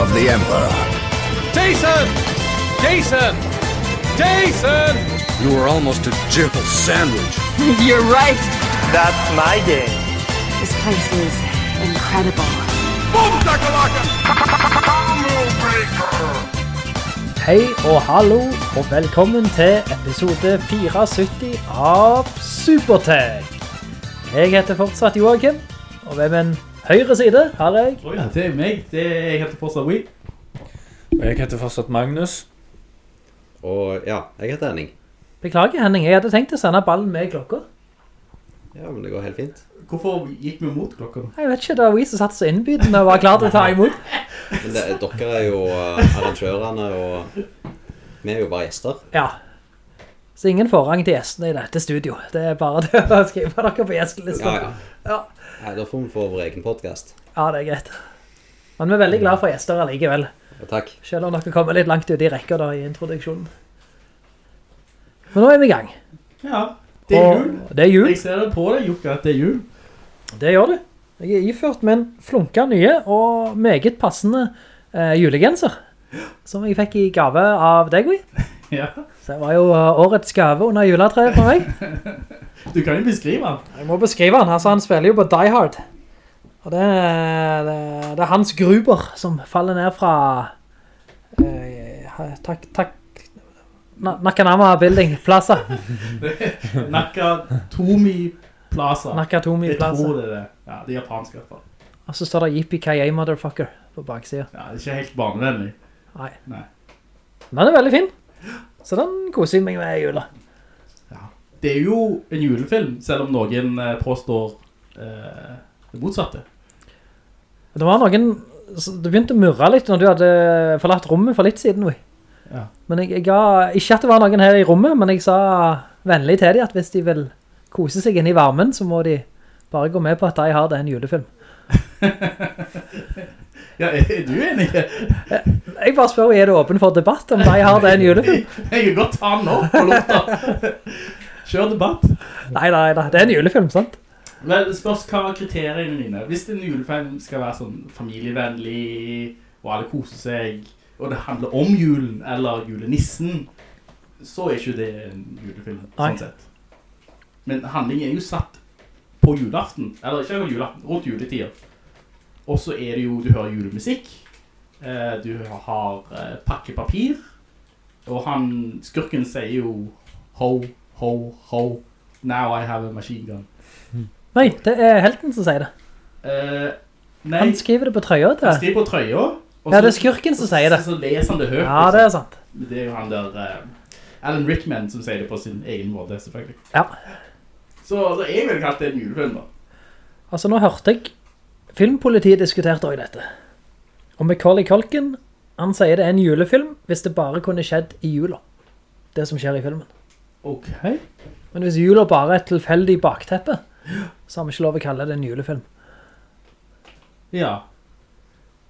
of the Emperor. Jason! Jason! Jason! You were almost a jibble sandwich. You're right. That's my game. This place is incredible. Hei og hallo, og velkommen til episode 74 av Supertech. Jeg heter fortsatt Joachim, og hvem min høyre side har jeg Åja, ja, det er meg. Det er, jeg heter fortsatt Wee. Og jeg heter fortsatt Magnus. Og ja, jeg heter Henning. Beklager, Henning, jeg hadde tenkt å sende ballen med klokka. Ja, men det går helt fint. Hvorfor gikk vi mot klokka? Jeg vet ikke, det var Wee som satt så innbydende og var klar til å ta imot. Men det, dere er jo eh, arrangørene, og vi er jo bare gjester. Ja. Så ingen forrang til gjestene i dette studio. Det er bare det å skrive dere på gjestelisten. Ja, ja. Ja. Nei, da får vi få vår egen podcast. Ja, det er greit. Men vi er veldig glad for gjester allikevel. Ja, takk. Selv om dere kommer litt langt ut i rekker da i introduksjonen. Men nå er vi i gang. Ja, det er Og jul. Det er jul. Jeg ser det på deg, Jukka, at det er jul. Det gjør du. Jeg er iført med en flunka nye og meget passende eh, julegenser. Som jeg fikk i gave av deg. Ja. Så det var jo eh, årets gave under juletreet for meg. Du kan jo beskrive han. Jeg må beskrive han. Altså, han spiller jo på Die Hard. Og det, det, det er Hans Gruber som faller ned fra eh, takk, Na- Nakanama Building Plaza. Nakatomi Plaza. Nakatomi Jeg Plaza. tror det er det. Ja, det er japansk i hvert fall. Og så står det Yippee Motherfucker på baksiden. Ja, det er ikke helt barnevennlig. Nei. Nei. Den er veldig fin. Så den koser jeg meg med i jula. Det er jo en julefilm, selv om noen eh, påstår eh, det motsatte. Det var noen Du begynte å murre litt når du hadde forlatt rommet for litt siden. vi. Ja. Men jeg, jeg ga ikke at det var noen her i rommet, men jeg sa vennlig til dem at hvis de vil kose seg inn i varmen, så må de bare gå med på at de har det en julefilm. Ja, er du enig? Jeg bare spør, er du åpen for debatt om de har det en julefilm? Jeg kan godt ta den opp på låta. Kjør debatt. Nei, nei, nei, det er en julefilm, sant? Men spørs hva er kriteriene dine. Hvis en julefilm skal være sånn familievennlig, og alle koser seg, og det handler om julen, eller julenissen, så er ikke det en julefilm, Nei. sånn sett. Men handlingen er jo satt på julaften, eller ikke på julaften, rundt juletider. Og så er det jo, du hører julemusikk, eh, du har eh, pakkepapir, og han, skurken sier jo, ho, ho, ho, now I have a machine gun. Nei, det er helten som sier det. Uh, nei, Han skriver det på trøya han til. skriver på trøya. Ja, det er skurken som sier det. Så, så leser han det høyt. Ja, det er sant. liksom. Det er jo han der, Uh, Alan Rickman som sier det på sin egen måte, selvfølgelig. Ja. Så, så jeg vil kalle det en julefilm da. Altså, nå hørte jeg Filmpolitiet diskuterte også dette. Og Macaulay Culkin, han sier det er en julefilm hvis det bare kunne skjedd i jula. Det som skjer i filmen. Ok. Men hvis jula bare er et tilfeldig bakteppe, så har vi ikke lov å kalle det en julefilm. Ja.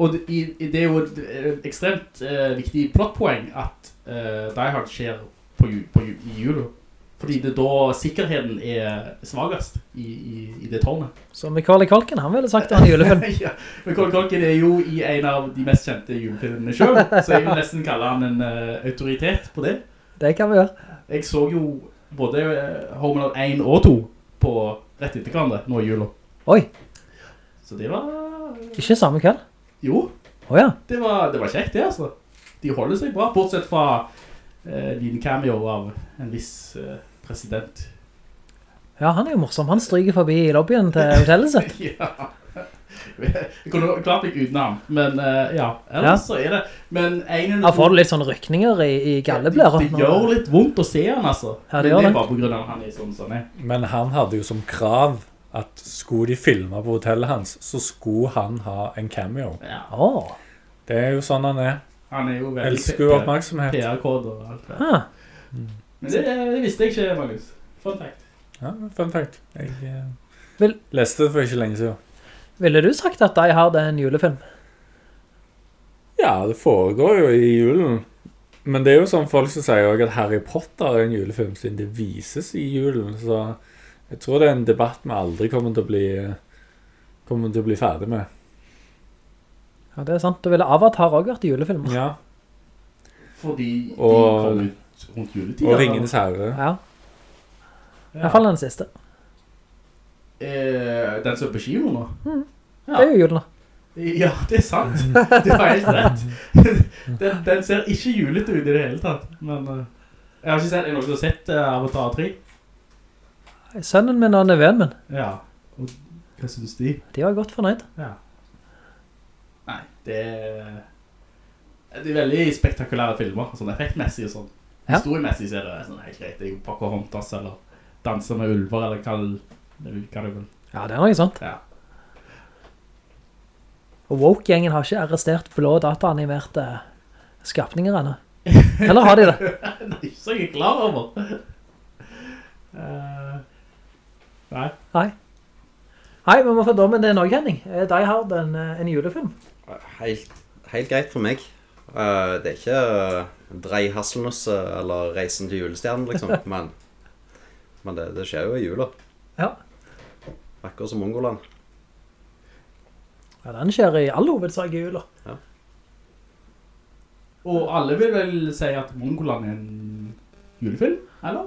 Og det, i, det er jo et ekstremt eh, viktig plottpoeng at eh, Die Hard skjer på, på i jula. Fordi det er da sikkerheten er svagest i, i, i det tårnet. Så Macaulay Culkin, han ville sagt det var en julefilm. ja, Colin Culkin er jo i en av de mest kjente julefilmene selv, så jeg vil nesten kalle han en uh, autoritet på det. Det kan vi gjøre. Jeg så jo både eh, Home Alone 1 og 2 på rett etter hverandre nå i jula. Oi, Så det var... ikke samme kveld. Jo, Åja, det var, det var kjekt det altså. De holder seg bra, bortsett fra eh, din cameo av en viss eh, president. ja, han er jo morsom. Han stryker forbi i lobbyen til hotellet sitt. ja. Jeg kunne klart meg uten ham, men uh, ja, ellers Ja. så er det... Men en Han får litt sånne rykninger i, i gallebløret. Det, det gjør litt vondt å se han, altså. Ja, det men det er bare på grunn av han er sånn som er. Men han hadde jo som krav at skulle de filme på hotellet hans, så skulle han ha en cameo. Ja. Oh. Det er jo sånn han er. Han er jo veldig Elsker jo oppmerksomhet. PR-kode og alt det. Ah, Men det, det visste jeg ikke, Magnus. Fun fact. Ja, fun fact. Jeg eh, leste det for ikke lenge siden. Ville du sagt at Die Hard er en julefilm? Ja, det foregår jo i julen. Men det er jo sånn folk som sier også at Harry Potter er en julefilm, siden det vises i julen. Så jeg tror det er en debatt vi aldri kommer til å bli, kommer til å bli ferdig med. Ja, det er sant. Da ville Avatar også vært julefilmer. Ja, Fordi de Og- kom ut rundt juletid. Og? Ringenes herre. Ja, i hvert fall den siste. Eh, den som er på kino nå. Det er jo julen da. Ja, det er sant. Du har helt rett. Den, den ser ikke julete ut i det hele tatt. Men eh, jeg har ikke sett, er noen som har sett eh, Avatar 3? Sønnen min og nevøen min, Ja. Og hva synes de? de var godt fornøyd. Ja. Nei, det er, det er veldig spektakulære filmer, sånn effektmessig og sånn. Ja. Historiemessig så er det sånn helt greit. Det er jo Pocahontas eller Danser med ulver, eller hva Ja, det er noe sånt. Ja. Og Woke-gjengen har ikke arrestert blå dataanimerte skapninger ennå. Eller har de det? det er ikke så jeg er klar over. Uh, nei. Nei. Nei, vi må få dommen det er noe, Henning. Er har Hard en, eh, en julefilm? Helt, helt greit for meg. Uh, det er ikke uh, Drei Hasselnusse eller Reisen til julestjernen, liksom. men men det, det skjer jo i jula. Ja. Akkurat som Mongoland. Ja, den skjer i all hovedsak i jula. Og alle vil vel si at Mongoland er en julefilm, eller?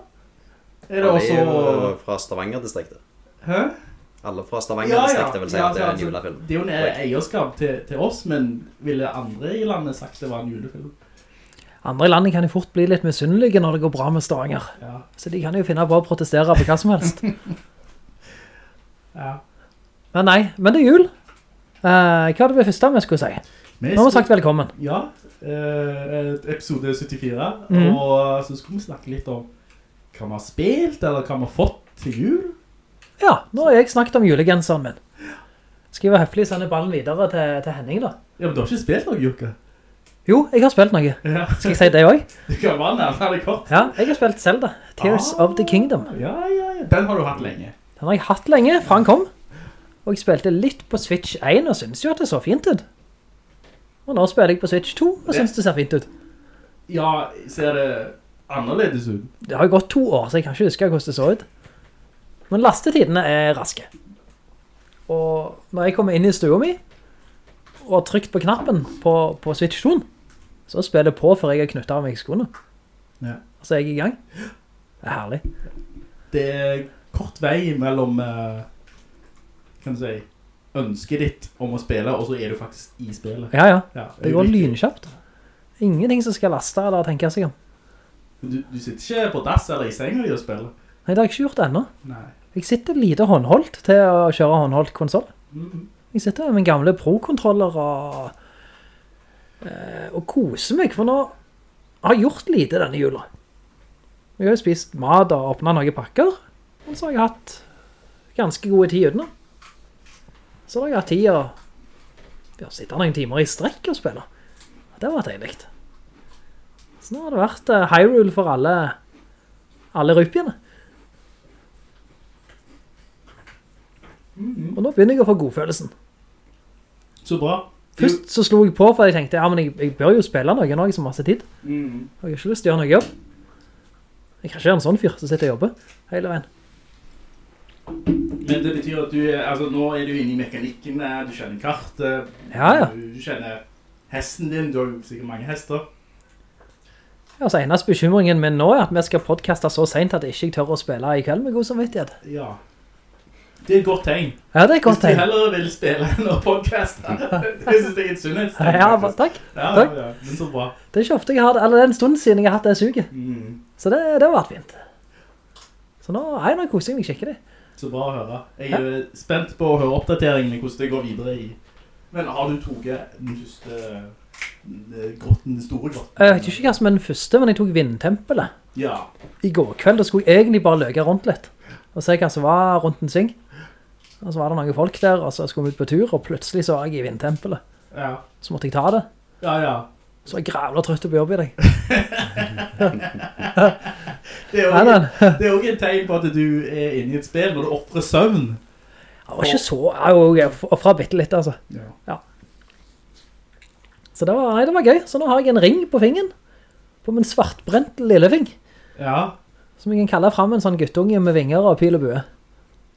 Er det Ja, også... de er fra Stavanger-distriktet. Hæ? Alle fra Stavanger-distriktet vil si Ja, at det er en altså, julefilm. Det er jo en eierskap til, til oss, men ville andre i landet sagt det var en julefilm? Andre i landet kan jo fort bli litt misunnelige når det går bra med Stavanger. Ja. Så de kan jo finne på å protestere på hva som helst. Ja. Men nei, men det er jul. Uh, hva er det første vi skulle si? Nå har vi sagt velkommen. Ja, uh, episode 74, Mm. og så skulle vi snakke litt om hva vi har spilt, eller hva vi har fått til jul. Ja, nå har jeg snakket om julegenseren min. Skal jeg være høflig sende ballen videre til, til Henning da? Ja, men du har ikke spilt noe, Jukka. Jo, jeg har spilt noe. Ja. Skal jeg si det også? Du kan være nærmere kort. Ja, jeg har spilt Zelda. Tears Ah. of the Kingdom. Ja, ja, ja. Den har du hatt lenge. Den har jeg hatt lenge, fra han kom. Og jeg spilte litt på Switch 1 og synes jo at det så fint ut. Og nå spiller jeg på Switch 2 og synes det ser fint ut. Ja, ser det annerledes ut? Det har jo gått to år, så jeg kan ikke huske hvordan det så ut. Men lastetidene er raske. Og når jeg kommer inn i stua mi, og har trykt på knappen på, på Switch 2, så spiller det på før jeg har knyttet av meg skoene. Ja. Så er jeg i gang. Det er herlig. Det kort vei mellom, eh, kan du si, ønsket ditt om å spille, og så er du faktisk i spillet. Ja, ja. Ja, Det går lynkjapt. Ingenting som skal laste eller tenke seg om. Du, du sitter ikke på dass eller i senga di og spiller? Nei, det har jeg ikke gjort enda ennå. Nei. Jeg sitter lite håndholdt til å kjøre håndholdt konsol. Mhm. Jeg sitter med min gamle Pro-kontroller og, eh, og koser meg, for nå har jeg gjort lite denne jula. Jeg har spist mat og åpnet noen pakker, men så har jeg hatt ganske gode tid uten. Så har jeg hatt tid å ja, sitte noen timer i strekk og spille. Det var deilig. Så nå har det vært eh, Hyrule for alle, alle rupiene. Og nå begynner jeg å få godfølelsen. Så bra. Først så slo jeg på, for jeg tenkte, ja, men jeg, jeg bør jo spille noe, nå har jeg så masse tid. Mhm. Og jeg har ikke lyst til å gjøre noe jobb. Jeg kan ikke gjøre en sånn fyr som sitter og jobber hele veien. Men det betyr at du, altså nå er du inne i mekanikken, eh, du kjenner kartet, Ja, ja. du kjenner hesten din, du har jo sikkert mange hester. Ja, så eneste bekymringen min nå er at vi skal podcaste så sent at jeg ikke tør å spille i kveld med god samvittighet. Ja. Det er et godt tegn. Ja, det er et godt Hvis du heller vil spille enn å podcaste. det synes jeg er et sunnhetstegn. Ja, faktisk. takk. Ja, takk. ja, men så bra. Det er ikke ofte jeg har det, eller er en stund siden jeg har hatt det suget. Mm. Så det, det har vært fint. Så nå, nei, nå koser jeg meg skikkelig. Så bra å høre. Jeg er spent på å høre oppdateringene, hvordan det går videre i. Men har du toget den første eh, grotten, den store grotten? Jeg vet ikke hva som er den første, men jeg tok vindtempelet. Ja. I går kveld, da skulle jeg egentlig bare løke rundt litt. Og se hva som var rundt en sving. Og så var det noen folk der, og så skulle vi ut på tur, og plutselig så var jeg i vindtempelet. Ja. Så måtte jeg ta det. Ja, ja. Så er jeg grævla trøtt på jobb i dag. Det er også, det er også en tegn på at du er inne i et spill når du offrer søvn. Det var ikke så, jeg offret bitte litt, altså. Ja. Så det var, nei, det var gøy. Så nå har jeg en ring på fingeren. På min svartbrent lillefing. Ja, Som jeg kan kalle frem en sånn guttunge med vinger og pil og bue.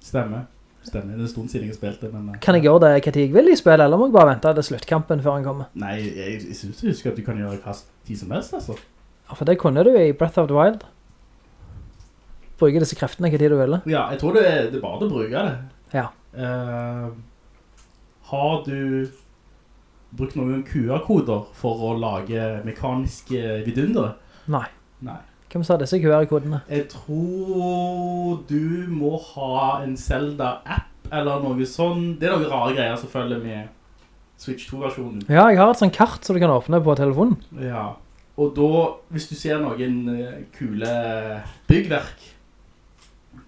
stemmer. Stemmer, det er en stund siden jeg spilte, men... eh, Kan jeg gjøre det hva tid jeg vil i spillet, eller må jeg bare vente til sluttkampen før han kommer? Nei, jeg, jeg synes jeg husker at du kan gjøre hva tid som helst, altså. Ja, for det kunne du i Breath of the Wild. Bruke disse kreftene hva tid du ville. Ja, jeg tror det er, det er bare du bruker det. Ja. Uh, har du brukt noen QR-koder for å lage mekaniske vidunder? Nei. Nei. Hvem sa disse QR-kodene? Jeg tror du må ha en Zelda-app eller noe sånn. Det er noen rare greier som følger med Switch 2-versjonen. Ja, jeg har et sånn kart som du kan åpne på telefonen. Ja. Og da, hvis du ser noen eh, kule byggverk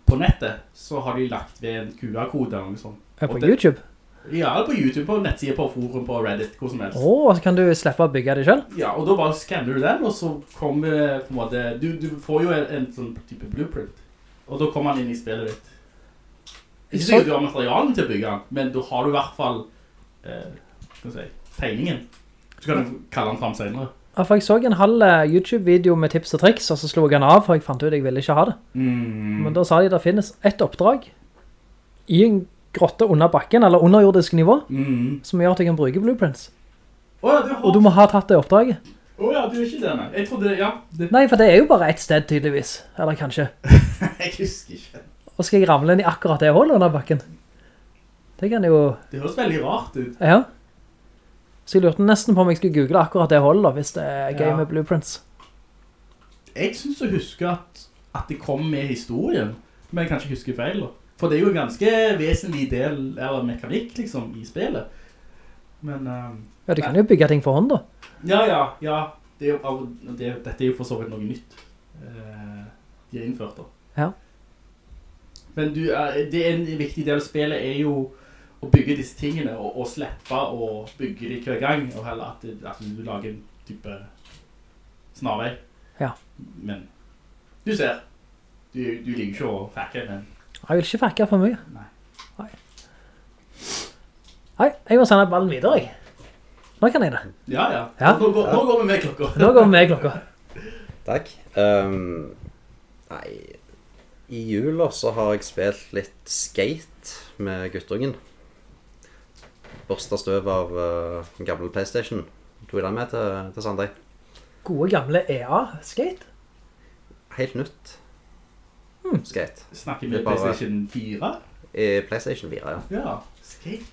på nettet, så har de lagt ved en QR-kode eller noe sånt. Er på det- YouTube. Ja, eller på YouTube, på nettsiden, på forum, på Reddit, hvor som helst. Åh, så kan du slippe å bygge det selv. Ja, og da bare skanner du den, og så kommer på en måte, du, du får jo en, en sånn type blueprint, og da kommer han inn i spillet ditt. Ikke Så- du har materialen til å bygge den, men da har du i hvert fall, eh, skal si, tegningen. Så kan du kalle den frem senere. Ja, for jeg så en halv eh, YouTube-video med tips og triks, og så slog jeg den av, for jeg fant ut jeg ville ikke ha det. Mm. Men da sa de det finnes ett oppdrag i en grotte under bakken, eller underjordisk nivå, Mm. som gjør at jeg kan bruke blueprints. Åja, du har... Og du må ha tatt det oppdraget. Åja, du er ikke det, nei. Jeg trodde, ja. Det... Nei, for det er jo bare ett sted tydeligvis. Eller kanskje. jeg husker ikke. Og skal jeg ramle inn i akkurat det hålet under bakken? Det kan jo... Det høres veldig rart ut. Ja. Så jeg lurte nesten på om jeg skulle google akkurat det hullet, da, hvis det er gøy Ja. med blueprints. Jeg synes å huske at, at det kom med historien, men jeg kan ikke huske feil da. For det er jo en ganske vesentlig del, eller mekanikk liksom, i spillet. Men, um, Ja, du kan jo bygge ting for hånd, da. ja, ja, ja. Det er jo, det, dette er jo for så vidt noe nytt. uh, de har innført da. Ja. Men du, er- det er en viktig del av spillet er jo å bygge disse tingene, og, og slippe å bygge de hver gang, og heller at, at du lager en type snarvei. Ja. Men, du ser, du, du liker ikke å fakke, men Jeg vil ikke fakke for mye. Nei. Nei. Nei, jeg må sende ballen videre, jeg. Nå kan jeg det. ja, ja. Ja. Nå, går, nå går vi med klokka. Nå går vi med klokka. Takk. Um, nei, i jula så har jeg spilt litt skate med guttungen. Borsta støv av uh, den gamle Playstation. Tok den med til, til Sandøy. Gode gamle EA-skate. Helt nytt skate. Snakker vi Det er bare- PlayStation 4? I PlayStation 4, ja. Ja, skate.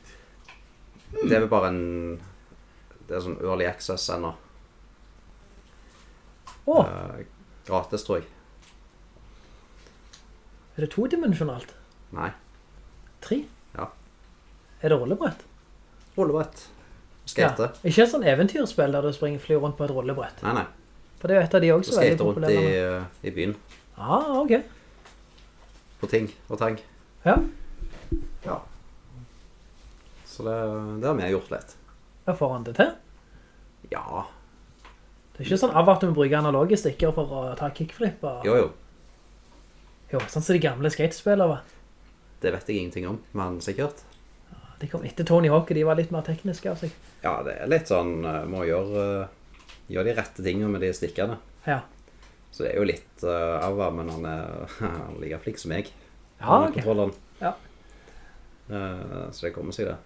Det er vel bare en Det er sånn early access ennå. Åh, Eh, gratis, tror jeg. er det todimensjonalt? Nei. Tre? Ja. Er det rollebrett? Rullebrett. Skate. Ja. Ikke et sånn eventyrspill der du springer fly rundt på et rollebrett. Nei, nei. For det er jo et av de Du også veldig skater rundt i, populære. eh, i byen. Ah, ok. På ting og tang. Ja. Ja. Så det, det har vi gjort litt. Ja, får han det til. Ja. Det er ikke sånn av at du bruker bruke analoge stikker for å ta kickflip. Og... Jo, jo. Jo, sånn som de gamle skatespillere. Det vet jeg ingenting om, men sikkert. De kom etter Tony Hawk, de var litt mer tekniske av seg. Ja, det er litt sånn eh, Må gjøre, eh, gjøre de rette tingene med de stikkene. Ja. Så det er jo litt uh, Ava, men han er, han like flink som meg. Ja, ok. Ja. Uh, så det kommer seg, det.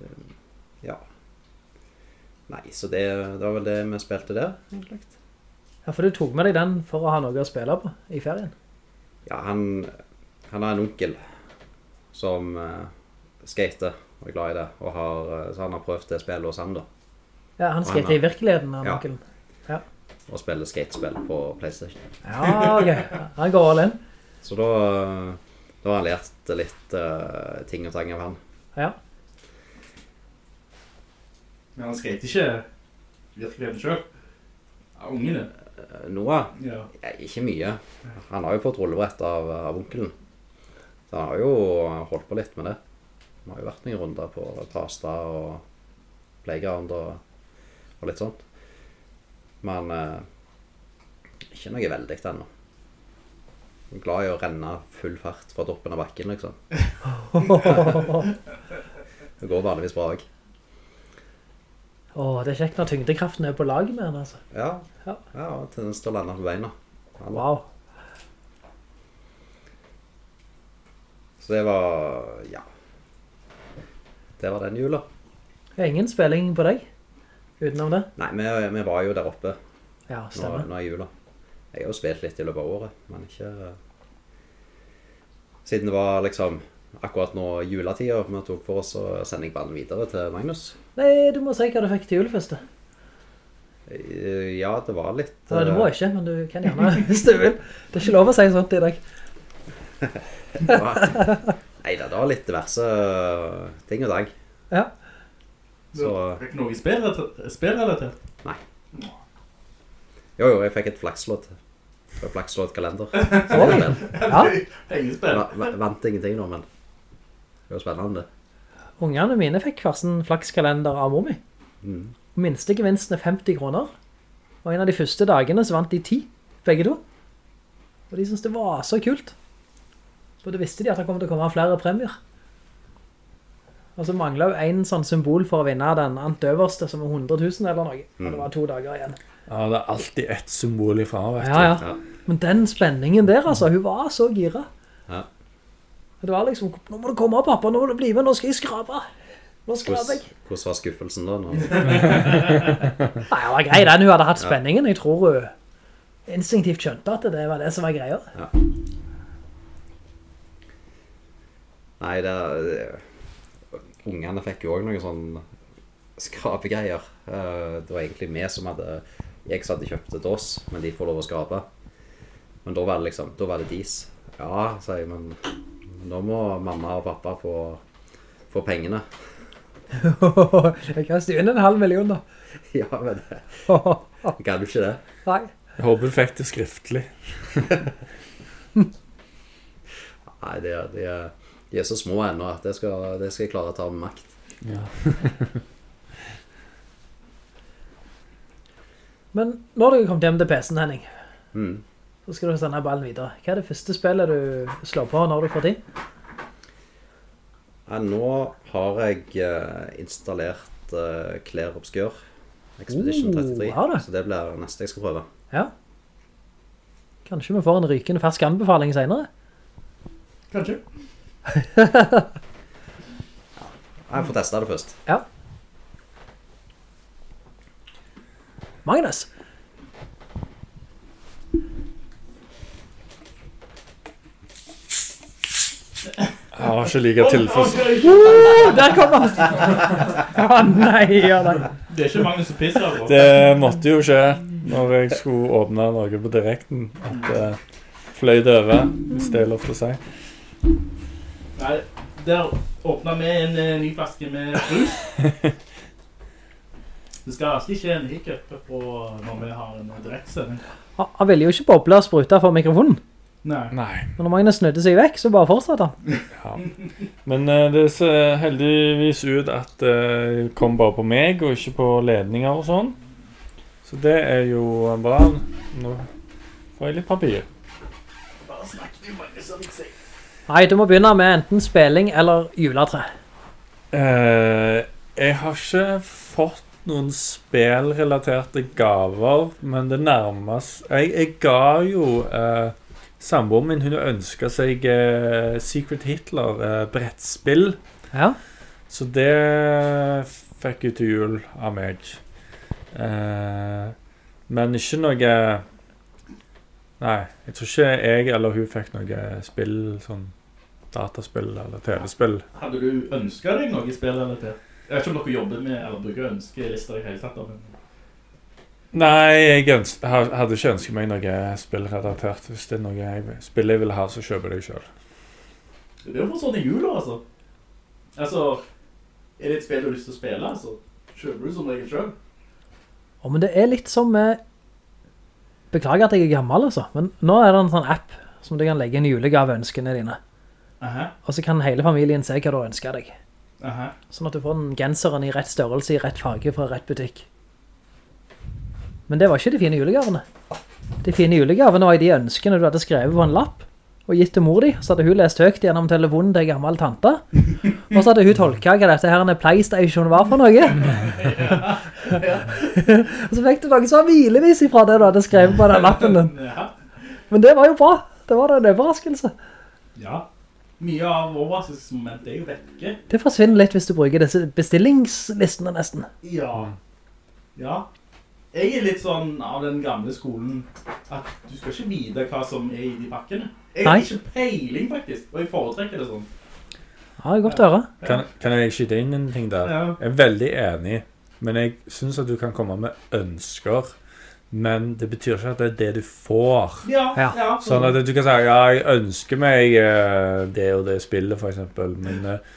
Uh, ja. Nei, så det, det var vel det vi spilte der, egentlig. Ja, for du tok med deg den for å ha noe å spille på i ferien. Ja, han, han har en onkel som uh, skater og er glad i det, og har, eh, så han har prøvd det spillet hos han da, Ja, han skater i virkeligheten, han Ja. onkelen. Ja. Og spiller skatespill på Playstation. ja, ok. Han går all in. Så da, da har han lært litt uh, ting og tang av han. Ja. Men han skater ikke virkeligheten selv. Ja, ungene. Eh, Noah, Ja. ja, ikke mye. Han har jo fått rullebrett av, av onkelen. Så han har jo holdt på litt med det. Han har jo vært noen runder på Pasta og Playground og og litt sånt. Men eh, ikke noe veldig ennå. Glad i å renne full fart fra toppen av bakken, liksom. Det går vanligvis bra òg. Åh, det er kjekt når tyngdekraften er på lag med den, altså. Ja. Ja. ja tendens til å lande på beina. Ja, Wow. Så det var Ja. Det var den jula. Det er ingen spilling på deg, utenom det. Nei, vi, vi var jo der oppe Ja, nå, nå i jula. Jeg har jo spilt litt i løpet av året, men ikke Siden det var liksom akkurat nå juletida, vi tok for oss å sende ballen videre til Magnus. Nei, du må si hva du fikk til jul først. Eh, Ja, det var litt Nei, du må eh, ikke, men du kan gjerne hvis du vil. Det er ikke lov å si sånt i dag. det Nei da, det var litt diverse eh, ting og dag. Ja. Så Er det ikke noe spillrelatert? Nei. Jo, jo, jeg fikk et flakslodd. Et flakslodd-kalender. Ja. Pengespill. Va- va- Vant ingenting nå, men det var spennende. Ungene mine fikk hver sin flakskalender av mor mi. Mm. Minste gevinsten er 50 kroner. Og en av de første dagene så vant de 10, begge to. Og de syntes det var så kult. Og det visste de at det kom til å komme flere premier. Og så manglet jo en sånn symbol for å vinne den ant øverste, som er 100 000 eller noe. Og det var to dager igjen. Ja, det er alltid ett symbol ifra, vet du. Ja, ja. Ja. Men den spenningen der, altså, hun var så gira. Ja. Det var liksom, nå må du komme opp, pappa, nå må du bli med, nå skal jeg skrape. Nå skraper jeg. hvordan var skuffelsen da? Nei, det var grei den, hun hadde hatt spenningen. Jeg tror hun instinktivt skjønte at det var det som var greia. nei, det, det Ungene fikk jo òg noen sånn skrapegreier. Eh, Det var egentlig vi som hadde Jeg som hadde kjøpt det til oss, men de får lov å skrape. Men da var det liksom Da var det dis. Ja, sier jeg, men nå må mamma og pappa få, få pengene. jeg kan styre inn en halv million da. Ja, men det kan du ikke det? Nei. Jeg håper du fikk det skriftlig. Nei, det, er- de, er, så små ennå at det skal, det skal jeg klare å ta med makt. Ja. Men når du kom hjem til PC-en, Henning, Mm. så skal du sende ballen videre. Hva er det første spillet du slår på når du får tid? Ja, nå har jeg uh, installert uh, Clair Obscure Expedition Oh, 33, har så det blir neste jeg skal prøve. Ja. Kanskje vi får en rykende fersk anbefaling senere? Kanskje. Jeg får teste det først. Ja. Magnus, Jeg har ikke like tilførsel. uh, der kom han! Å nei, ja nei. Det er ikke Magnus som Pisser, bro. Det måtte jo skje når jeg skulle åpne noe på direkten. At det fløy over, hvis det er lov til å si. Nei, der åpnet vi en eh, ny flaske med brus. Det skal alltid ikke en hiccup på når vi har en direkte. Han han ville jo ikke boble og sprute for mikrofonen. Nei. Nei. Men når Magnus snødde seg vekk, så bare fortsatte han. Ja. Men eh, det ser heldigvis ut at det kom bare på meg, og ikke på ledninger og sånn. Så det er jo bra. Nå får jeg litt papir. Bare snakk til Magnus og Dixie. Nei, du må begynne med enten spilling eller juletre. Eh, jeg har ikke fått noen spillrelaterte gaver, men det nærmest Jeg, jeg ga jo eh, Samboeren min hun ønska seg eh, Secret Hitler, eh, brettspill. Ja. Så det fikk hun til jul av meg. Eh, men ikke noe Nei, jeg tror ikke jeg eller hun fikk noe spill, sånn dataspill eller TV-spill. Hadde du ønsket deg noe spillrelatert? Jeg vet ikke om dere jobber med eller bruker ønskelister i hele tatt. av Men Nei, jeg hadde ikke ønsket meg noe spillrelatert. Hvis det er noe jeg, spill jeg vil ha, så kjøper jeg det sjøl. det er jo for sånn i jula, altså. Altså, er det et spill du har lyst til å spille, så kjøper du som regel selv. Ja, men det er litt som med... Beklager at jeg er gammel, altså. Men nå er det en sånn app som du kan legge inn julegaveønskene dine. Aha, Og så kan hele familien se hva du ønsker deg. aha. Sånn at du får den genseren i rett størrelse, i rett farge fra rett butikk. Men det var ikke de fine julegavene. De fine julegavene var i de ønskene du hadde skrevet på en lapp, og gitt til mor di, så hadde hun lest høyt gjennom telefonen til en gammel tante. Og så hadde hun tolket hva dette her en Playstation var for noe. og så fikk du noe så hvilevis ifra det du hadde skrevet på den lappen din. Ja. Men det var jo bra. Det var en overraskelse. ja. Mye av overraskelsesmomentet er jo vekke. Det forsvinner litt hvis du bruker disse bestillingslistene nesten. Ja. Ja. Jeg er litt sånn av den gamle skolen at du skal ikke vite hva som er i de pakkene. Jeg har ikke peiling faktisk, og jeg foretrekker det sånn. Ja, det er godt å høre. Kan, kan jeg skyte inn en ting der? Ja. Jeg er veldig enig, men jeg synes at du kan komme med ønsker, men det betyr ikke at det er det du får. Ja, Ja. ja. Sånn at du kan si, ja, jeg ønsker meg eh, det og det spillet, for eksempel, men eh,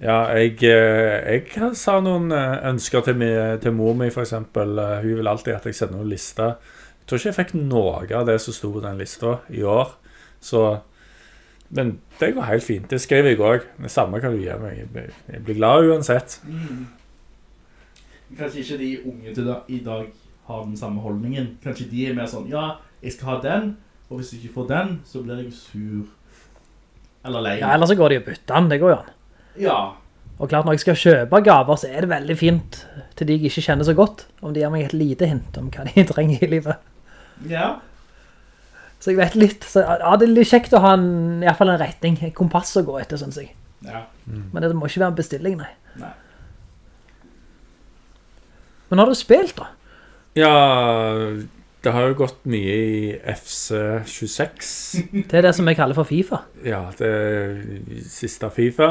ja, jeg, eh, jeg sa noen eh, ønsker til, mi, til mor mi, for eksempel. Eh, hun vil alltid at jeg sender noen lister. Jeg tror ikke jeg fikk noe av det som sto på den lista i år, så men det går helt fint. Det skriver jeg òg. Det samme kan du gi meg. Jeg blir- glad uansett. Mm. Kanskje ikke de unge til da, i dag har den samme holdningen. Kanskje de er mer sånn, ja, jeg skal ha den, og hvis jeg ikke får den, så blir jeg sur. Eller lei. Ja, eller så går de og bytter den, det går jo an. Ja. Og klart, når jeg skal kjøpe gaver, så er det veldig fint til de jeg ikke kjenner så godt, om de gir meg et lite hint om hva de trenger i livet. Ja. Så jeg vet litt, så ja, det er litt kjekt å ha en, i hvert fall en retning, en kompass å gå etter, synes jeg. Ja. Men det må ikke være en bestilling, nei. Nei. Men har du spilt da? Ja, det har jo gått mye i FC26. Det er det som jeg kaller for FIFA. Ja, det er siste Fifa.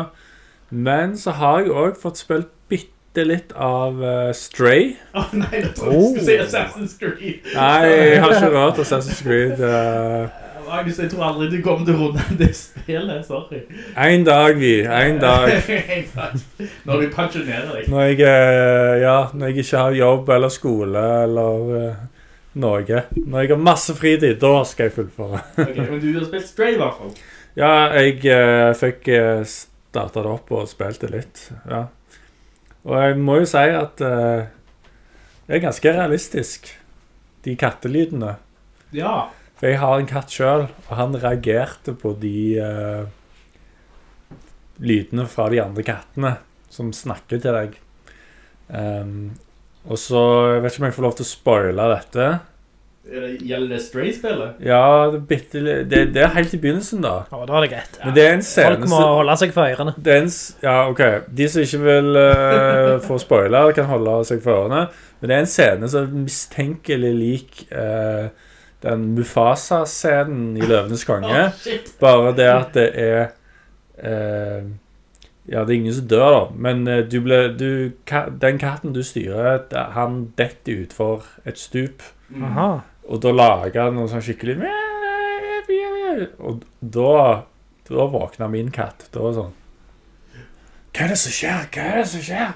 Men så har jeg òg fått spilt bitte litt av uh, Stray. Å nei, jeg trodde du skulle si Assassin's Creed. Nei, jeg har ikke rørt Assassin's Creed. Uh... Magnus, jeg tror aldri du kommer til å runde det spillet, sorry. En dag, vi. En dag. En dag. Når du pensjonerer deg. Når jeg, uh, ja, når jeg ikke har jobb eller skole eller noe. Når jeg har masse fritid, da skal jeg fullføre. Ok, men du har spilt Stray i hvert fall. Ja, jeg fikk uh, starta det opp og spilte litt. Ja. Og jeg må jo si at eh, det er ganske realistisk, de kattelydene. Ja. For jeg har en katt sjøl, og han reagerte på de eh, lydene fra de andre kattene som snakker til deg. Um, og så Jeg vet ikke om jeg får lov til å spoile dette. Er gjelder det Stray-spillet? Ja, det, er det, det er helt i begynnelsen, da. Ja, da er det greit. Men det er en scene Folk må holde seg for ørene. En, ja, ok. De som ikke vil uh, få spoiler, kan holde seg for ørene. Men det er en scene som er mistenkelig lik uh, den Mufasa-scenen i Løvenes konge. oh. Bare det at det er Uh, Ja, det er ingen som dør, da. Men du ble, du, ka, den katten du styrer, han detter utfor et stup. Aha. Og da laga han noe sånn skikkelig Og da Da våkna min katt. Da var sånn Hva er det som skjer? Hva er det som skjer?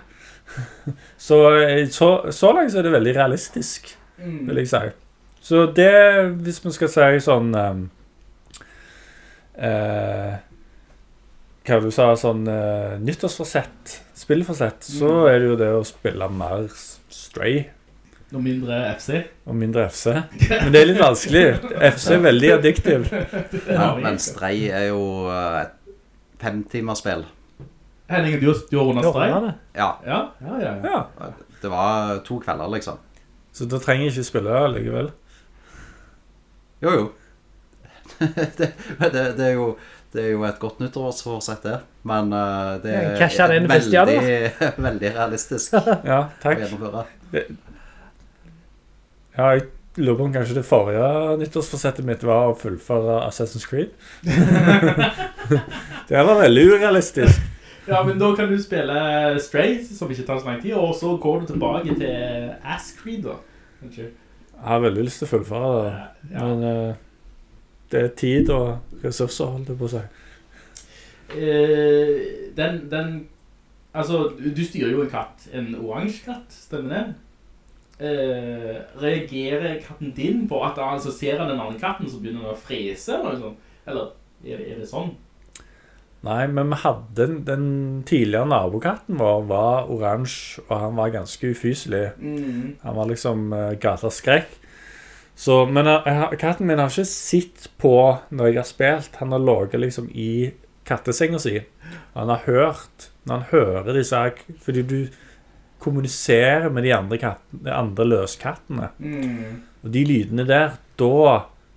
Så, eh, så, så langt så er det veldig realistisk, Mm. vil jeg si. Så det, hvis vi skal si sånn um, uh, Hva du sa, sånn uh, nyttårsforsett, spillforsett, så Mm. er det jo det å spille mer Stray Noe mindre FC. og mindre FC. Men det er litt vanskelig. FC er veldig addiktiv. Ja, men Strei er jo eh, et femtimerspill. Henning, du har, du har rundet det. Ja, Ja, ja, ja. det var to kvelder, liksom. Så da trenger jeg ikke spille likevel. Jo, jo. det, det, det, er jo det er jo et godt nyttårsforsett, det. Men eh, det er veldig, veldig realistisk å Ja, takk. Ja, jeg lurer på om kanskje det forrige nyttårsforsettet mitt var å fullføre Assassin's Creed. det var veldig urealistisk. Ja, men da kan du spille Stray, som ikke tar så lang tid, og så går du tilbake til Ass Creed, da. Jeg har veldig lyst til å fullføre det, Ja. men uh, det er tid og ressurser, holdt jeg på å si. Eh, den, den Altså, du du styrer jo en katt. En oransje katt, stemmer det? Eh, reagerer katten din på at han altså, ser han den andre katten, så begynner han å frese eller noe sånt? Eller er det, er det sånn? Nei, men vi hadde den, tidligere nabokatten vår var oransje, og han var ganske ufyselig. Han var liksom uh, gatas skrekk. Så, men jeg, jeg, katten min har ikke sett på når jeg har spilt. Han har ligget liksom i kattesenga si. Og han har hørt Når han hører disse Fordi du kommuniserer med de andre, katten, de andre løskattene. Og de lydene der, da,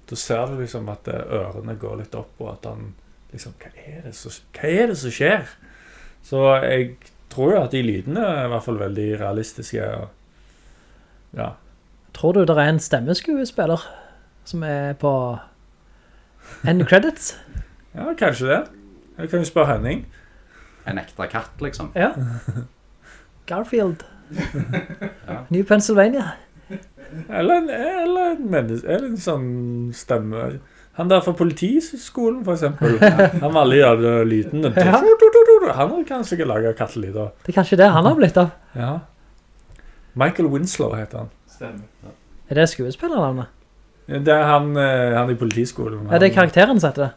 da ser du liksom at eh, ørene går litt opp, og at han liksom hva er, det som, hva er det som skjer? Så jeg tror jo at de lydene er i hvert fall veldig realistiske. Og, ja. Tror du det er en stemmeskuespiller som er på end credits? ja, kanskje det. Jeg kan jo spørre Henning. En ekte katt, liksom. Ja. Garfield. New Pennsylvania. Eller en, eller en, menneske, eller en sånn stemme Han der fra politiskolen, for eksempel. Han med alle gjør. Ja. Han kan sikkert lage kattelyder. Det er kanskje det han har blitt av. Ja. Michael Winslow heter han. Stemmer. Er det skuespillernavnet? Det er han, eh, han i politiskolen. Ja, det er karakteren som heter det?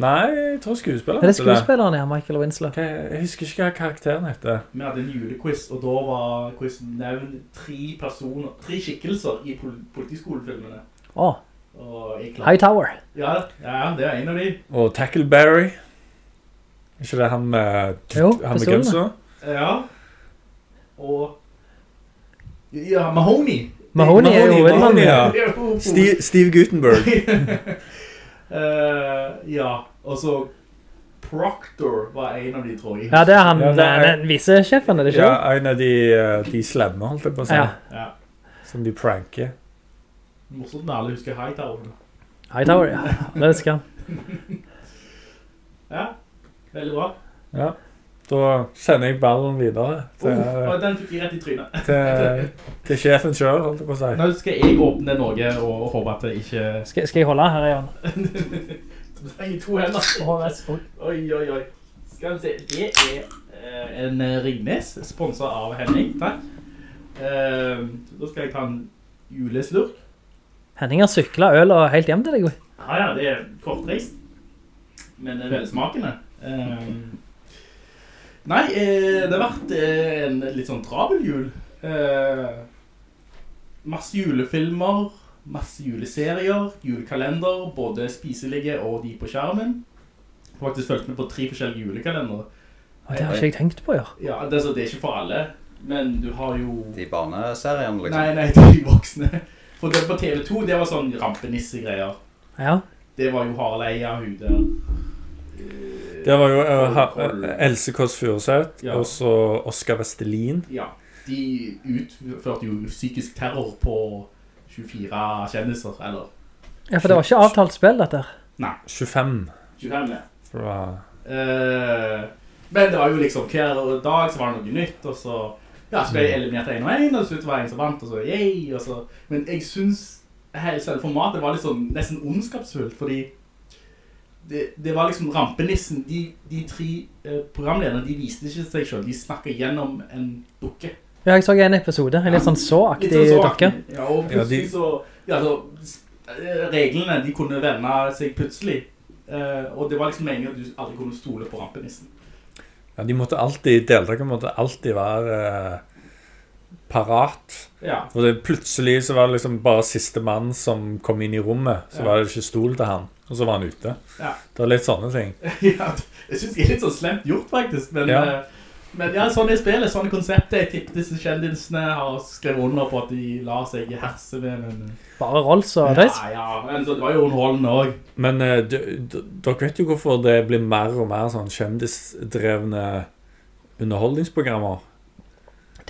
Nei, jeg tror skuespilleren Er det skuespilleren, ja, Michael Winslow? Jeg husker ikke hva karakteren heter. Vi hadde en julequiz, og da var quizen nevnt tre personer, tre skikkelser i pol politiskolefilmene. Åh. Oh. Hightower. Ja, ja, det er en av de. Og Tackleberry. Er ikke det han med, Jo, han med pistolene. Ja. Og... Ja, Mahoney. Mahoney er jo Mahoney, hovedmannen. ja. Er jo- Steve, Steve Gutenberg. Eh, ja, og så Proctor var en av de, tror jeg. Ja, det er han, Ja, det er- den visesjefen, er det ikke? Ja, en av de, eh, de slemme, holdt jeg på å si. Ja. Ja. Som de pranker. Morsomt når alle husker Hightower. Hightower, ja. Det husker han. Ja, veldig bra. Ja. Da sender jeg ballen videre til, Oh, og den fikk jeg rett i trynet. til, til sjefen sjøl, holdt jeg på å si. Nå skal jeg åpne noe og håpe at det ikke... Skal, skal jeg holde her, Jan? Du trenger to hender. Oi, oi, oi. Skal vi se, det er uh, en Rignes, Ringnes, sponset av Henning, takk. Uh, da skal jeg ta en juleslurk. Henning har syklet øl og helt hjem til deg. Ja, ja, det er kortreist, men det er velsmakende. Eh, nei, eh, det har vært eh, en litt sånn travel jul. Eh, masse julefilmer, masse juleserier, julekalender, både spiselige og de på skjermen. Jeg har faktisk følt med på tre forskjellige julekalendere. Det har ikke jeg tenkt på, ja. Ja, det, er så- det er ikke for alle, men du har jo... De barneseriene, liksom. Nei, nei, de voksne. For det på TV2, det var sånn rampenisse-greier. Ja, Det var jo Harald Eia, hun der. Det var jo uh, Else Kåss Furuseth Ja. og så Oskar Vestelin. Ja, de utførte jo psykisk terror på 24 kjendiser, eller ja for det var ikke avtalt spill, dette. Nei, 25. 25 ja. For Uh, Eh, men det var jo liksom hver dag så var det noe nytt, og så ja, så ble jeg eliminert en og en, og så var det en som vant, og så yay, og så Men jeg synes hele formatet var litt sånn nesten ondskapsfullt, fordi det, det var liksom rampenissen. De, de tre eh, programlederne de viste ikke seg selv. De snakket gjennom en dukke. Ja, jeg så en episode, en litt sånn så-aktig sånn så dukke. Ja, og Ja, plutselig de- så ja, så, eh, Reglene de kunne vende seg plutselig. Eh, og det var liksom meningen at du aldri kunne stole på rampenissen. Ja, de måtte alltid, deltakerne måtte alltid være eh, parat. Ja. Og det, plutselig så var det liksom bare siste mann som kom inn i rommet. Så Ja. var det ikke stol til han, og så var han ute. Ja. Det er litt sånne ting. ja, jeg synes det er litt så slemt gjort faktisk, men Ja. eh, men ja, sånn er spillet, sånn konseptet. Jeg tipper disse kjendisene har skrevet under på at de lar seg herse med, men... Bare Rolls og tøys. Ja, ja, men så det var jo underholdende også. Men eh, d- dere vet jo hvorfor det blir mer og mer sånn kjendisdrevne underholdningsprogrammer.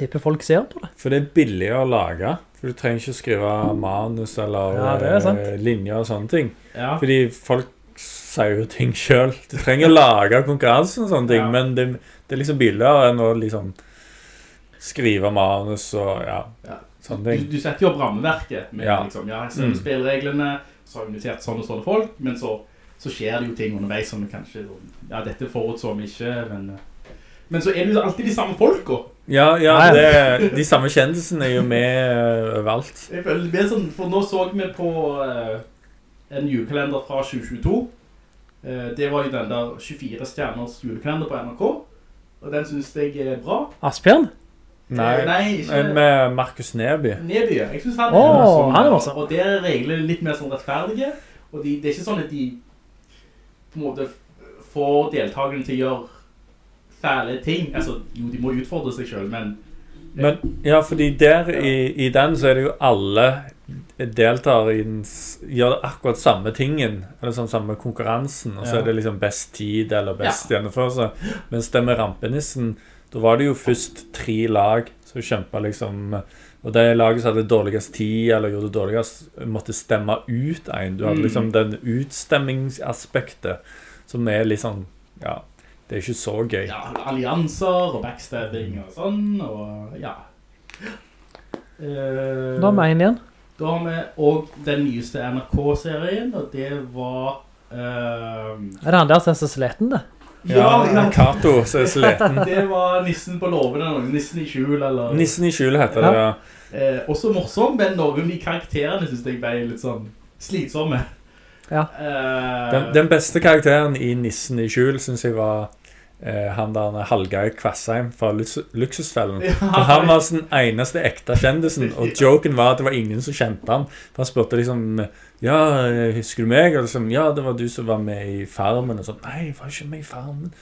Tipper folk ser på det. For det er billig å lage. For du trenger ikke å skrive manus eller Ja, eh, linjer og sånne ting. Ja. Fordi folk sier jo ting sjøl. Du trenger å lage konkurransen og sånne ting, Ja. men det, det er liksom billigere enn å liksom skrive manus og ja, sånne ting. du setter jo opp rammeverket med Ja. liksom, ja, Mm. spillereglene, så har vi invitert sånne og sånne folk, men så, så skjer det jo ting underveis som kanskje, ja, dette forutså vi ikke, men, men så er det jo alltid de samme folka. Ja, ja, ja. det, de samme kjendisene er jo med eh, overalt. Jeg føler det blir sånn, for nå så vi på eh, en julekalender fra 2022, Eh, det var jo den der 24 stjerners julekalender på NRK, og den synes jeg er bra. Asbjørn? Nei, Eh, nei, ikke- en med Markus Neby. Neby, ja. jeg synes han er, oh, sånn, han er også. Og det er reglene litt mer sånn rettferdige, og de, det er ikke sånn at de på en måte får deltakerne til å gjøre fæle ting. Altså, jo, de må utfordre seg selv, men Men ja, fordi der i, i den så er det jo alle deltar i den Gjør akkurat samme tingen, eller sånn samme konkurransen, og så Ja. er det liksom best tid eller best gjennomførelse. Mens det med rampenissen, da var det jo først tre lag som kjempa liksom Og det laget som hadde dårligst tid, eller gjorde det dårligst, måtte stemme ut en. Du hadde Mm. liksom den utstemmingsaspektet som er litt sånn Ja, det er ikke så gøy. ja, allianser og backstabbing og sånn, og ja. Uh, Da har vi en igjen. Da har vi også den nyeste NRK-serien, og det var... Uh, Er det han der som er så sliten, det? Ja, Kato som er sleten. Det var Nissen på låven, eller noe. Nissen i skjul, eller... Nissen i skjulet heter det, ja. Uh, også morsom, men noen av de karakterene synes jeg ble litt sånn slitsomme. Ja. Eh, Den, den beste karakteren i Nissen i skjul synes jeg var han der Hallgeir Kvassheim fra Lux Luksusfellen. Ja. For han var den eneste ekte kjendisen, og joken var at det var ingen som kjente han. For han spurte liksom Ja, husker du meg? Og liksom, ja, det var du som var med i Farmen. Og sånn. Nei, jeg var ikke med i Farmen.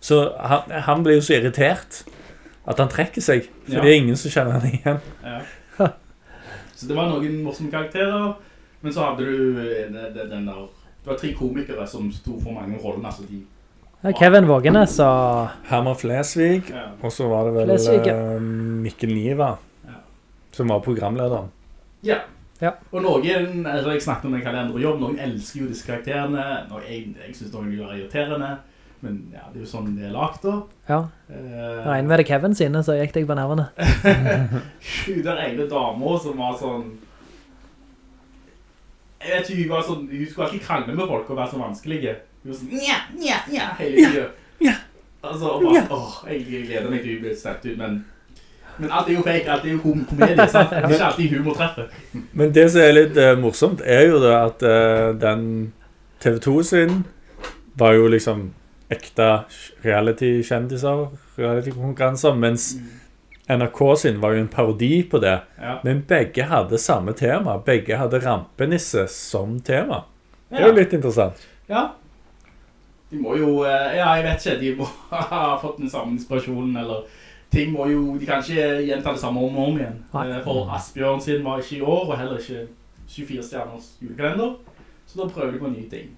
Så han, han ble jo så irritert at han trekker seg. For Ja. det er ingen som kjenner han igjen. Ja. Så det var noen morsomme karakterer, men så hadde du eh, den, der... Det var tre komikere som sto for mange roller, altså de... Ja, Kevin Vågenes og Herman Flesvig, Ja. og så var det vel Flesvig, ja. eh, Mikkel Niva, Ja. som var programlederen. Ja. Ja. Og noen, eller jeg snakket om en kalenderjobb, noen elsker jo disse karakterene, og jeg, jeg synes noen er irriterende, men ja, det er jo sånn det er lagt da. Ja, Uh, regner med det Kevin sine, så gikk deg på nervene. Sju, der egne damer som var sånn Jeg vet ikke, hun var sånn Hun skulle alltid krangle med folk og være så vanskelige. Sånn Nja, nja, nja hele tiden. Ja. Altså, og bare, åh, jeg gleder meg til å bli stemt ut, men men alt er jo fake, alt er jo kom komedie, sant? Det er ikke alltid humor treffer. Men det som er litt uh, morsomt, er jo det at uh, den TV2 sin var jo liksom ekte reality-kjendiser, reality-konkurranser, mens NRK sin var jo en parodi på det. Ja. Men begge hadde samme tema. Begge hadde rampenisse som tema. Det er Ja. jo litt interessant. Ja. De må jo, eh, ja, jeg vet ikke, de må ha fått den samme inspirasjonen, eller ting må jo, de kan ikke gjenta det samme om og om igjen. Nei. Eh, For Asbjørn sin var ikke i år, og heller ikke 24 stjerners julekalender, så da prøver de på nye ting.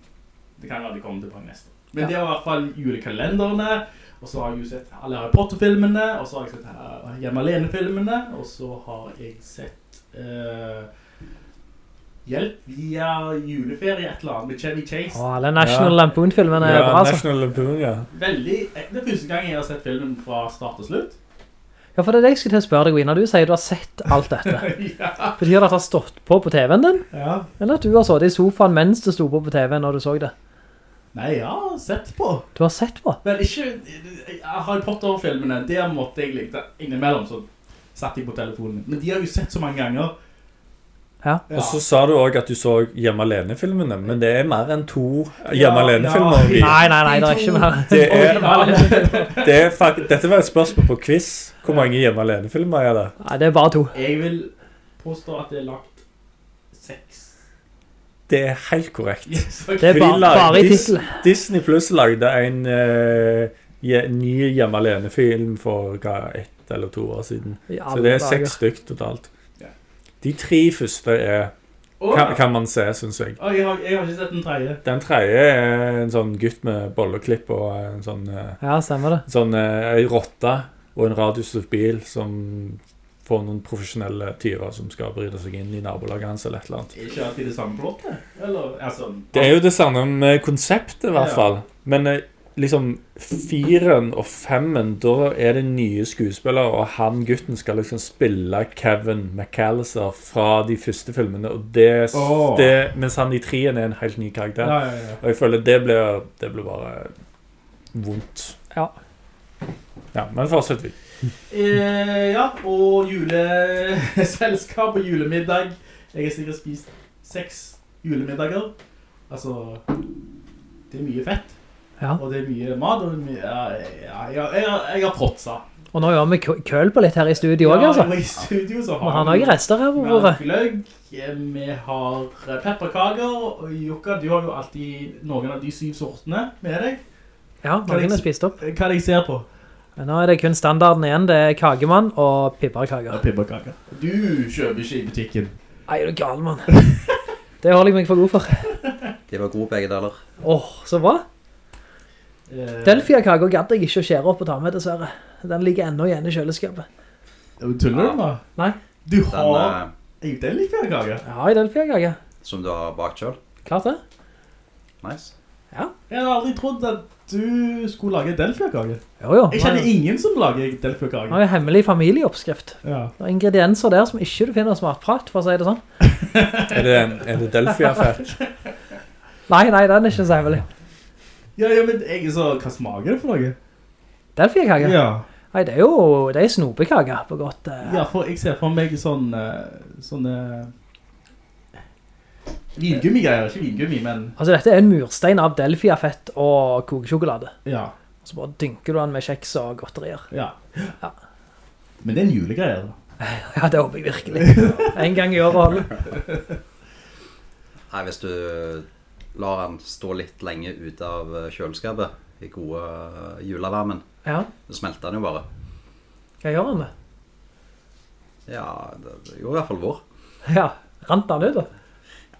Det kan være de kommer til på neste. Men Ja. det var i hvert fall julekalenderne, og så har jeg jo sett alle Harry Potter-filmene, og så har jeg sett eh, Hjemme Alene-filmene, og så har jeg sett eh, Hjelp via juleferie et eller annet med Chevy Chase. Åh, alle National Ja. Lampoon-filmene er Ja, bra, altså. National Lampoon, ja. Veldig, det er første gang jeg har sett filmen fra start til slutt. Ja, for det er det jeg skulle til å spørre deg, Wina. Du sier du har sett alt dette. ja. Betyr det at det har stått på på TV-en din? ja. Eller at du har så det i sofaen mens det stod på på TV-en når du så det? Nei, jeg har sett på. Du har sett på? Men ikke Harry Potter-filmene, der måtte jeg likte innimellom, så satt jeg på telefonen. Men de har jo sett så mange ganger. Ja. Og så sa du også at du så Hjemme Alene-filmene, men det er mer enn to Ja, Hjemme Alene-filmer. ja. Nei, nei, nei, det er ikke mer. Det er, det er fakt Dette var et spørsmål på quiz. Hvor mange Hjemme Alene-filmer er det? Nei, det er bare to. Jeg vil påstå at det er lagt seks. Det er helt korrekt. Yes, Det er bare, bare i titel. Disney Plus lagde en uh, ny Hjemme alene-film for hva, ett eller to år siden. Så det er seks stykk totalt. De tre første er, oh, kan, kan man se, syns jeg. Åh, jeg, har, jeg har ikke sett den tredje. Den tredje er en sånn gutt med bolleklipp og en sånn, eh, Ja, stemmer det. sånn eh, ei rotte og en radiostyrt bil som får noen profesjonelle tyver som skal bryte seg inn i nabolaget hans eller et eller annet. Ikke alltid det samme plottet? Eller, altså... Det er jo det samme konseptet, i hvert Ja. fall. Men eh, liksom firen og femmen, da er det nye skuespillere, og han gutten skal liksom spille Kevin McAllister fra de første filmene, og det, oh. det mens han i treen er en helt ny karakter. Ja, ja, ja. Og jeg føler det blir, det blir bare vondt. Ja. Ja, men fortsetter vi. Eh, ja, og juleselskap og julemiddag. Jeg har sikkert spist seks julemiddager. Altså det er mye fett, Ja. og det er mye mat, og er mye, ja, ja, jeg, jeg, jeg, har protsa. Og nå gjør vi køl på litt her i studio også, Ja, altså. og i studio så Vi har vi- noen rester her på bordet. Vi har gløgg, eh, vi har pepperkager, og Jukka, du har jo alltid noen av de syv sortene med deg. Ja, noen er spist opp. Hva er det jeg ser på? Men nå er det kun standarden igjen. Det er kagemann og pipperkaker. Ja, pepperkaker. Du kjøper ikke i butikken. Nei, er du gal, mann. Det holder jeg meg for god for. De var gode begge deler. Åh, så bra. Eh, Delfia-kaker gadd jeg ikke å skjære opp og ta med, dessverre. Den ligger enda igjen i kjøleskapet. Tuller du med? Nei. Du har... eh, Er jo den litt kake? Jeg har en Delfia-kake. som du har bakt selv. Klart det. Nice. Jeg har aldri trodd at du skulle lage Delfia-kake. Jo, jo. Jeg kjenner Det ingen som lager er Delfia-kake. en hemmelig familieoppskrift. Ja. Det er ingredienser der som ikke du finner smartprat, for å si det sånn. Er det, er det Delfia-fett? Nei, nei, den er ikke så hemmelig. Ja, ja, men jeg så... Hva smaker det for noe? Delfia-kake? Ja. Nei, det er jo det er snopekake på godt. Uh... Ja, for jeg ser for meg sånn... eh, Vingummi greier, ikke vingummi, men... Altså, dette er en murstein av Delfia-fett og kokesjokolade. Ja, Og Så bare dynker du den med kjeks og godterier. ja. Ja. Men det er en julegreie, da. Ja, det håper jeg virkelig. En gang i året holder. Nei, hvis du lar den stå litt lenge ute av eh, kjøleskapet i gode eh, julevarmen, Ja, så smelter den jo bare. hva gjør han det? Ja, det, det gjorde i hvert fall vår. Ja, rant han ut da?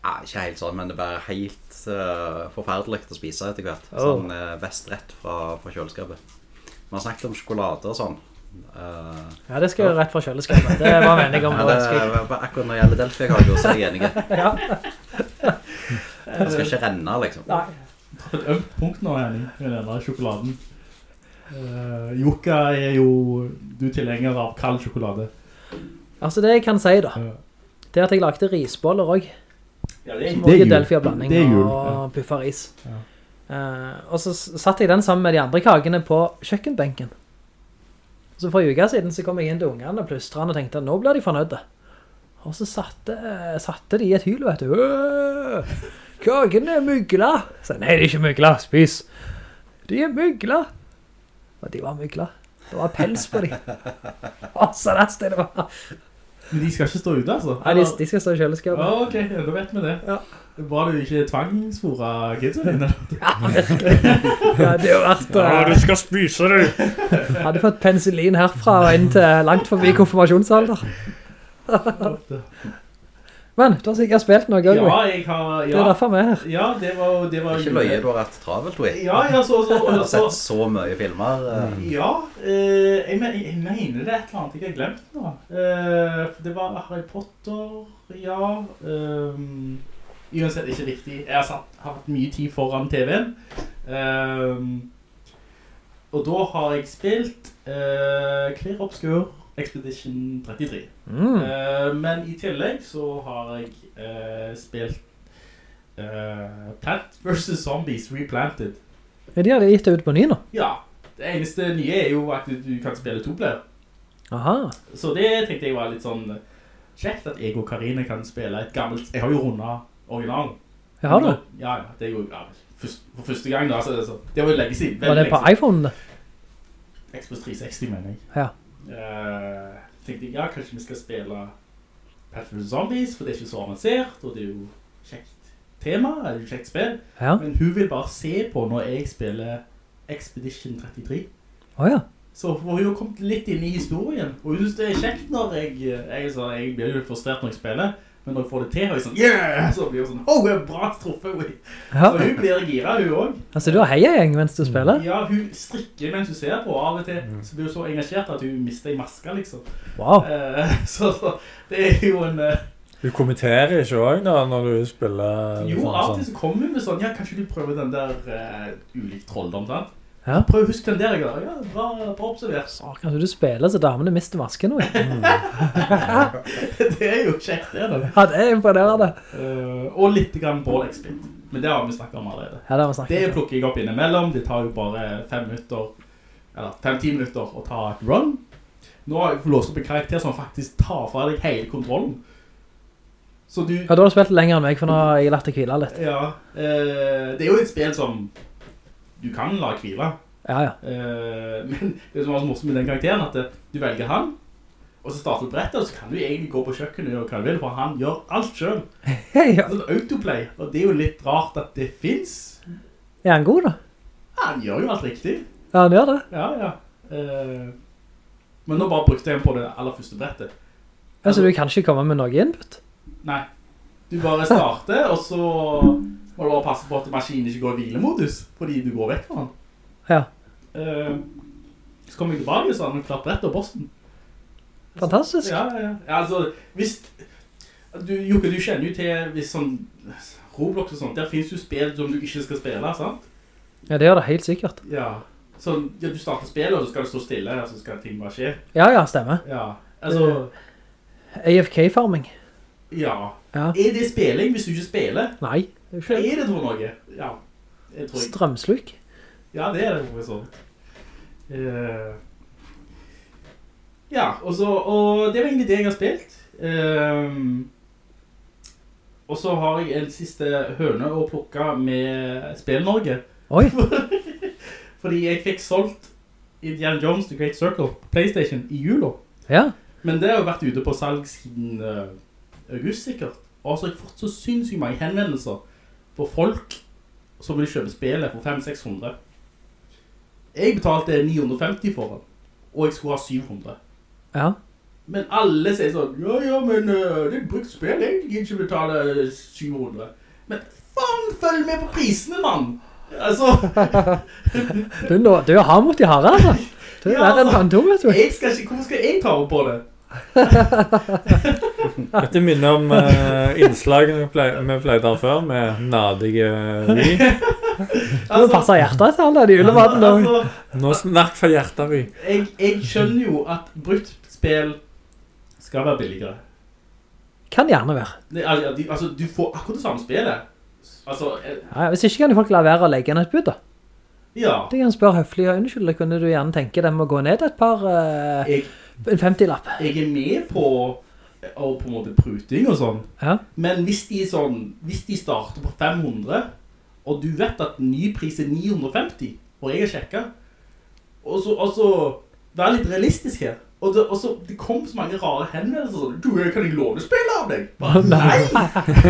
Ja, ikke helt sånn, men det bare helt uh, forferdelig å spise etter hvert. Oh. Sånn uh, vest rett fra, fra kjøleskapet. Vi har snakket om sjokolade og sånn. Eh, Ja, det skal jo rett fra kjøleskapet. Det var meningen om Ja, det. det, jeg... akkurat når det gjelder delfiakaker, så er jeg enig. Ja. Det skal ikke renne, liksom. Nei. Et ømt punkt nå, Henning, med denne sjokoladen. Uh, Jokka er jo du tilgjengelig tilhenger av kald sjokolade. Altså, det jeg kan si da, det er at jeg lagde risboller også. Ja, det Som også er Det er jul. og puffa ris. Ja. Uh, og så satte satt jeg den sammen med de andre kagene på kjøkkenbenken. Så for en uke siden så kom jeg inn til ungene plustrende og tenkte at nå blir de fornøyde. Og så satte, satte de i et hyl, vet du. «Øh, Kakene er mygla. Så nei, de er ikke mygla, spis. De er mygla. Og de var mygla. Det var pels på dem. Å, så nasty det var. Men de skal ikke stå ute, altså? Nei, de, de skal stå i kjøleskapet. Ja, ok, ja, da vet vi det. Ja. Det bra du ikke tvangsfora kidsa dine. Ja, det er jo verdt å... skal spise det! Hadde fått penicillin herfra og inn til langt forbi konfirmasjonsalder. Men, du har sikkert spilt noe, Ja, jeg har... Det er derfor vi er her. ja det var... Det var Ikke løye du har vært travelt, du jeg. Ja, ja, så... så, Du har så, så sett så mye filmer. eh. ja, eh, jeg, mener det er et eller annet jeg har glemt nå. Eh, det var Harry Potter, ja. Um, uansett ikke riktig. Jeg har, satt, har hatt mye tid foran TV-en. Um, og da har jeg spilt uh, Clear Obscure Expedition 33. Mm. Uh, men i tillegg så har jeg uh, spilt uh, Plant vs. Zombies Replanted. Ja, de hadde gitt det ut på ny nå. Ja, det eneste nye er jo at du kan spille to player. Aha. Så det tenkte jeg var litt sånn kjekt at jeg og Karine kan spille et gammelt... Jeg har jo rundet originalen. Jeg har det? Ja, ja, det er jo ja, først, for første gang da, så, så det var jo lenge siden. Var det på iPhone. Xbox 360, mener jeg. Ja. Uh, tenkte jeg, ja, kanskje vi skal spille vs. Zombies, for det er ikke så avansert, og det er jo kjekt tema, eller er kjekt spill. Ja. Men hun vil bare se på når jeg spiller Expedition 33. Åja. Så hun har jo kommet litt inn i historien, og hun synes det er kjekt når jeg, jeg, er sånn, jeg blir jo frustrert når jeg spiller, men når hun får det til, og sånn, yeah! Så blir hun sånn, oh, bra truffe, oi. Ja. Så hun blir gira, hun også. Altså, du har heiagjeng mens du spiller? Ja, hun strikker mens hun ser på, av og til, så blir hun så engasjert at hun mister i maska, liksom. Wow. Eh, så så det er jo en... eh, Du kommenterer ikke også da, når du spiller jo, sånn, av og sånn. til så kommer hun med sånn, ja, kanskje du prøver den der uh, ulik trolldom, sant? Ja. Prøv å huske den der, jeg da. Ja, bra, bra observert. Å, kanskje du spiller så damene mister masken nå. det er jo kjekt, det da. Ja, det er imponerende. Uh, og litt grann Ball Expert. Men det har vi snakket om allerede. Ja, det har vi snakket om. Det plukker jeg opp innimellom. Det tar jo bare fem minutter, eller fem-ti minutter å ta et run. Nå har jeg låst opp en karakter som faktisk tar fra deg hele kontrollen. Så du, Ja, da har du spilt lenger enn meg, for nå har jeg lært det hvile litt. ja, uh, det er jo et spill som du kan la hvile. Ja, ja. Uh, men det som var så morsomt med den karakteren, at eh, du velger han, og så starter du brettet, og så kan du egentlig gå på kjøkkenet og gjøre hva du vil, for han gjør alt selv. ja. Sånn autoplay, og det er jo litt rart at det finnes. Er han god da? Ja, han gjør jo alt riktig. Ja, han gjør det. Ja, ja. Uh, men nå bare brukte jeg den på det aller første brettet. Altså, du kan ikke komme med noe input? Nei. Du bare starter, og så må du bare passe på at maskinen ikke går i hvilemodus, fordi du går vekk fra den. Ja. Uh, så kommer jeg tilbake, så har han klart brettet og bossen. Fantastisk. Ja, ja, ja. altså, hvis... Du, Jokke, du kjenner jo til hvis sånn Roblox og sånt, der finnes jo spill som du ikke skal spille, sant? Ja, det gjør det helt sikkert. Ja. Sånn, ja, du starter spillet, og så skal det stå stille, og så skal ting bare skje. Ja, ja, stemmer. Ja, altså... AFK-farming. Ja. Ja. Er det spilling hvis du ikke spiller? Nei, er det for noe? Ja, strømsluk. Ja, det er det noe så vidt. Eh, ja, og, så, og det var egentlig det jeg har spilt. Uh, og så har jeg en siste høne å plukke med Spill Norge. Oi, Fordi jeg fikk solgt Indiana Jones The Great Circle på Playstation i jula. ja. Men det har jo vært ute på salg siden uh, august sikkert. Og så har jeg fått så synssykt mange henvendelser på folk som vil kjøpe spillet for 500-600. Jeg betalte 950 for den, og jeg skulle ha 700. Ja. Men alle sier sånn, ja, ja, men uh, det er brukt spill, jeg kan ikke betale 700. Men faen, følg med på prisene, mann! Altså, Du, nå, du har mot de harde, altså. Du er Ja, verre enn altså. han to, vet du. jeg skal ikke, hvorfor skal jeg ta opp på det? Dette minner om uh, innslagene vi pleide vi pleide her før, med nadige vi. Må passer hjertet til alle de julematen. altså, Nå snakk for hjertet, vi. jeg, jeg skjønner jo at brukt spill skal være billigere. Kan gjerne være. Det, altså, altså, du får akkurat det samme spillet. Altså, jeg... Ja, hvis ikke kan folk la være å legge inn et bud, da. ja. Det kan spørre høflig og unnskyld, kunne du gjerne tenke dem å gå ned et par, Uh... Jeg, en 50-lapp. jeg er med på og på en måte pruting og sånn. Ja. Men hvis de, sånn, hvis de starter på 500, og du vet at ny pris er 950, og jeg har sjekket, og så, og så vær litt realistisk her. Og, det, og så, det kom så mange rare henvendelser sånn, du, kan jeg låne spillet av deg? Bare, nei!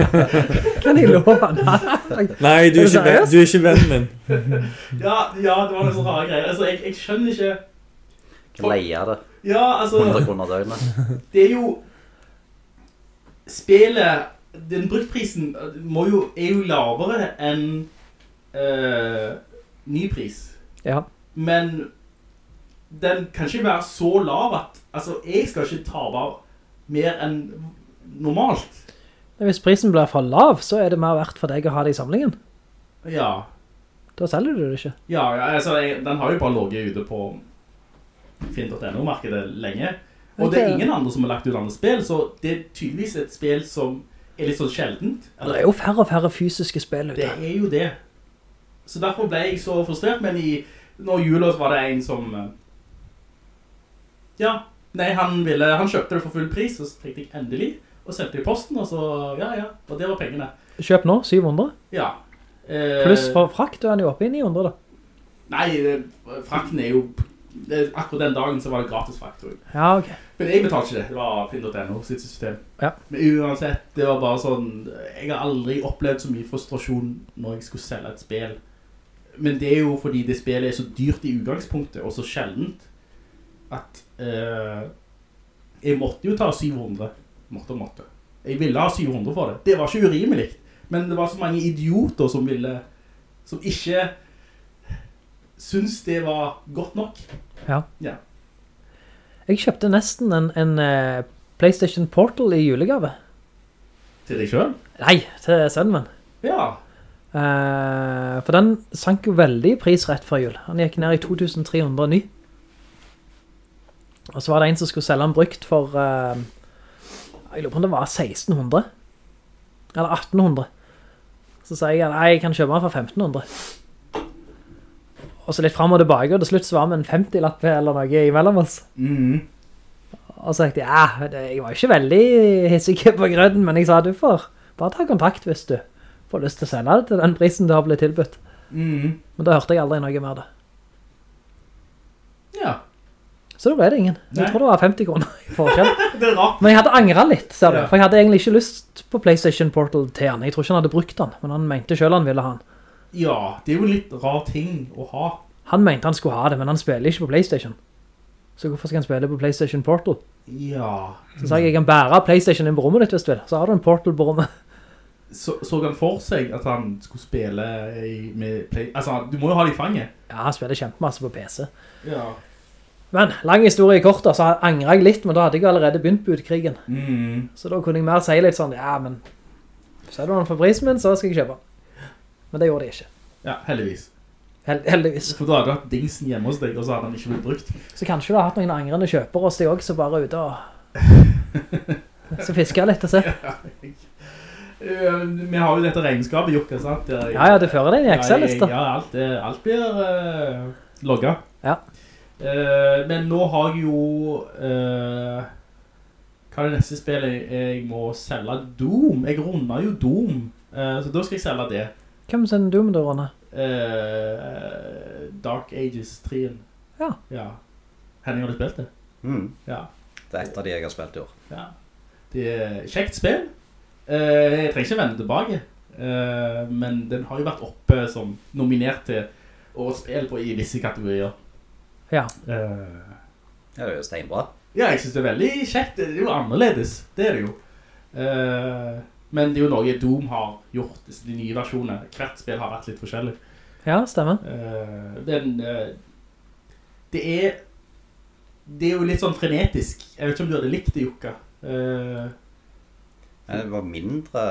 Kan jeg låne Nei. Nei, du er, Er ikke, venn- du er ikke vennen min. Ja, ja, det var noen sånne rare greier. Altså, jeg, jeg skjønner ikke... Kan leie det. Ja, altså... 100 kroner døgnet. Det er jo Spillet Den bruktprisen må jo, er jo lavere enn eh, ny pris Ja. Men Den kan ikke være så lav at Altså, jeg skal ikke tape Mer enn normalt Hvis prisen blir for lav, så er det mer verdt for deg å ha det i samlingen. Ja, Da selger du det ikke. ja, ja altså, jeg, Den har jo bare logget ute på Finn.no-markedet lenge Og det er ingen andre som har lagt ut andre spill Så det er tydeligvis et spill som er litt sånn sjeldent Det er jo færre og færre fysiske spill Det er jo det. Så derfor ble jeg så frustrert, men i, når jula var det en som, eh, ja, nei, han ville, han kjøpte det for full pris, og så tenkte jeg endelig, og sendte i posten, og så, ja, ja, og det var pengene. Kjøp nå, 700. Ja. Eh, Pluss for frakt, du er jo oppe i 900 da. Nei, frakten er jo, akkurat den dagen så var det gratis frakt, tror jeg. Ja, ok. Men jeg betalte ikke det, det var Finn.no sitt system. Ja. Men uansett, det var bare sånn, jeg har aldri opplevd så mye frustrasjon når jeg skulle selge et spill. Men det er jo fordi det spillet er så dyrt i utgangspunktet, og så sjeldent, at uh, jeg måtte jo ta 700. Måtte og måtte. Jeg ville ha 700 for det. Det var ikke urimelig. Men det var så mange idioter som ville, som ikke syntes det var godt nok. Ja. Ja. Jeg kjøpte nesten en, en eh, PlayStation Portal i julegave. Til deg selv? Nei, til sønnen min. Ja. Uh, for den sank jo veldig i pris rett før jul. Han gikk ned i 2300 ny. Og så var det en som skulle selge den brukt for, uh, jeg lurer på om det var 1600. Eller 1800. Så sa jeg, nei, jeg kan kjøpe den for 1500. Og så litt frem og tilbake, og til slutt så var vi en 50-lapp eller noe imellom oss. Mm. Og så tenkte jeg, ja, det, jeg var ikke veldig hissig på grønnen, men jeg sa, du får bare ta kontakt hvis du får lyst til å selge det til den prisen du har blitt tilbudt. Mm. Men da hørte jeg aldri noe mer det. Ja. Så da ble det ingen. Nei. Jeg tror det var 50 kroner i forskjell. Men jeg hadde angret litt, ser du. Ja. For jeg hadde egentlig ikke lyst på PlayStation Portal til han. Jeg tror ikke han hadde brukt han, men han mente selv han ville ha han. Ja, det er jo en litt rar ting å ha. Han mente han skulle ha det, men han spiller ikke på PlayStation. Så hvorfor skal han spille på PlayStation Portal? Ja. Så sa jeg, jeg kan bære PlayStation inn på rommet ditt hvis du vil. Så har du en Portal på rommet. Så, så han for seg at han skulle spille i, med play... Altså, du må jo ha det i fanget. Ja, han spiller kjempemasse på PC. Ja. Men lang historie kort da, så angrer jeg litt, men da hadde jeg allerede begynt budkrigen. Mm. Så da kunne jeg mer si litt sånn, ja, men så er det noen for prisen min, så skal jeg kjøpe. Men det gjorde de ikke. Ja, heldigvis. Hel heldigvis. For da hadde du hatt dingsen hjemme hos deg, og så hadde han ikke blitt brukt. Så kanskje du har hatt noen angrende kjøpere hos deg også, så bare ute og... Så fisker jeg litt og se. Eh, vi har jo dette regnskapet, Jokka, sant? Ja, ja, du fører deg i Excel-lister. Ja, ja, alt, alt blir uh, logget. Ja. Uh, men nå har jeg jo... Uh, hva er det neste spillet jeg må selge? Doom. Jeg runder jo Doom. Uh, så da skal jeg selge det. Hvem sin Doom med dørene? Uh, Dark Ages 3. Ja. Ja. Henning, har du spilt det? Mm. Ja. Det er et av de jeg har spilt i år. Ja. Det er kjekt spill. Uh, jeg trenger ikke vende tilbake. Uh, men den har jo vært oppe som nominert til årets spill på i visse kategorier. Ja. Eh, Ja, det er jo steinbra. ja, jeg synes det er veldig kjekt. Det er jo annerledes. Det er det jo. Men det er jo noe Doom har gjort, disse- de nye versjonene. Hvert spill har vært litt forskjellig. Ja, stemmer. Uh, den, uh, det er det er jo litt sånn frenetisk. Jeg vet ikke om du hadde likt det, Jukka. Uh, Det var mindre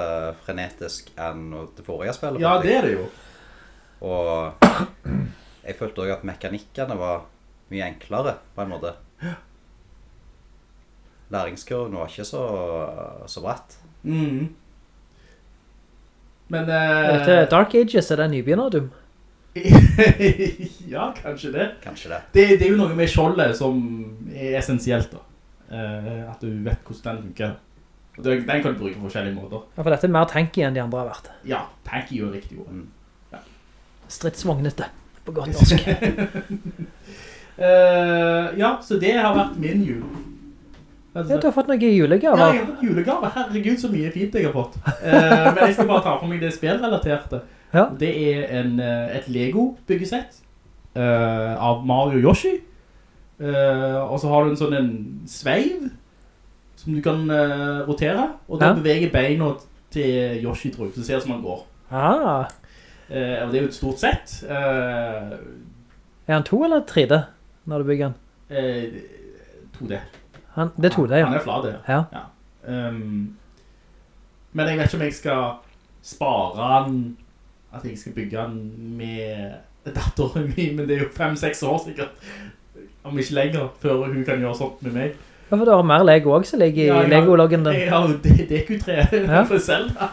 frenetisk enn det forrige spillet. ja, det er det jo. Og jeg følte også at mekanikkene var mye enklere, på en måte. Læringskurven var ikke så, så bratt. Mhm. Men Uh, eh, Dark Ages, er det nybegynner du. Ja, kanskje det. Kanskje det. det. Det er jo noe med skjoldet som er essensielt da. Uh, at du vet hvordan den funker. Og det- Den kan du bruke på forskjellige måter. Ja, for dette er mer tanky enn de andre har vært. Ja, tanky er jo riktig ord. Mm. Stridsvognete, på godt norsk. uh, ja, så det har vært min jul. Altså, Ja, du har fått noen Ja, julegaver. jeg har fått julegaver. Herregud, så mye fint jeg har fått. Eh, men jeg skal bare ta for meg det spillrelaterte. Ja. Det er en, eh, et Lego-byggesett eh, av Mario Yoshi. Eh, og så har du en sånn en sveiv som du kan eh, rotere. Og da Ja. beveger beina til Yoshi, tror jeg, så ser det som han går. Ah, Eh, og det er jo et stort sett. Er han to eller 3D når du bygger han? eh, 2D. Han det er 2D, ja. Han er flad, ja. Ja. Um, men jeg vet ikke om jeg skal spare han, at jeg skal bygge han med datteren min, men det er jo fem-seks år sikkert, om ikke lenger, før hun kan gjøre sånt med meg. Ja, for du har mer Lego også som ligger Ja, i jeg Lego-loggen din. Ja, det, D- DQ3 Ja. for Zelda.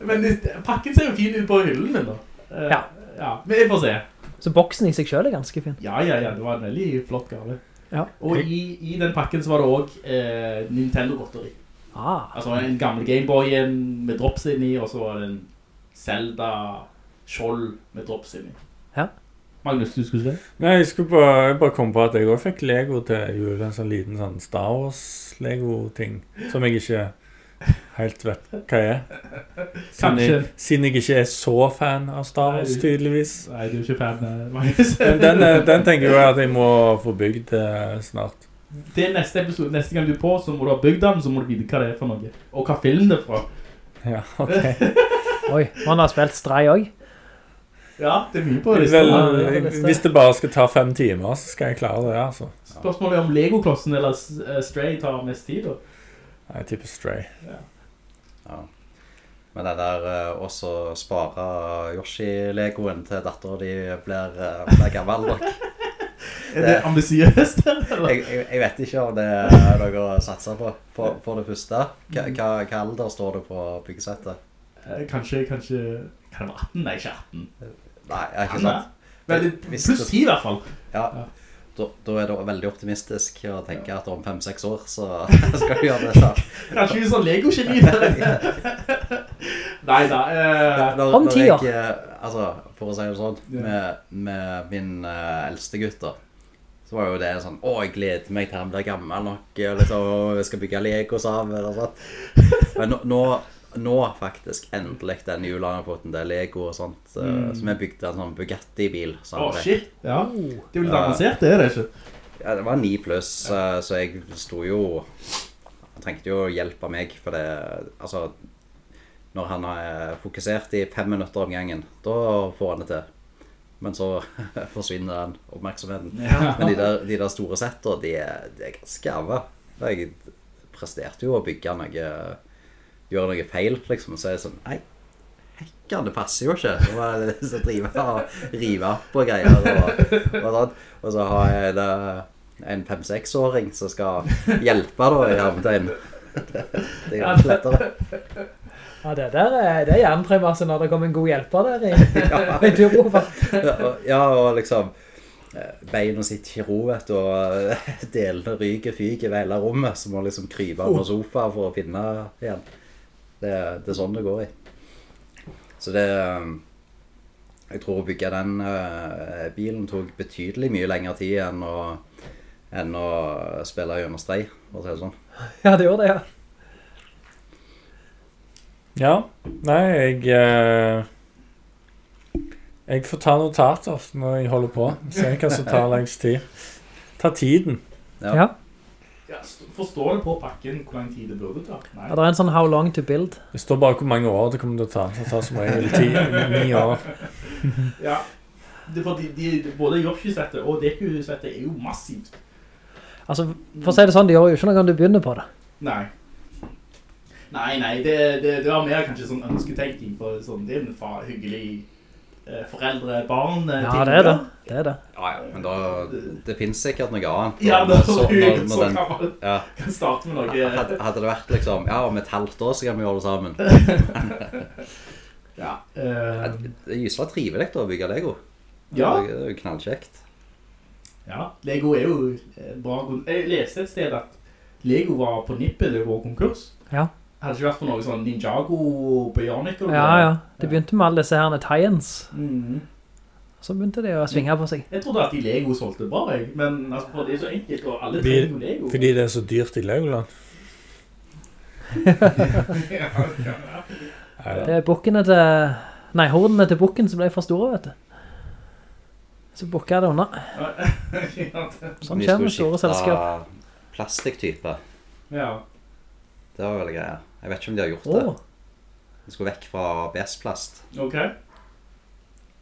Men det, pakken ser jo fin ut på hyllen min da. Eh, Ja. ja. Men jeg får se. Så boksen i seg selv er ganske fin. Ja, ja, ja, det var en veldig flott gave. Ja. Og i, i den pakken så var det også eh, Nintendo-godteri. Ah, Altså en gammel Gameboy med drops inni, og så var det en Zelda-skjold med drops inni. Ja. Magnus, du skulle si? Nei, jeg skulle bare, jeg bare komme på at jeg også fikk Lego til jul, en sånn liten sånn Star Wars-Lego-ting, som jeg ikke helt vet hva jeg er. Siden jeg, siden jeg ikke er så fan av Star Wars, tydeligvis. Nei, du er ikke fan, eh, Magnus. Men den, eh, den tenker jeg at jeg må få bygd eh, snart. Det er neste episode, neste gang du er på, så må du ha bygd den, så må du vite hva det er for noe. Og hva film det er fra. Ja, ok. oi, man har spilt Stray også. Ja, det er mye på Vel, listen. Det. hvis det bare skal ta fem timer, så skal jeg klare det, altså. Spørsmålet er om Lego-klossen eller Stray tar mest tid da. Jeg tipper Stray. Ja. Men det der eh, også spare Yoshi-legoen til datteren de blir, eh, blir gammel nok. Er det ambisiøst, eller? Jeg, jeg, vet ikke om det er noe å satse på. For, for det første, hva, hva, hva alder står det på byggesettet? Eh, Kanskje, kanskje, kan det være 18? Nei, ikke 18. Nei, ikke sant? Veldig, pluss 10 i hvert fall. Ja. Da, da er det veldig optimistisk å tenke at om fem-seks år så skal du gjøre det da. Kanskje vi er sånn Lego-geni der. Nei da. Eh, Når, Om når ti år. eh, altså, for å si det sånn, med, med min eh, eldste gutter, så var jo det sånn, å, jeg gleder meg til han blir gammel nok, og liksom, vi skal bygge Lego sammen, og sånt. Men nå, nå, nå faktisk, endelig denne jula har jeg fått en del Lego og sånt, Mm. så vi bygde en sånn Bugatti-bil. Å, sammen med shit. Ja. Det er jo litt Ja. avansert, det er det ikke? Ja, det var 9 pluss, eh, så jeg sto jo Han trengte jo hjelp av meg, for det Altså, når han er fokusert i fem minutter om gangen, da får han det til. Men så forsvinner den oppmerksomheten. Men de der, de der store setter, de de er ganske ræva. Jeg presterte jo å bygge noe Gjøre noe feil, liksom. og Så er det sånn Nei, hekkan, det passer jo ikke. Så må jeg så drive og rive opp og greier. Og, og, sånn. og så har jeg det, en fem-seksåring som skal hjelpe, da, i armtegn. Det, det er jo ikke lettere. Ja, det der er, det er jernpremasse når det kommer en god hjelper der i, i turbofart. Ja, og- Ja, liksom eh, Beina ikke i ro, vet du, og delene ryker, fyker ved hele rommet, så må liksom krype under sofa for å finne igjen. Det, det er sånn det går i. Så det eh, Jeg tror å bygge den eh, bilen tok betydelig mye lengre tid enn å, enn å spille gjennom strei, for å si det sånn. Ja, det gjorde det, ja. Ja. Nei, jeg eh, Jeg får ta notater når jeg holder på. Se hva som tar lengst tid. Ta tiden. Ja. Ja. Ja, Forstår det på pakken hvor lang tid det burde ta? Nei. Ja, det er en sånn how long to build. Det står bare hvor mange år det kommer til å ta. Det tar som regel ti, ni år. Ja. Det, fordi de, både jobbskysettet og dekkhusettet er jo massivt. Altså, for å si det sånn, det gjør jo ikke noe om du begynner på det. Nei. Nei, nei, det, det, det var mer kanskje sånn ønsketenking for sånn, det er en far, hyggelig eh, foreldre-barn-ting. Ja, det er det. Det er det. Ja, ja, men da Det finnes sikkert noe annet. Ja, Når- det så- så, når- når den- kan man ja. kan starte med noe. Hadde, hadde det vært liksom Ja, om et halvt år så kan vi gjøre det sammen. Ja, Ja, eh, Det det er gyselig trivelig å bygge Lego. Ja. Det er jo knallkjekt. ja, Lego er jo eh, bra. Jeg leste et sted at Lego var på nippet det var konkurs. Ja. Hadde ikke vært for noe sånn Ninjago, Bionic og Ja, ja. Det begynte med alle disse herne tie-ins. Mhm. Så begynte det å svinge på seg. Jeg trodde at de Lego solgte bra, jeg. Men altså, for det er så enkelt, og alle trenger jo Lego. fordi det er så dyrt i Legoland. Det er bukkene til... Nei, hordene til bukken som ble for store, vet du. Så bukket det unna. det- Sånn kommer store selskap. Plastiktyper. ja. Det var vel greia. Jeg vet ikke om de har gjort det. Åh, Vi skulle vekk fra ABS-plast. Ok.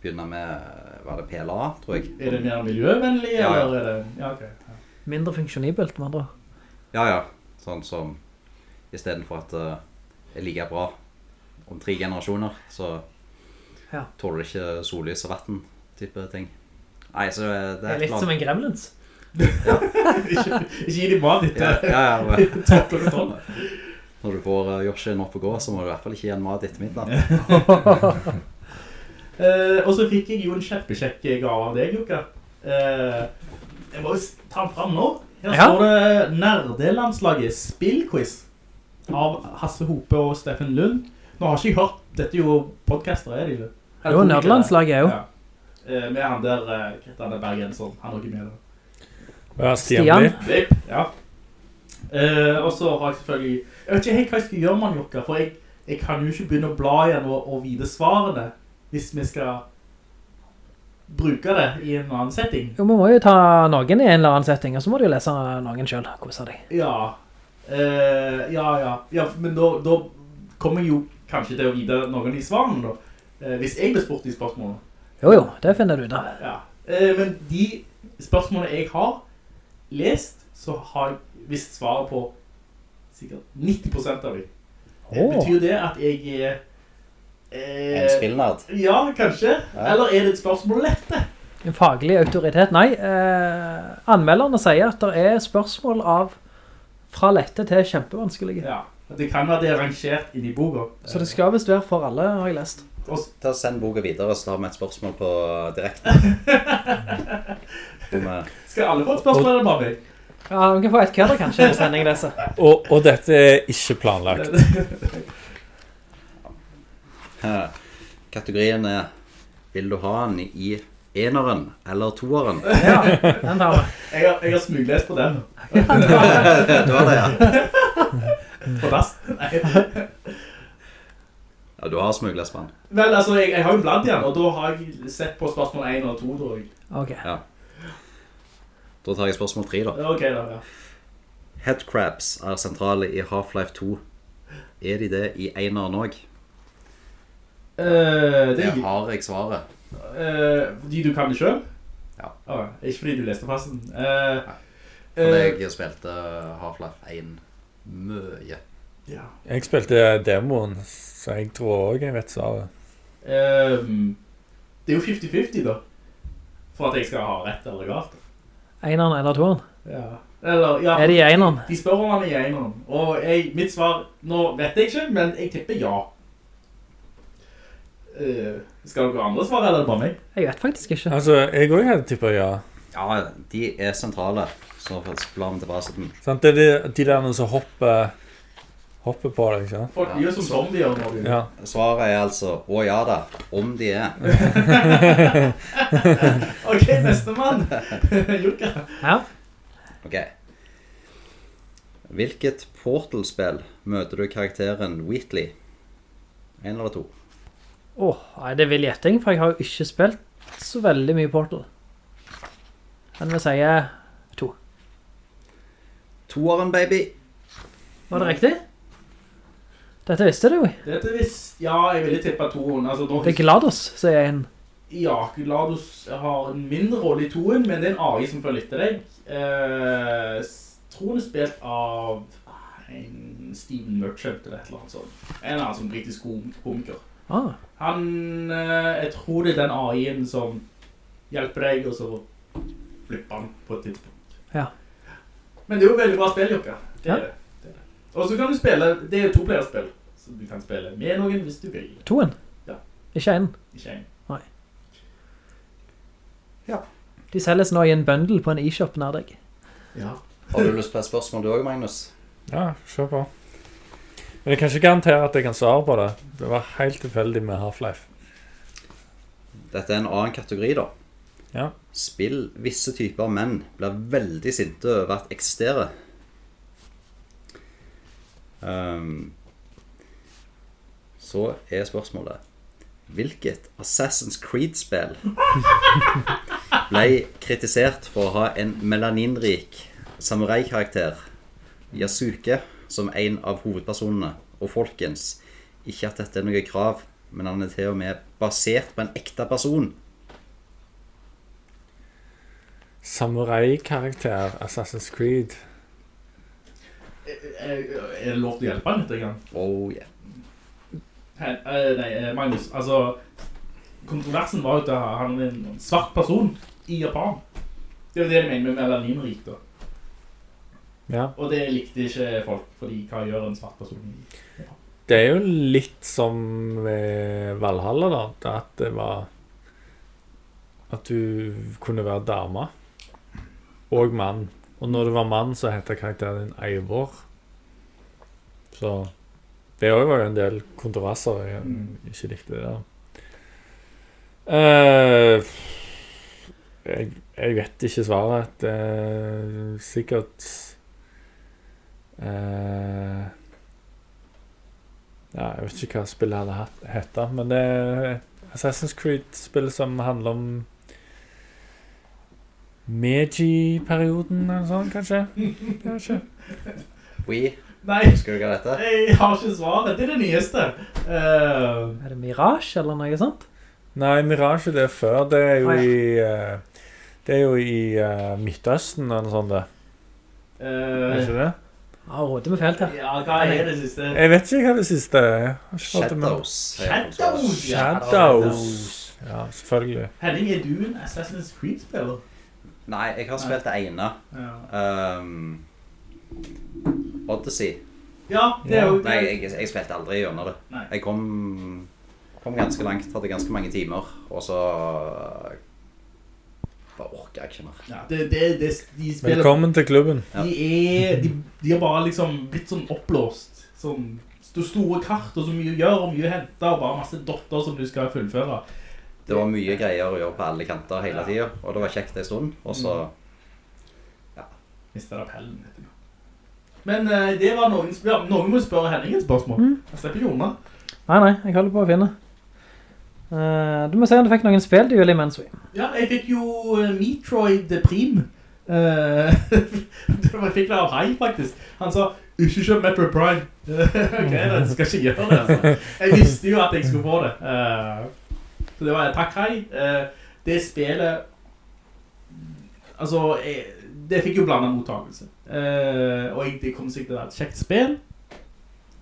Begynne med Var det PLA, tror jeg? Er det mer miljøvennlig, Ja, ja. eller er det... Ja, ok. Ja. mindre funksjonibelt, med andre. ord. Ja, ja. Sånn som I stedet for at eh, det er like bra om tre generasjoner, så Ja. tåler det ikke sollys og vann, type ting. Nei, så det Det er litt som en gremlins. ikke, ikke gi dem mat ja, etter ja, ja, men topp klokka tolv. Når du får uh, Joshin opp og gå, så må du i hvert fall ikke gi en mat etter midnatt. Eh, og så fikk jeg jo en kjempekjekk gave av deg, Jukka. Eh, jeg må jo ta den fram nå. Her Ja. står det Nerdelandslaget spillquiz av Hasse Hope og Steffen Lund. Nå har ikke jeg hørt, dette er jo podcaster, er det jo? Jo, nerdelandslaget er jo. Ja. Eh, med han der, hva heter han der bergenseren, han er ikke med da. Ja, Stian Stian. Ja. Eh, og så har jeg selvfølgelig Jeg vet ikke helt hva jeg skal gjøre med han, Jokka, for jeg, jeg kan jo ikke begynne å bla igjen og, og vide svarene hvis vi skal bruke det i en annen setting. Jo, vi må jo ta noen i en eller annen setting, og så må du jo lese noen selv. Kose deg. Ja. uh, ja, ja. ja men da, da kommer jeg jo kanskje til å vide noen i svarene, da. Uh, hvis jeg blir spurt i spørsmålene. Jo, jo, det finner du da. Ja. Uh, men de spørsmålene jeg har lest, så har jeg visst svaret på sikkert 90% av dem. Oh. Betyr det at jeg er... eh, En spillnerd. Ja, kanskje. Ja. Eller er det et spørsmål lette? En faglig autoritet. Nei, eh, anmelderne sier at det er spørsmål av fra lette til kjempevanskelige. Ja. Det kan være det er rangert inn i boka. Så det skal vist være for alle, har jeg lest. Da Ta Send boka videre, så har vi et spørsmål på direkten. Skal alle få et spørsmål, eller bare meg? Ja, vi kan få et kødder kanskje i sending disse. Og, og dette er ikke planlagt. Kategorien er Vil du ha den i eneren eller toeren? Ja, den tar vi. Jeg har, jeg har smuglest på den. det var det, ja. På dass. Nei. ja du har smuglest på den. Vel, altså, jeg, jeg har jo bladd igjen, og da har jeg sett på spørsmål 1 og 2, tror jeg. Ok. Ja. Da tar jeg spørsmål tre, da. Ok, da, ja. Headcrabs er sentrale i Half-Life 2. Er de det i eneren òg? Eh, det Det er har jeg svaret. eh, fordi du kan det selv? Ja. Ah, ikke fordi du leste passen. Uh, For jeg spilte Half-Life 1 mye. ja. Jeg spilte demoen, så jeg tror òg jeg vet svaret. Ehm, det er jo 50-50 da. For at jeg skal ha rett eller galt. Eineren eller toeren? Ja. Eller, ja. Er det i eineren? De spør om han er i eineren. Og jeg, mitt svar, nå vet jeg ikke, men jeg tipper ja. Uh, skal dere andre svare, eller er bare meg? Jeg vet faktisk ikke. Altså, jeg også hadde tippa ja. Ja, de er sentrale. Så blar vi tilbake til den. Er de, de der som hopper Hopper på deg, ikke sant? Folk jo som zombier når de- Ja. Svaret er altså å ja da, om de er. Ok, neste mann. Jukka. Ja. Ok. Hvilket Portal-spill møter du karakteren Wheatley? En eller to? Åh, nei, det vil gjetting, for jeg har jo ikke spilt så veldig mye Portal. Men vi sier to. Toeren, baby. Var det riktig? Dette visste du jo. Dette visste, ja, jeg ville tippe toen. Altså, Det er GLaDOS, sier jeg en. Ja, GLaDOS har en mindre rolle i toen, men det er en AI som følger etter deg. Eh, tror den er spilt av en Steven Merchant eller et eller annet sånt. En annen som britisk kom komiker. Ah, Han, eh, jeg tror det er den AI-en som hjelper deg, og så flipper han på et tidspunkt. Ja. Men det er jo veldig bra spill, Jokka. Det Ja. er det. Og så kan du spille, det er jo to playerspill, så du kan spille med noen hvis du vil. toen. Ja. Ikke en. Ikke en. De selges nå i en bundle på en e-shop nær deg. Ja. Har du lyst på et spørsmål du også, Magnus? ja, se på. Men jeg kan ikke garantere at jeg kan svare på det. Det var helt tilfeldig med Half-Life. Dette er en annen kategori, da. Ja. Spill visse typer menn blir veldig sinte over at eksisterer. Ehm, så er spørsmålet Hvilket Assassin's Creed-spill ble kritisert for å ha en melaninrik samurai-karakter, Yasuke, som en av hovedpersonene? Og folkens, ikke at dette er noe krav, men han er til og med basert på en ekte person. Samurai-karakter, Assassin's Creed. Er det lov til å hjelpe han litt? gang? Oh yeah. Hen- eh, nei, eh, Magnus, altså Kontroversen var jo at han er en svart person i Japan. Det er jo det de mener med melaninrik, da. Ja. Og det likte ikke folk, fordi hva gjør en svart person i Japan? Det er jo litt som Valhalla, da. At det var At du kunne være dame. Og mann. Og når du var mann, så het karakteren din Eivor. Så det òg var jo en del kontroverser. Jeg Mm. ikke likte det der. Uh, jeg, jeg vet ikke svaret. Det er sikkert uh, ja, Jeg vet ikke hva spillet hadde hett, men det er Assassin's Creed-spill som handler om Meiji-perioden eller sånn, kanskje? Kanskje? Oui! We, Nei, husker du hva dette? jeg har ikke svaret. Det er det nyeste. Uh... Er det Mirage eller noe sånt? Nei, Mirage det er før. Det er jo Ah, ja. i uh, Det er jo i uh, Midtøsten eller noe sånt. det. Er ikke det? Ja, råder vi felt her. ja, hva er det siste? Jeg vet ikke hva det siste er. Shadows. Shadows. Shadows. Ja, selvfølgelig. Henning, er du en Assassin's Creed-spiller? Nei, jeg har spilt det ene. Ja. Um, Odyssey. ja, det er jo... Nei, jeg, jeg spilte aldri gjennom det. Nei. Jeg kom, kom ganske langt, hadde ganske mange timer, og så bare orker jeg ikke mer. Ja, det, det, det, de spiller Velkommen til klubben. De, er, de, de har bare liksom blitt sånn oppblåst. Sånn store kart og så mye å gjøre og mye å hente og bare masse dotter som du skal fullføre. Det var mye greier å gjøre på alle kanter hele tiden, og det var kjekt en stund, og så ja. Mista det appellen. vet du. Men uh, det var noen, ja, noen må spørre Henning et spørsmål. Jeg slipper ikke unna. Nei, nei, jeg holder på å finne. Uh, du må si om du fikk noen spill du gjorde imens vi. Ja, jeg fikk jo uh, Metroid Prime. Uh, jeg fikk det av Hai, faktisk. Han sa, ikke kjøp Metroid Prime. ok, da skal jeg ikke gjøre det, altså. Jeg visste jo at jeg skulle få det. Eh, så det var takk, hei. Eh, det spillet, altså, jeg, det fikk jo blandet mottakelse. Eh, og jeg, det kom sikkert til å være et kjekt spill.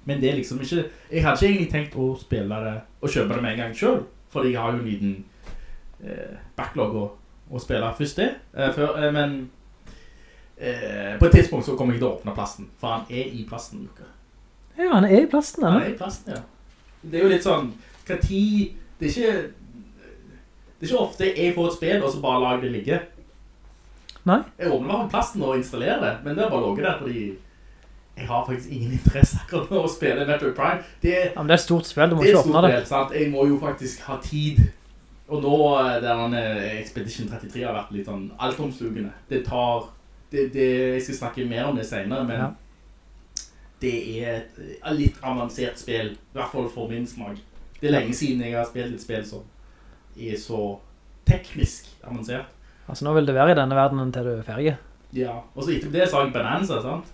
Men det er liksom ikke, jeg hadde ikke egentlig tenkt å spille det, og kjøpe det med en gang selv. Fordi jeg har jo en liten eh, backlog å, å spille først det. Før, men på et tidspunkt så kommer jeg til å åpne plassen, for han er i plassen, Luka. Ja, han er i plassen, Han er i plassen, ja. Det er jo litt sånn, hva tid, det er ikke, det er ikke ofte jeg får et spill, og så bare lager det ligge. Nei. Jeg åpner bare plassen og installerer det, men det er bare logget der, fordi jeg har faktisk ingen interesse akkurat nå å spille Metroid Prime. Det er Ja, men det er et stort spill, du må det Det er et stort spill, sant? Jeg må jo faktisk ha tid. Og nå denne der eh, Expedition 33 har vært litt sånn altomslugende. Det tar, det, det, jeg skal snakke mer om det senere, men Ja. det er et eh, litt avansert spill, i hvert fall for min smak. Det er lenge siden jeg har spilt et spill som er så teknisk avansert. Altså, nå vil det være i denne verdenen til du er ferdig. Ja, og så etter det sa jeg Bonanza, sant?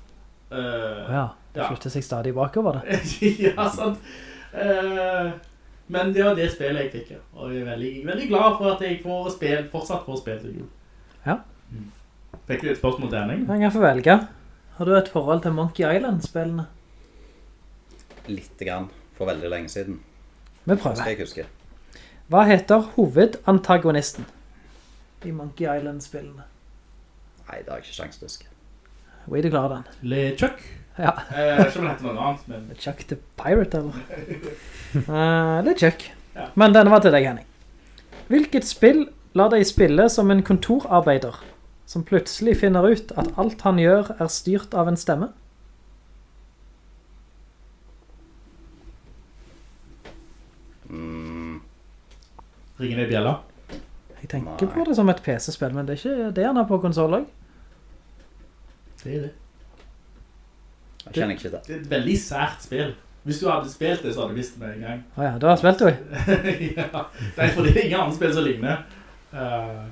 Eh, Ja, Ja. flytter seg stadig bakover det. ja, sant. Uh, men det var det spillet jeg fikk, og jeg er veldig, veldig glad for at jeg får spil, fortsatt får spill til jul. Ja. Mm. Fikk du et spørsmål til Henning? Jeg kan få velge. Har du et forhold til Monkey Island-spillene? litt grann for veldig lenge siden. Vi Det skal jeg huske. Hva heter hovedantagonisten i Monkey Island-spillene? Nei, det har jeg ikke sjans til å huske. Wait, du klarer den. LeChuck. Ja. Eh, Jeg vet ikke om det heter noe annet, men... Chuck the Pirate, eller? Uh, det er Chuck. Ja. Men denne var til deg, Henning. Hvilket spill lar deg spille som en kontorarbeider som plutselig finner ut at alt han gjør er styrt av en stemme? Ringer det i bjella? Jeg tenker Nei. på det som et PC-spill, men det er ikke det han har på konsol også. Det er det. jeg kjenner ikke det. Det er et veldig sært spill. Hvis du hadde spilt det, så hadde du visst det med en gang. Åja, da har spilt det. ja, det er fordi det er ingen andre spill som ligner. Uh...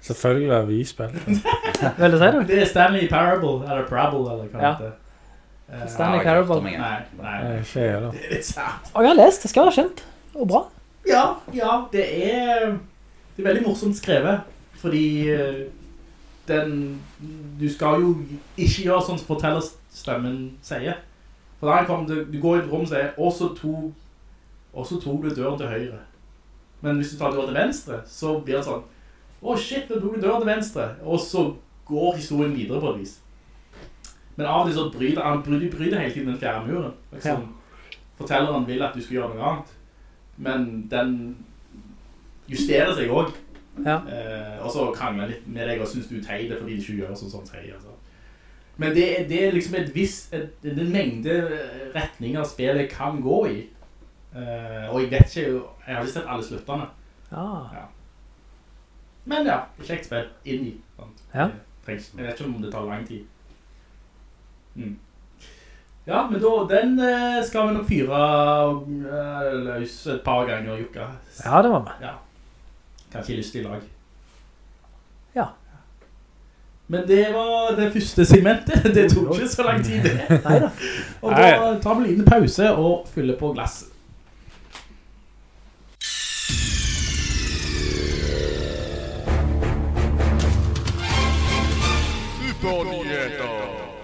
Selvfølgelig har vi spilt. Vil du si det? det er Stanley Parable, eller Parable, eller hva Ja. det heter. Stanley jeg Parable. Nei. Nei, nei. er Ikke jeg da. Det er litt sært. Og jeg har lest, det skal være kjent. Og bra. Ja, ja, det er Det er veldig morsomt skrevet Fordi eh, den Du skal jo ikke gjøre sånn som fortellerstemmen sier. For da kom, du, du går i et rom og sier Og så tog, tog du døren til høyre. Men hvis du tar døren til venstre Så blir det sånn Å shit, nå tok du døren til venstre. Og så går historien videre på et vis. Men av og til så bryter han bryter, bryter hele tiden den fjerde muren. Liksom, Fortelleren vil at du skal gjøre noe annet men den justerer seg også. Ja. Eh, og så krangler jeg litt med deg og synes du er fordi du ikke gjør sånn sånn sier. Altså. Men det, er- det er liksom et visst, et, det er en mengde retninger spillet kan gå i. Eh, og jeg vet ikke, jeg har ikke sett alle sluttene. Ja. Men ja, kjekt spill, inni. Sant? Ja. Jeg vet ikke om det tar lang tid. Mm. Ja, men da, den eh, skal vi nok fyre eh, løs et par ganger, Jukka. ja, det var med. Ja. Kanskje i lystig lag. Ja. Men det var det første segmentet. Det tok ikke så lang tid, det. Neida. Og da tar vi en liten pause og fyller på glasset.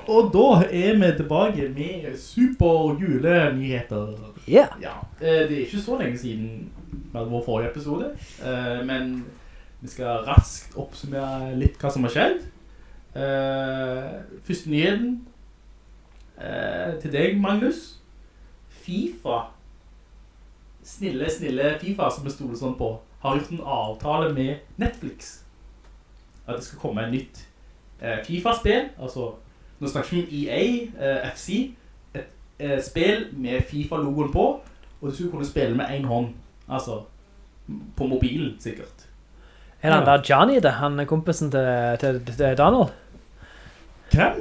Og da er vi tilbake med super nyheter. Yeah. Ja, eh, det er ikke så lenge siden vår forrige episode, eh, men vi skal raskt oppsummere litt hva som har skjedd. Eh, Første nyheten eh, til deg, Magnus. FIFA, snille, snille FIFA som vi stoler sånn på, har gjort en avtale med Netflix. at det skal komme en nytt FIFA-spill, altså, nå snakker vi om EA, eh, FC, et eh, spill med FIFA-logoen på, og du skulle kunne spille med en hånd, altså, på mobilen sikkert. Er det han der Johnny det? Han er kompisen til, til, til Donald? Hvem?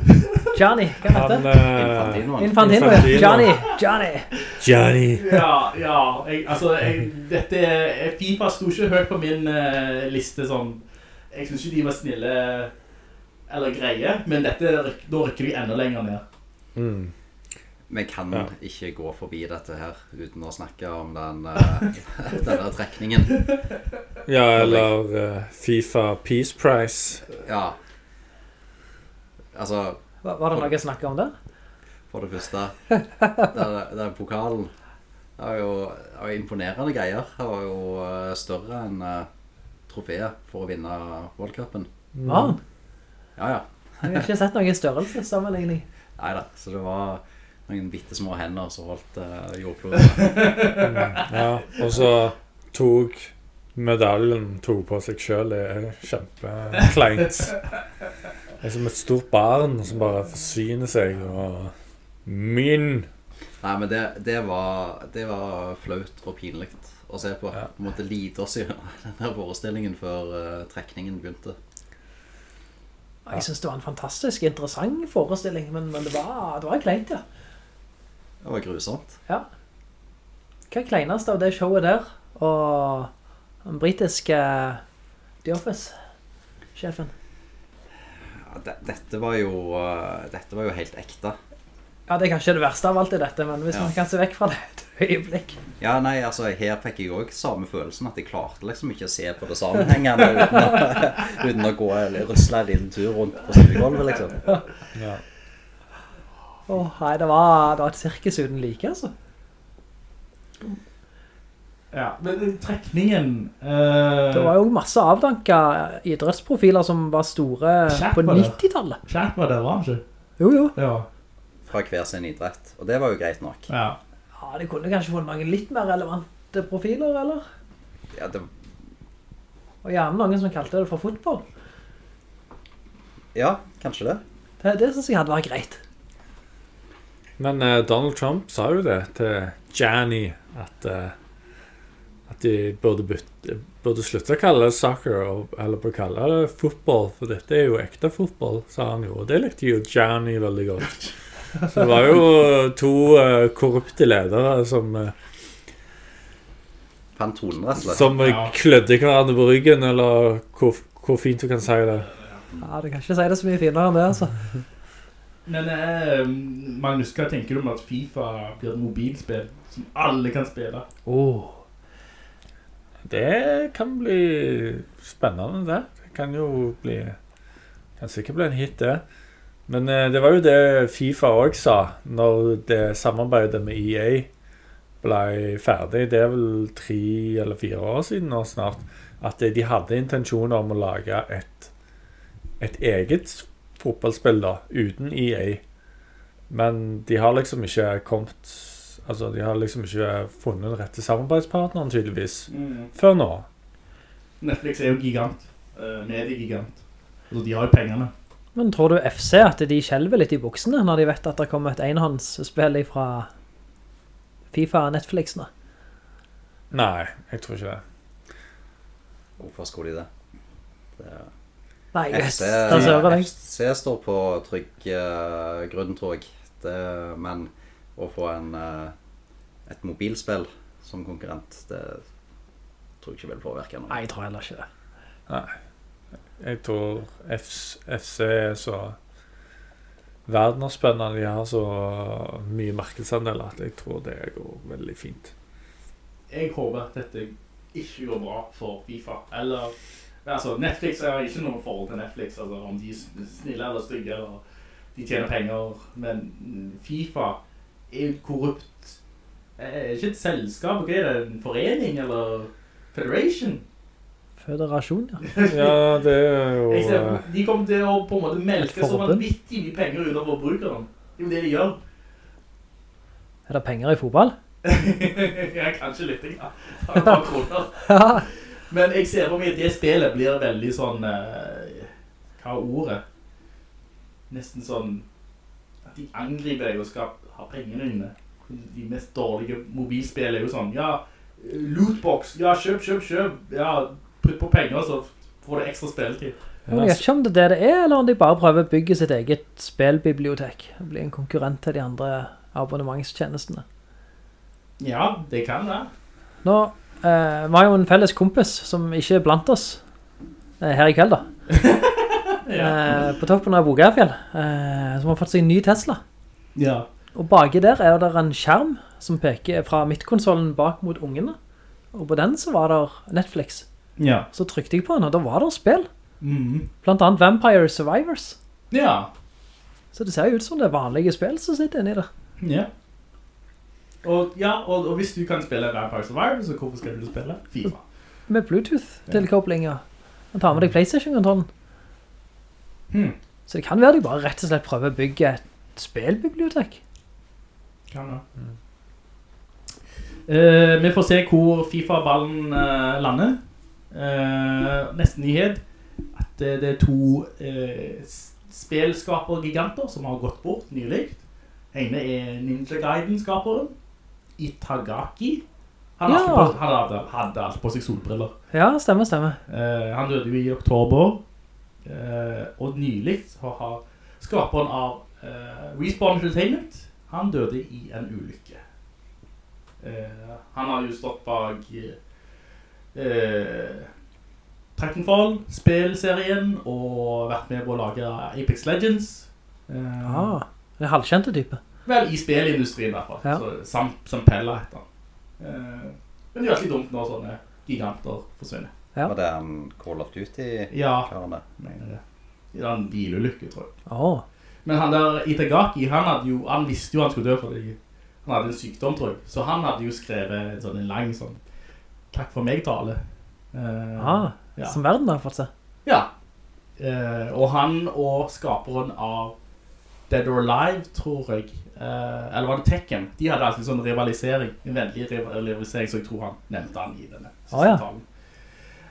Johnny, hva heter det? eh, Infantino. Infantino. Infantino. Johnny, Johnny. Johnny. Ja, ja, jeg, altså, jeg, dette, er- FIFA sto ikke høyt på min uh, liste, sånn, jeg synes ikke de var snille, eller greie, men dette, da rykker de enda lenger ned. Mm. Vi kan Ja. ikke gå forbi dette her uten å snakke om den, uh, denne trekningen. Ja, eller uh, Fifa Peace Prize. Ja. Altså, Var, var det noe å snakke om der? for det første, den, den pokalen det var jo, det var imponerende greier. Det var jo eh, større enn uh, trofeet for å vinne World Cupen. Mm. Ja, ja. Jeg har ikke sett noen størrelse sammenligning. Neida, så det var noen bittesmå hender som holdt uh, jordkloden. Ja, og så tok medaljen tok på seg selv, Det er kjempekleint. Det er som et stort barn som bare forsyner seg og Min! Nei, men det, det, var, det var flaut og pinlig å se på. Ja. Vi måtte lide oss i denne forestillingen før uh, trekningen begynte. Jeg synes det var en fantastisk interessant forestilling, men, men det var, det var kleint, ja. Det var grusomt. ja. Hva er kleinest av det showet der? Og den britiske The Office-sjefen. Ja, det, dette, eh, dette var jo helt ekte. Ja, det er kanskje det verste av alt i dette, men hvis Ja. man kan se vekk fra det et øyeblikk. Ja, nei, altså Her fikk jeg òg samme følelsen, at jeg klarte liksom ikke å se på det sammenhengende uten uten å gå eller rusle en liten tur rundt på stuegulvet, liksom. Ja. Åh, nei, det var, det var et sirkus uten like, altså. Ja, men trekningen... Uh... Det var jo masse avdanka idrettsprofiler som var store Kjært på 90-tallet. Kjært var det, var han ikke? Jo, jo. Ja. Fra hver sin idrett. Og det var jo greit nok. ja. Ja, de kunne kanskje fått mange litt mer relevante profiler, eller? Ja, det, Og gjerne noen som kalte det for fotball. ja kanskje det. Det, det synes jeg hadde vært greit. Men eh, Donald Trump sa jo det til Jani, at eh, at de burde, bytte, burde slutte å kalle det soccer, og, eller burde kalle det fotball, for dette er jo ekte fotball, sa han jo. Og det likte jo Gianni veldig godt. Så det var jo to uh, korrupte ledere som, uh, Fant tonen, rett og slett. som eh, Ja. klødde hverandre på ryggen, eller hvor, hvor fint du kan si det. Ja, du kan ikke si det så mye finere enn det, altså. Men eh, Magnus, hva tenker du om at FIFA blir et mobilspill som alle kan spille? Åh. Det kan bli spennende, det. Det kan jo bli Kan sikkert bli en hit, det. Men eh, det var jo det Fifa òg sa når det samarbeidet med EA ble ferdig. Det er vel tre eller fire år siden nå snart. At de hadde intensjoner om å lage et, et eget fotballspill da, uten EA. Men de har liksom ikke kommet Altså, de har liksom ikke funnet den rette samarbeidspartneren, tydeligvis. Før nå. Netflix er jo gigant. Uh, mediegigant. Altså, de har jo pengene. Men tror du FC at de skjelver litt i buksene når de vet at det kommer et enhåndsspill fra FIFA og Netflix nå? Nei, jeg tror ikke det. Hvorfor skulle de det? det Nei, jeg FC, jeg. FC står på trygg uh, grunn, tror jeg. Det, men å få en, uh, et mobilspill som konkurrent, det tror jeg ikke vil påvirke noe. Nei, jeg tror heller ikke det. Jeg tror FC er så verdensspennende. De har så mye markedsandeler at jeg tror det går veldig fint. Jeg håper at dette ikke går bra for FIFA. Eller altså, Netflix har ikke noe forhold til Netflix. Altså, om de er snille eller stygge, eller de tjener penger. Men FIFA er jo korrupt Er ikke et selskap? Hva er det? En forening, eller federation? Føderasjon, ja. Ja, det er jo ser, eh, de kommer til å på en måte melke så vanvittig mye penger ut av forbrukeren. Det er jo det de gjør. Er det penger i fotball? ja, kanskje litt. Ja. Et par kroner. Ja. Men jeg ser for meg at det spillet blir veldig sånn eh, hva er ordet? Nesten sånn at de angriper deg og skal ha pengene inne. De mest dårlige mobilspillene er jo sånn, ja, lootbox, ja, kjøp, kjøp, kjøp, ja, putt på penger, så får du ekstra spilletid. Jeg vet ikke om det er det det er, eller om de bare prøver å bygge sitt eget spillbibliotek. Bli en konkurrent til de andre abonnementstjenestene. Ja, det kan det. Nå, eh, vi har jo en felles kompis som ikke er blant oss eh, her i kveld da. eh, på toppen av Bogafjell, eh, som har fått seg en ny Tesla. Ja. Og baki der er det en skjerm som peker fra midtkonsolen bak mot ungene. Og på den så var det Netflix. Ja. Så trykte jeg på den, og da var det spill. Mhm. Blant annet Vampire Survivors. Ja. Så det ser jo ut som det er vanlige spill som sitter inne i det. Ja. Og, ja, og, og hvis du kan spille Vampire Survivors, så hvorfor skal du spille FIFA? Med Bluetooth-tilkoblinger. Man tar med deg Playstation-kontrollen. Hmm. Så det kan være du bare rett og slett prøver å bygge et spillbibliotek. Kan da. Mm. Uh, vi får se hvor FIFA-ballen uh, lander. Eh, nesten nyhet at det, det er to eh, s- spillskapergiganter som har gått bort nylig. ene er Ninja Gaiden-skaperen, Itagaki. Han, Ja. hadde, på, han hadde, hadde alt på seg solbriller. Ja, stemmer, stemmer. Eh, han døde jo i oktober. Eh, og nylig har skaperen av eh, Respawn Entertainment, han døde i en ulykke. Eh, han har jo stått bak eh, Titanfall, spilserien, og vært med på å lage Apex Legends. Eh, Ah, det er halvkjente type. Vel, i spilindustrien i hvert fall. Ja. Så, Sam, Pella heter han. Eh, men det er alltid dumt når sånne giganter forsvinner. Ja. Var det en Call of Duty-karene? Ja, mener det. Det var en bilulykke, tror jeg. Oh. Men han der Itagaki, han, jo, han visste jo han skulle dø fordi han hadde en sykdom, tror jeg. Så han hadde jo skrevet en sånn en lang sånn takk for meg-tale. Eh, ah, ja. som verden har fått seg. Ja. Eh, og han og skaperen av Dead or Alive, tror jeg, eh, eller var det Tekken, de hadde altså en sånn rivalisering, en vennlig rivalisering, så jeg tror han nevnte han i denne siste Å, ja. talen.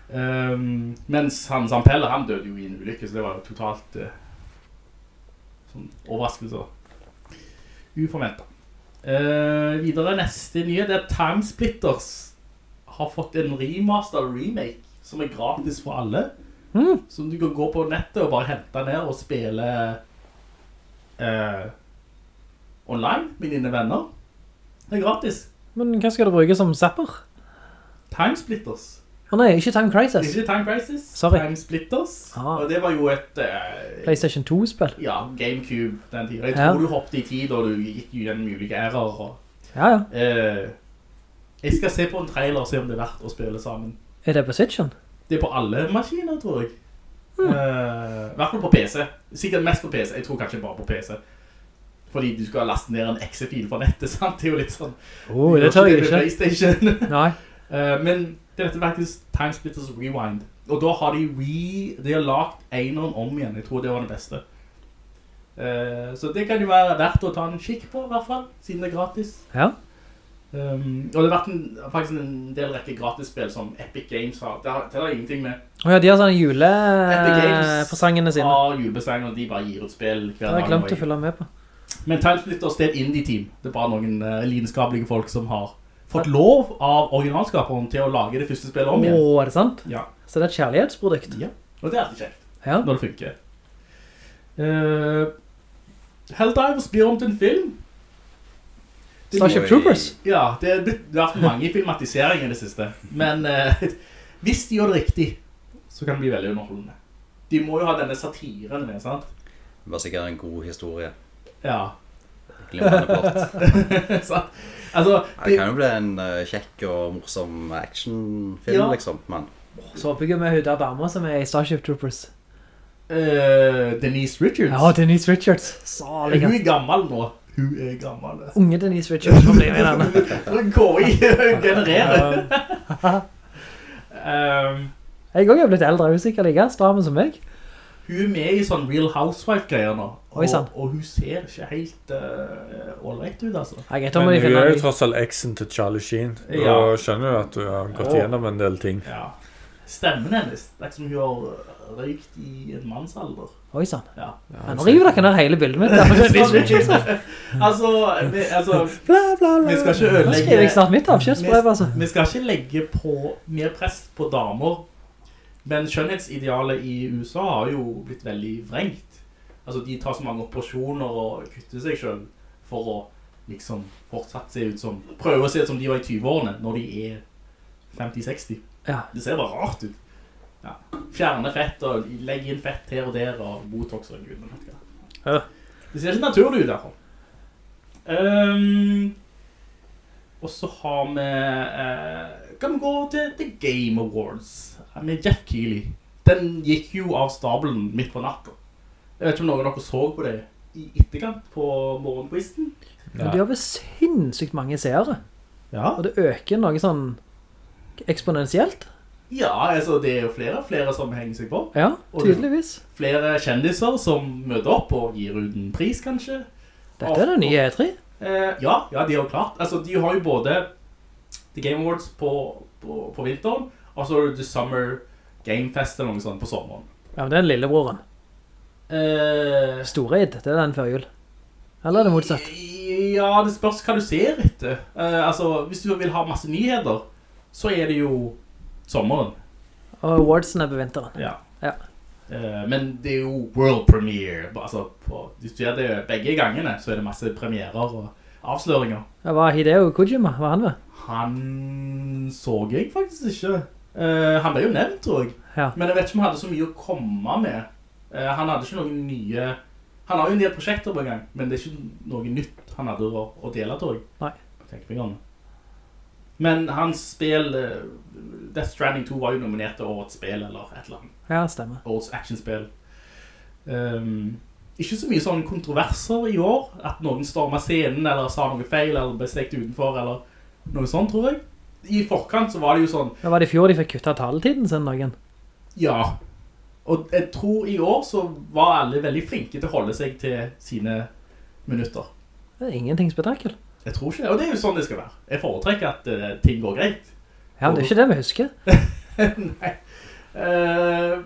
Um, mens han Zampella, han døde jo i en ulykke, så det var jo totalt uh, sånn overraskelse. Uforventet. Uh, videre neste nye, det er Timesplitters har fått en remaster remake som er gratis for alle. Mm. Som du kan gå på nettet og bare hente ned og spille eh, online med dine venner. Det er gratis. Men hva skal du bruke som zapper? Timesplitters. Å nei, ikke Time Crisis. ikke Time Crisis. Sorry. Timesplitters. Ah. Og det var jo et eh, PlayStation 2-spill. ja, Gamecube den tiden. Jeg Ja. tror du hoppet i tid og du gikk gjennom mulige ærer. Og, Ja, ja. eh, jeg skal se på en trailer og se om det er verdt å spille sammen. Er det på Switchen? Det er på alle maskiner, tror jeg. Eh, I hvert fall på PC. Sikkert mest på PC. Jeg tror kanskje bare på PC. Fordi du skal laste ned en exe-fil fra nettet, sant? Det er jo litt sånn... Oh, det tar jeg ikke. PlayStation. Nei. Eh, men det er dette faktisk Timesplitters Rewind. Og da har de re... De har lagt eneren om igjen. Jeg tror det var det beste. Eh, så det kan jo være verdt å ta en kikk på, i hvert fall. Siden det er gratis. Ja. Um, og det har vært en, faktisk en del rekke gratisspill som Epic Games har. Det har, det har ingenting med Og ja, de har sånne julepresangene sine. Ja, julebesang, og de bare gir ut spill hver dag. Det har jeg glemt å følge med på. Men Timesplitters det er et indie-team. Det er bare noen uh, lidenskapelige folk som har fått lov av originalskaperen til å lage det første spillet om igjen. Åh, er det sant? Ja. Så det er et kjærlighetsprodukt. Ja, og det er alltid kjekt Ja. når det funker. Uh, Helldivers blir om til en film. Det- Starship Troopers. Ja, det det har vært mange filmatiseringer i det siste. Men eh, hvis de gjør det riktig, så kan det bli veldig underholdende. De må jo ha denne satiren med, sant? Det var sikkert en god historie. Ja. Glimrende plott. Altså, Det kan jo bli en uh, kjekk og morsom actionfilm, Ja. liksom. Men Så bygger vi Huda hun der dama som er i Starship Troopers. Uh, Denise Richards. Ja, Denise Richards. Hun Salig. er gammel nå. Hun er gammel. Unge Denise Richards. Hva blir i KI genererer. um, Jeg er blitt eldre. Hun er sikkert like stramme som meg. Hun er med i sånn Real Housewife-greier nå. Og, og hun ser ikke helt uh, ålreit ut, altså. Jeg vet om Men hun er jo tross alt eksen til Charlie Sheen. Ja. Og skjønner jo at hun har gått gjennom en del ting. Ja. stemmen hennes. Det er ikke som hun har røykt i en mannsalder. Oi sann. Ja. Ja, nå river dere ned hele bildet mitt. altså, vi, altså Bla, bla, bla. Vi skal ikke ødelegge jeg snart mitt avskjedsbrev, altså. Vi skal ikke legge på mer press på damer Men skjønnhetsidealet i USA har jo blitt veldig vrengt Altså de tar så mange operasjoner og kutter seg selv For å liksom fortsatt se ut som Prøve å se ut som de var i 20-årene Når de er 50-60 Ja. Det ser bare rart ut ja. Fjerne fett og legge inn fett her og der Og botox og gud. Ja. Det ser ikke naturlig ut derfor um, Og så har vi Uh, Kan vi gå til The Game Awards Med Jeff Keighley Den gikk jo av stabelen midt på natten. Jeg vet ikke om noen av dere så på det I etterkant på morgenquisten Men de har vel sinnssykt mange seere. Ja, Og det øker noe sånn eksponentielt. Ja altså det er jo flere flere som henger seg på Ja, tydeligvis. Flere kjendiser som møter opp og gir ut en pris kanskje Dette er det nye E3. Eh, ja, ja, de har jo klart. Altså, de har jo både The Game Awards på, på, på vinteren, og så har du The Summer Game Fest eller noe sånt på sommeren. Ja, men det er den lillebroren. Eh, Storeid, det er den før jul. Eller er det motsatt? ja, det spørs hva du ser etter. Eh, altså, hvis du vil ha masse nyheter, så er det jo sommeren. Og awardsen er på vinteren. Ja. Ja. Uh, men det er jo world premiere. Altså, på, hvis du gjør det begge gangene, så er det masse premierer og avsløringer. Ja, var Hideo Kojima, var han med? Han så jeg faktisk ikke. Uh, han ble jo nevnt, tror jeg. Ja. Men jeg vet ikke om han hadde så mye å komme med. Uh, han hadde ikke noen nye... Han har jo en del prosjekter på en gang, men det er ikke noe nytt han hadde å, å dele, tror jeg. Nei. Tenker meg om. Men hans spill, eh, Death Stranding 2 var jo nominert til årets spill, eller et eller annet. Ja, stemmer. Årets actionspill. Um, ikke så mye sånne kontroverser i år, at noen stormet scenen, eller sa noe feil, eller ble stekt utenfor, eller noe sånt, tror jeg. I forkant så var det jo sånn, Ja, var det i fjor de fikk kuttet taletiden sin noen? ja. Og jeg tror i år så var alle veldig flinke til å holde seg til sine minutter. Det er ingenting spektakel. Jeg tror ikke det, og det er jo sånn det skal være. Jeg foretrekker at uh, ting går greit. Ja, det er ikke det vi husker. Nei. Uh,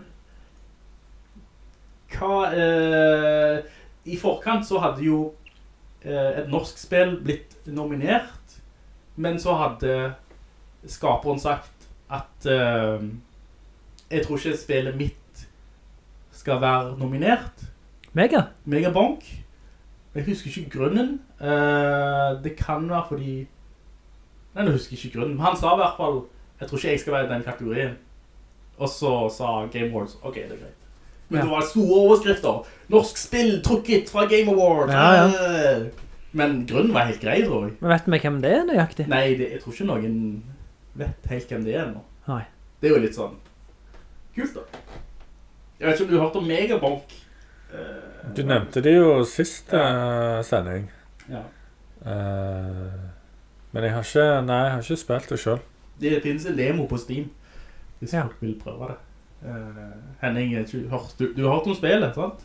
hva uh, I forkant så hadde jo et norsk spill blitt nominert, men så hadde skaperen sagt at jeg tror ikke spillet mitt skal være nominert. Mega. Mega Bonk. Jeg husker ikke grunnen. Eh, det kan være fordi Nei, nå husker jeg ikke grunnen. Men han sa i hvert fall Jeg tror ikke jeg skal være i den kategorien. Og så sa Game Awards OK, det er greit. Men Ja. det var store overskrifter. Norsk spill trukket fra Game Awards. Ja, ja. Men grunnen var helt grei, tror jeg. Men vet vi hvem det er nøyaktig? Nei, det, jeg tror ikke noen vet helt hvem det er nå. Nei. Det er jo litt sånn kult, da. Jeg vet ikke om du har hørt om Megabonk? Uh, Du nevnte det jo siste eh, sending. Ja. Eh, men jeg har ikke Nei, jeg har ikke spilt det sjøl. Det finnes en demo på Steam Hvis Ja. folk vil prøve det Uh, Henning, du, du har hørt om spillet, sant?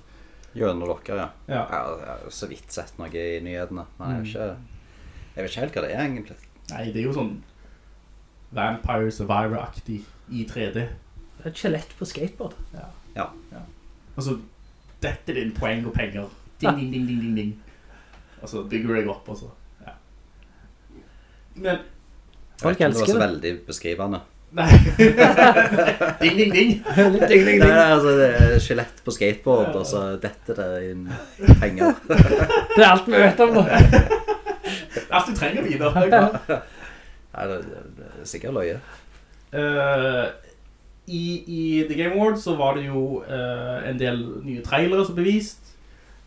Gjennom dere, ja. Ja. Jeg har så vidt sett noe i nyhetene. Men jeg, ikke, jeg vet ikke helt hva det er, egentlig. Nei, det er jo sånn Vampire Survivor-aktig i 3D Det er et skjelett på skateboard. Ja. ja. ja. Altså, dette er din poeng og penger Ding, ding, ding, ding, ding, ding Og så bygger du deg opp og så ja. Men Folk elsker det. Det var så veldig beskrivende. Nei Ding, ding, ding ding, Nei, nei, altså, det er skjelett på skateboard, og så detter det inn penger. Det er alt vi vet om det. alt du trenger videre er. Nei, det, det er sikkert løye. Uh, i, I The Game Awards så var det jo uh, en del nye trailere som ble vist.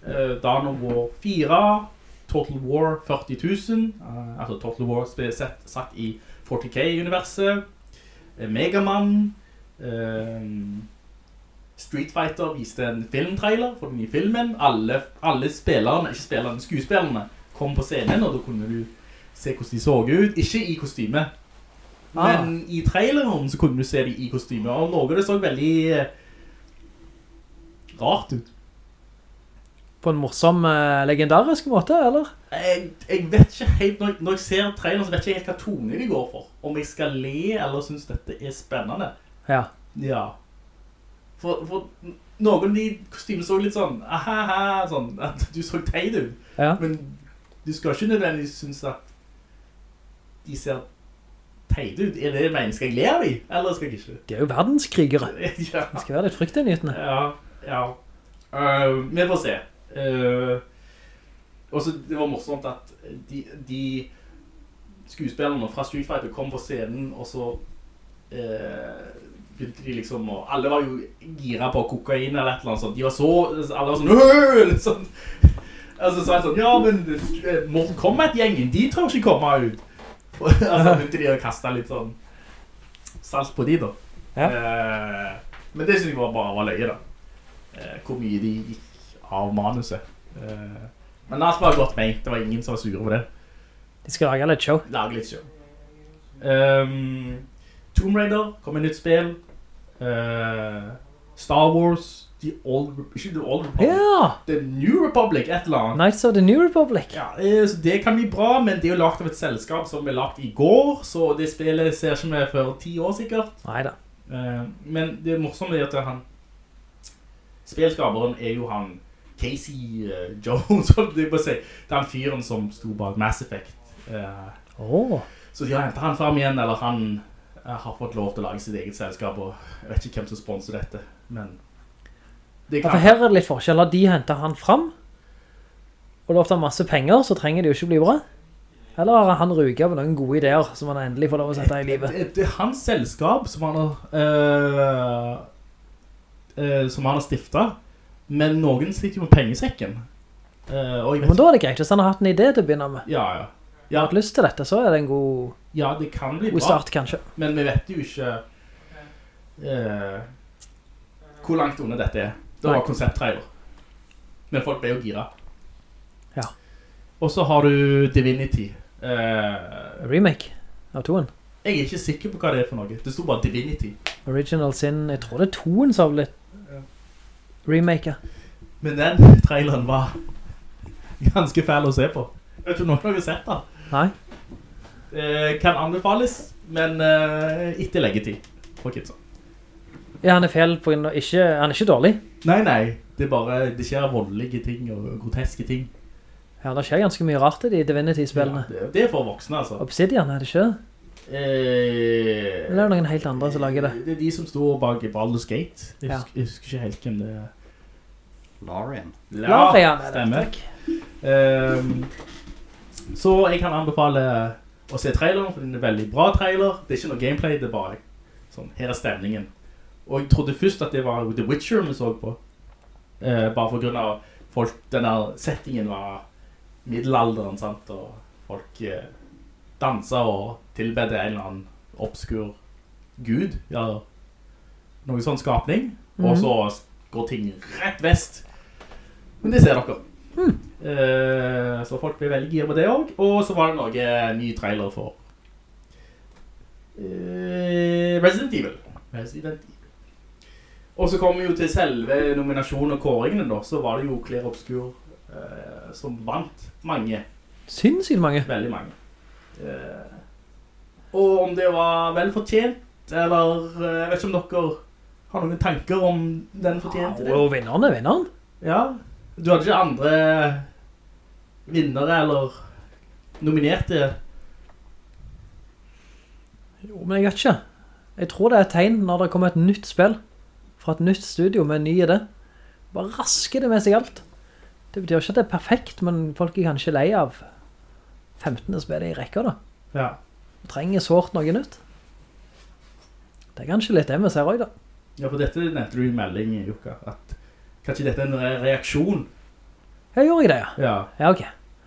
Uh, Dawn of War 4, Total War 40 000, eh, altså Total War sett, satt i 40K-universet, uh, Megaman, uh, Street Fighter viste en filmtrailer for den nye filmen. Alle, alle spillerne, ikke spillerne, skuespillerne kom på scenen, og da kunne du se hvordan de så ut. Ikke i kostyme, Ah. men i traileren så kunne du se de i kostyme, og noe det så veldig eh, rart ut. På en morsom, eh, legendarisk måte, eller? Jeg, jeg vet ikke helt, når, når jeg ser traileren så vet jeg ikke helt hva tone de går for. Om jeg skal le eller synes dette er spennende. Ja. Ja. For, for noen av de kostymene så litt sånn, aha, sånn, at du så teit ut. Ja. Men du skal ikke nødvendigvis synes at de ser teit ut. Er det meningen, skal jeg le av eller skal jeg ikke? De er jo verdenskrigere. ja. Det skal være litt fryktinngytende. Ja, ja. Uh, vi får se. Uh, og så det var morsomt at de, de skuespillerne fra Street Fighter kom på scenen, og så uh, begynte de liksom å... Alle var jo gira på kokain eller et eller annet sånt. De var så... Alle var sånn... Litt sånn. Altså så var jeg sånn, ja, men eh, Morten Kombat-gjengen, de tror ikke komme ut. Og, altså begynte de å kaste litt sånn salt på de da. Ja. Eh, men det synes jeg var bare var løye da. Eh, hvor mye de gikk av manuset. Eh, men det var godt ment, det var ingen som var sure på det. De skal lage litt show. Lage litt show. Um, Tomb Raider kom med nytt spill. Uh, Star Wars, The Old, ikke The Old Republic, Ja! The New Republic, et eller annet. Knights of the New Republic. Ja, eh, så det kan bli bra, men det er jo lagt av et selskap som ble lagt i går, så det spillet ser ikke med for ti år sikkert. Neida. Uh, men det morsomme er at han Spilskaperen er jo han Casey uh, Jones, holdt jeg på å si. Det er han fyren som sto bak Mass Effect. Uh, oh. så de har hentet han fram igjen, eller han uh, har fått lov til å lage sitt eget selskap, og jeg vet ikke hvem som sponser dette, men det Ja, for her er det litt forskjell. De hentet han fram, og lovt han masse penger, så trenger det jo ikke bli bra. Eller har han ruget på noen gode ideer som han endelig får lov å sette i livet? Det, det er hans selskap som han har øh, øh, som han har stiftet, men noen sliter jo med pengesekken. Uh, Men da er det greit, hvis han har hatt en idé til å begynne med. Ja, ja. Har du hatt lyst til dette, så er det en god, ja, det kan bli god bra, start, kanskje. men vi vet jo ikke uh, hvor langt under dette er. Det var konsepttrailer. Men folk ble jo gira. Ja. Og så har du Divinity. Uh, Remake av toen. jeg er ikke sikker på hva det er for noe. Det sto bare Divinity. Original Sin, jeg tror det er toen som har blitt remaket. Men den traileren var ganske fæl å se på. Jeg vet ikke om noen har sett den. Nei. Eh, kan anbefales, men eh, ikke leggetid for kidsa. Ja, han er fæl på grunn av ikke, han er ikke dårlig. Nei, nei, det er bare, det skjer voldelige ting og groteske ting. Ja, det skjer ganske mye rart i de Divinity-spillene. Ja, det, det er for voksne, altså. Obsidian, er det ikke? Eh, Eller er det noen helt andre som lager det? Det er de som står bak Baldur's Gate. Jeg Ja. husker, jeg husker ikke helt hvem det er. Larian. Larian er stemmer. Ehm, så jeg kan anbefale å se traileren, for den er veldig bra trailer. Det er ikke noe gameplay, det er bare sånn, her er stemningen. Og jeg trodde først at det var The Witcher vi så på. Eh, bare for grunn av folk, denne settingen var middelalderen, sant? Og folk eh, danset og tilbedde en eller annen obskur gud, ja, noe sånn skapning. Og Mhm. så går ting rett vest. Men det ser dere. Eh, så folk blir veldig gira på det også. Og så var det noe ny trailer for eh, Resident Evil. Resident Evil. Og så kommer vi jo til selve nominasjonen og kåringene da, så var det jo Claire Obscur eh, som vant mange, Sinnssykt mange. veldig mange. Eh, og om det var velfortjent, eller eh, jeg vet ikke om dere har noen tanker om den fortjente det? Og vinneren er vinneren. Ja, du hadde ikke andre vinnere eller nominerte? Jo, men jeg vet ikke. Jeg tror det er et tegn når det kommer et nytt spill fra et nytt studio med en ny idé. Bare rasker det med seg alt. Det betyr ikke at det er perfekt, men folk er kanskje lei av 15. spillet i rekka da. Ja. Trenger sårt noe nytt. Det er kanskje litt det vi ser også da. Ja, for dette nevnte du i melding, Jukka, at kanskje dette er en re- reaksjon. Ja, gjorde jeg det, ja. Ja. Ja, ok.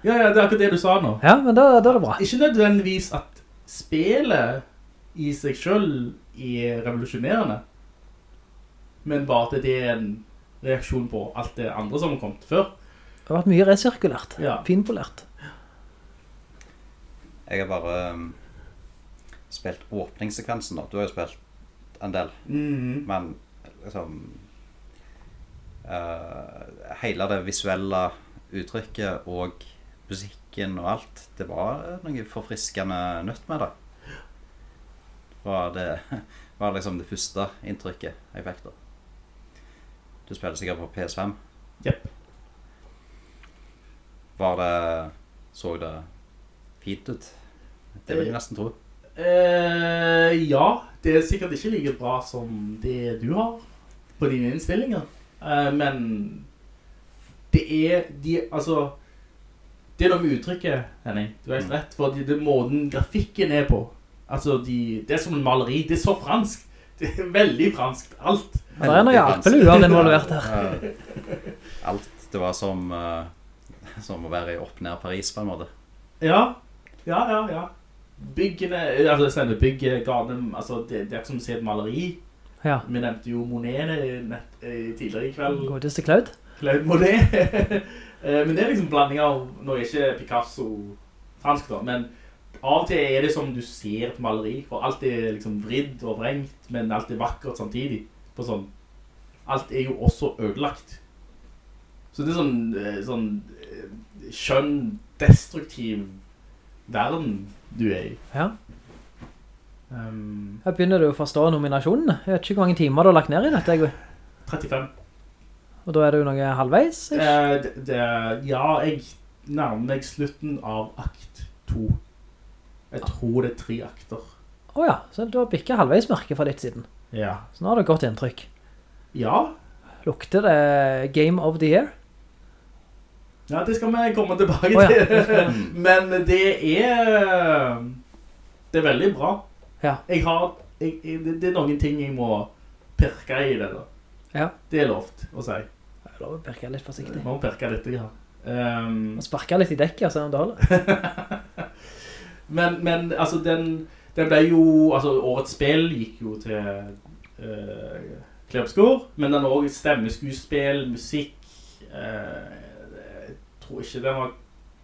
ja, ja, det er akkurat det du sa nå. Ja, men da, da er det bra. Ikke nødvendigvis at spillet i seg selv er revolusjonerende, men bare at det er en reaksjon på alt det andre som har kommet før. Det har vært mye resirkulert. Ja. Finpolert. Jeg har bare um, spilt åpningssekvensen da. Du har jo spilt en del. Mhm. Men liksom uh, Hele det visuelle uttrykket og musikken og alt, det var noe forfriskende nytt med det. Var det var liksom det første inntrykket jeg fikk da. Du spiller sikkert på PS5. Jepp. Var det Så det fint ut? Det vil jeg nesten tro. Uh, ja, det er sikkert ikke like bra som det du har på dine innstillinger. Uh, men det er de, altså Det er noe med uttrykket, Henning. Du har helt rett. For det er måten grafikken er på. Altså, de, det er som en maleri. Det er så fransk. Det er veldig fransk. Alt. Det er noe hjelpeluer involvert her. Eh, Alt. Det var som, eh, som å være i opp-ned Paris, på en måte. Ja, ja, ja, ja. Byggene, altså selve bygget, gaden, altså det, det er ikke som å se et maleri. Ja. Vi nevnte jo Monet nett, tidligere i kveld. Godeste Claude. Claude Monet. Eh, men det er liksom blanding av, nå er ikke Picasso fransk da, men av og til er det som du ser et maleri, for alt er liksom vridd og vrengt, men alt er vakkert samtidig. På sånn, alt er jo også ødelagt. Så det er sånn, eh, sånn eh, skjønn, destruktiv verden du er i. Ja. Um, Her begynner du å forstå nominasjonene. Jeg vet ikke hvor mange timer du har lagt ned i dette. jeg. 35. Og da er det jo noe halvveis. ikke? Eh, det, det, ja, jeg nærmer meg slutten av akt 2. Jeg tror det er tre akter. Åja, oh, så du har bikket halvveismerket fra ditt siden. Ja. Så nå har du godt inntrykk. Ja, Lukter det Game of the Year? Ja det skal vi komme tilbake oh, ja. til. Men det er Det er veldig bra. Ja. Jeg har jeg, jeg, det, det er noen ting jeg må pirke i det da. Ja. Det er lovt å si. Det er lov å pirke litt forsiktig. Må pirke litt. Ja. Um, Og sparke litt i dekket, så det holder. Men, men altså den, den ble jo, altså årets spill gikk jo til uh, Kleopskår, men den har også stemmeskuespill, musikk, eh, jeg tror ikke den var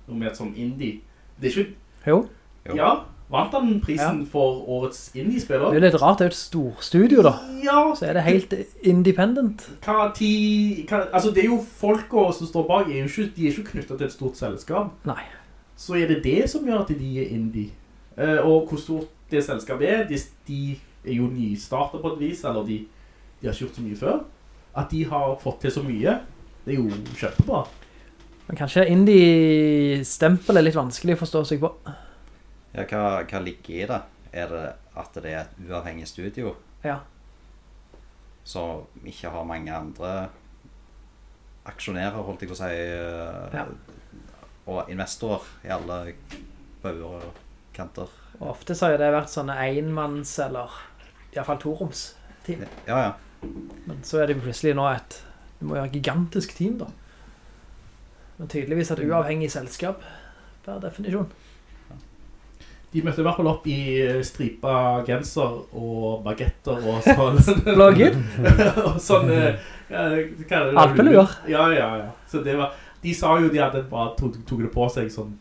noe mer som indie. Det er ikke, Jo. Jo. ja, vant han prisen for årets indie-spiller. Det er litt rart, det er jo et storstudio da. Ja, Så er det helt independent. hva ti, hva, altså det er jo folk som står bak, er ikke, de er ikke knyttet til et stort selskap. Nei. så er det det som gjør at de er indie. Eh, og hvor stort det selskapet er, de, de er jo nystartet på et vis, eller de, de har ikke gjort så mye før. At de har fått til så mye, det er jo kjempebra. Men kanskje indie-stempel er litt vanskelig å forstå seg på. Ja, hva, hva ligger i det? Er det at det er et uavhengig studio Ja. som ikke har mange andre aksjonærer, holdt jeg på å si, eh, Ja. og investorer i alle bøver og kanter? Og ofte så har det vært sånne enmanns- eller i hvert fall toroms-team. Ja, ja. Men så er det plutselig nå et det må jo være et gigantisk team da. Men tydeligvis et uavhengig selskap, per definisjon. De møtte i hvert fall opp i eh, stripa genser og bagetter og sånn. Blågud. og sånn, eh, det? Alpeluer. Ja, ja, ja. Så det var, de sa jo de hadde bare tok, tog det på seg sånn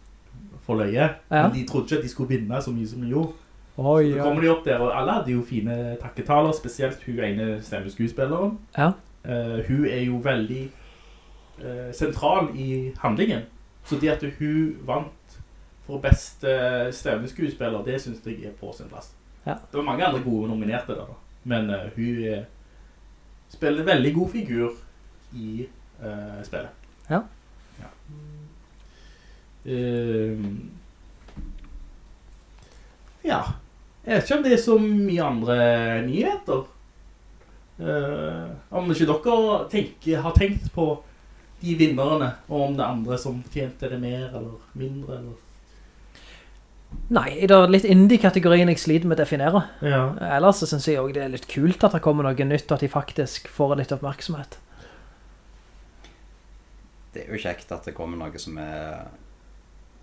for løye. Ja. Men de trodde ikke at de skulle vinne så mye som de gjorde. Oi, Så kommer de opp der, og alle hadde jo fine takketaler, spesielt hun ene stemmeskuespilleren. Ja. Uh, hun er jo veldig eh, sentral i handlingen. Så det at hun vant for beste stemmeskuespiller, det synes jeg er på sin plass. Ja. Det var mange andre gode nominerte der, men eh, hun eh, spiller veldig god figur i eh, spillet. Ja. Ja. Ehm, ja. Jeg vet ikke om det er så mye andre nyheter. Uh, om ikke dere tenker, har tenkt på de vinnerne, og om det andre som tjente det mer eller mindre. Eller. Nei, det er litt indie-kategorien jeg sliter med å definere. Ja. Ellers så synes jeg også det er litt kult at det kommer noe nytt, og at de faktisk får litt oppmerksomhet. Det er jo kjekt at det kommer noe som er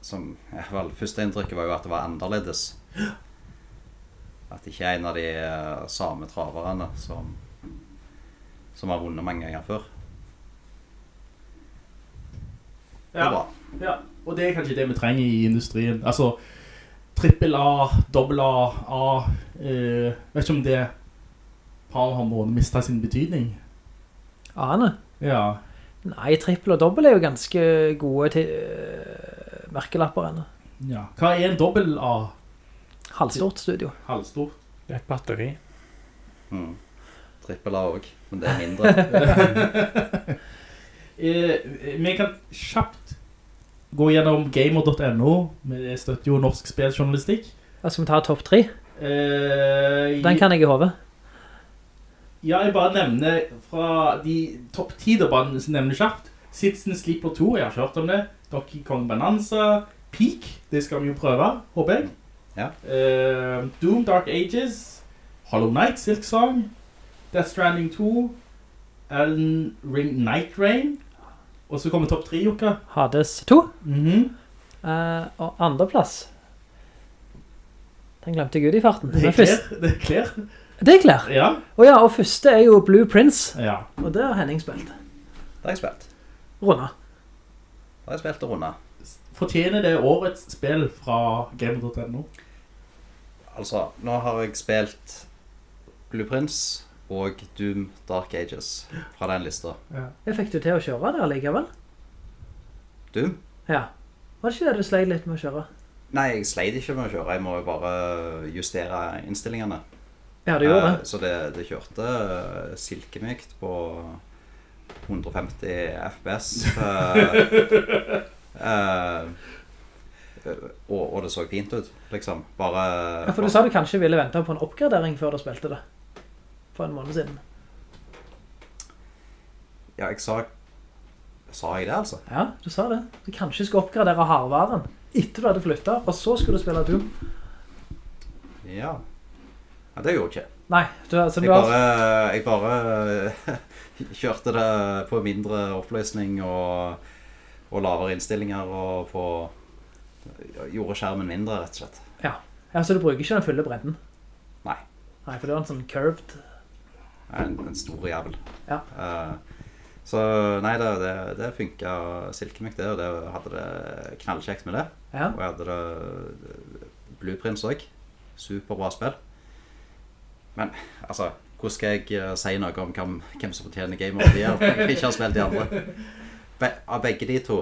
som, ja, vel, Første inntrykket var jo at det var annerledes. At det ikke er en av de eh, samme traverne som, som har vunnet mange ganger før. Det er Ja. ja. Og det er kanskje det vi trenger i industrien. Altså, trippel A, dobbel A, A, eh, vet ikke om det har har måten mistet sin betydning. Ane? Ja. Nei, trippel og dobbel er jo ganske gode til uh, merkelapper enda. ja. Hva er en dobbel A? Halvstort studio. Halvstort? Det er et batteri. Mm. Trippel A også, men det er mindre. Eh, vi kan kjapt gå gjennom gamer.no. Vi støtter jo norsk spiljournalistikk. Skal vi ta topp tre. Eh, Den kan jeg i hovedet. Ja, jeg bare nevner fra de topp 10 da, bare nevner kjapt. Citizen Sleeper 2, jeg har ikke hørt om det. Donkey Kong Bonanza. Peak, det skal vi jo prøve, håper jeg. Ja. Uh, Doom Dark Ages. Hollow Knight, Silksong. Death Stranding 2. Elden Ring Night Rain. Og så kommer topp 3, Jokka. Hades 2. Mhm. Eh, og andreplass. Den glemte Gud i farten. Det er klær. Det er klær. Det er klær. Ja. Og ja, og første er jo Blue Prince. Ja. Og det har Henning spilt. Det har jeg spilt. Runda. Det har jeg spilt og runda. Fortjener det årets spill fra Gamer.no? Altså, nå har jeg spilt Blue Prince og Doom Dark Ages fra den lista. Jeg fikk du til å kjøre det likevel? Doom? Ja. Var det ikke det du sleit litt med å kjøre? Nei, jeg sleit ikke med å kjøre. Jeg må jo bare justere innstillingene. Ja, du gjorde Eh, det. Så det, det kjørte eh, silkemykt på 150 FPS. eh, eh, og, og det så fint ut, liksom. Bare Ja, for du sa du kanskje ville vente på en oppgradering før du spilte det. For en måned siden. Ja, jeg sa Sa jeg det, altså? Ja, du sa det. Du kanskje skulle oppgradere hardvaren etter du hadde flyttet, og så skulle du spille Doom. Ja. ja det gjorde jeg ikke. Nei, du, altså, du Jeg har... bare, jeg bare kjørte det på mindre oppløsning og, og lavere innstillinger og på Gjorde skjermen mindre, rett og slett. Ja. ja, så du bruker ikke den fulle bredden? Nei. Nei, for det var en sånn curved... En, en stor jævel. Ja. Uh, så nei, det, det, det funka silkemykt, det, og det hadde det knallkjekt med det. Ja. Og jeg hadde det Blueprints òg. Superbra spill. Men altså, hvordan skal jeg eh, si noe om hvem, hvem som fortjener Game of the Year? Jeg ikke har spilt de andre. Be av begge de to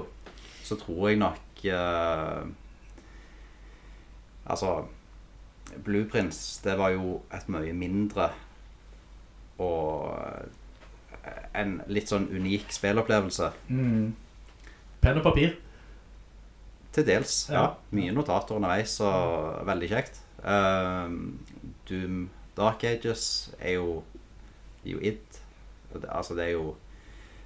så tror jeg nok uh, Altså Blueprints, det var jo et mye mindre og eh, en litt sånn unik spillopplevelse. Mm. Penn og papir. Til dels, ja. Ja. Mye notater underveis, og veldig kjekt. Um, Doom Dark Ages er jo, er jo id. Det- Altså, det er jo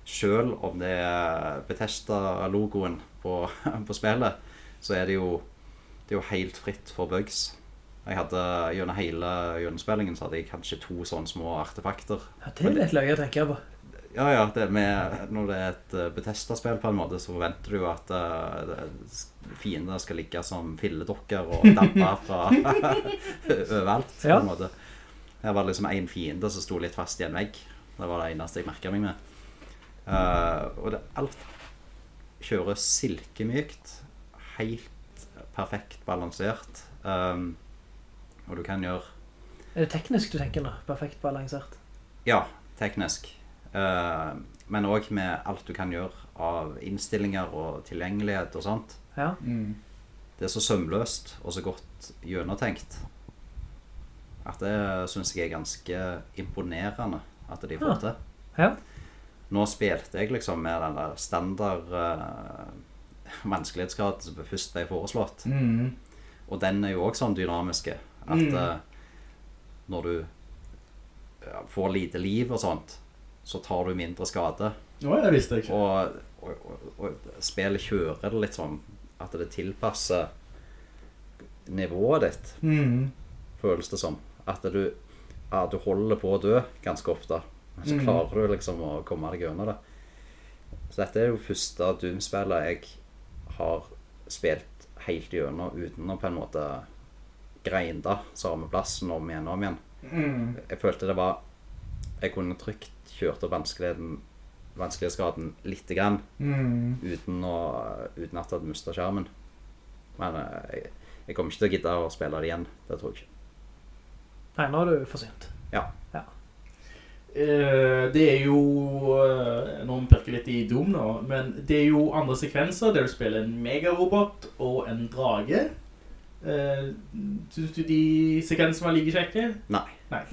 Selv om det er Bethesda-logoen på, på spillet, så er det jo Det er jo helt fritt for bugs. Jeg hadde Gjennom hele gjennomspillingen så hadde jeg kanskje to sånne små artefakter. Ja, det er litt løye å tenke på. Ja, ja, det med, når det er et eh, Bethesda-spill på en måte, så forventer du jo at uh, fiender skal ligge som filledokker og dampe fra overalt. på en måte. Her var det liksom en fiende som sto litt fast i en vegg. Det var det eneste jeg merket meg med. Uh, og det, alt kjører silkemykt, helt perfekt balansert. Um, og du kan gjøre Er det teknisk du tenker nå? Perfekt balansert. Ja, teknisk. Uh, men også med alt du kan gjøre av innstillinger og tilgjengelighet og sånt. Ja. Det er så sømløst og så godt gjennomtenkt at det synes jeg er ganske imponerende at de får Ja. til. Ja. Nå spilte jeg liksom med den der standard uh, vanskelighetsgrad som først ble foreslått. Mm. Og den er jo også sånn dynamiske at Mm. uh, når du ja, får lite liv og sånt, så tar du mindre skade. Å, jeg visste ikke. Og, og, og, og spillet kjører det litt sånn at det tilpasser nivået ditt, Mm. føles det som. At du, ja, du holder på å dø ganske ofte, men så Mm. klarer du liksom å komme deg gjennom det. Så dette er jo første Doom-spillet jeg har spilt helt gjennom uten å på en måte grinde samme plassen om igjen og om igjen. Mm. Jeg følte det var Jeg kunne trygt kjørt opp vanskeligheten vanskelighetsgraden litt grann Mm. uten, å, uten at jeg hadde mista skjermen. Men eh, jeg, jeg kommer ikke til å gidde å spille det igjen. Det tror jeg ikke. Nei, nå er du for sent. Ja. Eh, det er jo eh, Nå pirker litt i Doom nå, men det er jo andre sekvenser der du spiller en megarobot og en drage. Uh, Syns du de sekvensene var like kjekke? Nei. Nei.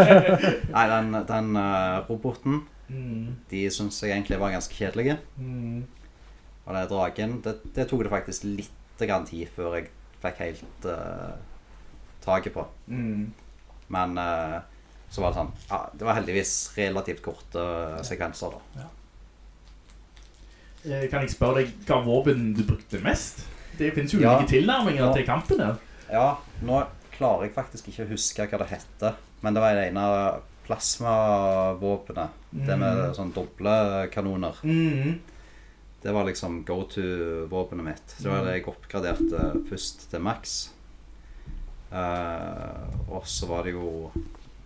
Nei, den, den uh, roboten, mm, de syns jeg egentlig var ganske kjedelige. mm, Og den dragen, det, det tok det faktisk litt grann tid før jeg fikk helt uh, taket på. mm. Men uh, så var det sånn ja, Det var heldigvis relativt korte ja. sekvenser, da. Ja. Kan jeg spørre deg hva våpen du brukte mest? Det finnes jo Ja. ulike tilnærminger nå, til kampen her. Ja, nå klarer jeg faktisk ikke å huske hva det hette, Men det var en ene plasmavåpenet. Det med sånn doble kanoner. Mm. Det var liksom go to-våpenet mitt. Så det var det jeg oppgraderte først til max. Uh, og så var det jo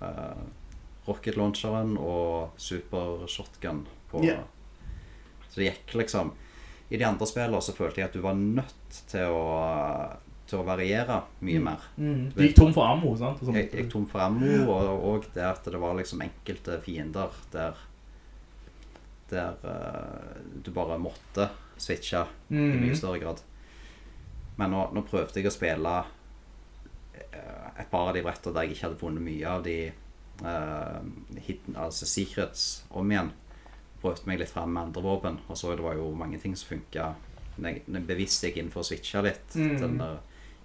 uh, rocket launcheren og super shotgun på yeah. Så det gikk liksom I de andre spillene så følte jeg at du var nødt til å til å variere mye mer. Mm. Du gikk tom for ammo, sant? Jeg gikk tom for ammo, og, og det at det var liksom enkelte fiender der Der uh, du bare måtte switche i Mhm. mye større grad. Men nå, nå prøvde jeg å spille uh, et par av de brettene der jeg ikke hadde funnet mye av de uh, hidden, altså secrets om igjen. Prøvde meg litt frem med andre våpen, og så det var jo mange ting som funka. Jeg bevisst gikk inn for å switche litt. Mm. Den der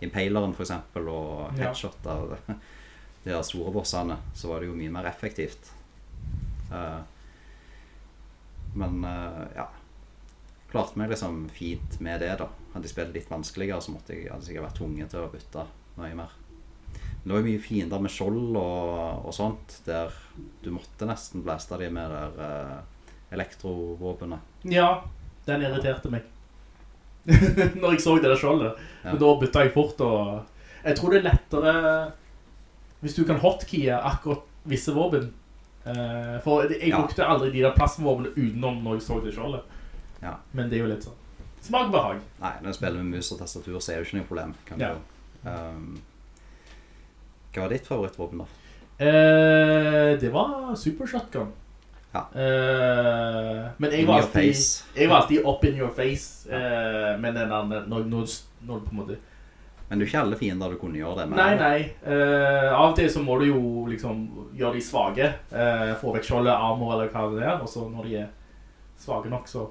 impaleren, for eksempel, og Ja. headshot av de der store bossene, så var det jo mye mer effektivt. Uh, men uh, ja Klarte meg liksom fint med det, da. Hadde jeg spilt litt vanskeligere, så måtte jeg hadde sikkert vært tvunget til å bytte mye mer. Men det var jo mye fiender med skjold og, og sånt, der du måtte nesten blaste dem med der uh, elektrovåpenet. Ja, den irriterte meg. Når jeg så det der skjoldet. Ja. Men da bytta jeg fort, og jeg tror det er lettere hvis du kan hotkeye akkurat visse våpen. Eh, for jeg Ja. brukte aldri de der plasmavåpnene utenom når jeg så det skjoldet. Ja. Men det er jo litt sånn smak behag. Nei, når jeg spiller med mus og tastatur, så er det jo ikke noe problem. Kan Ja. um, hva var ditt favorittvåpen, da? Eh, det var super shotgun. Ja. Eh, men jeg var, alltid, jeg var alltid up in your face. Eh, med den andre, når, når, når du på en måte Men du er ikke alle fiender du kunne gjøre det med. Nei, nei. Uh, av og til så må du jo liksom gjøre de svage. Uh, få vekk skjoldet, armor eller hva det er. Og så når de er svage nok, så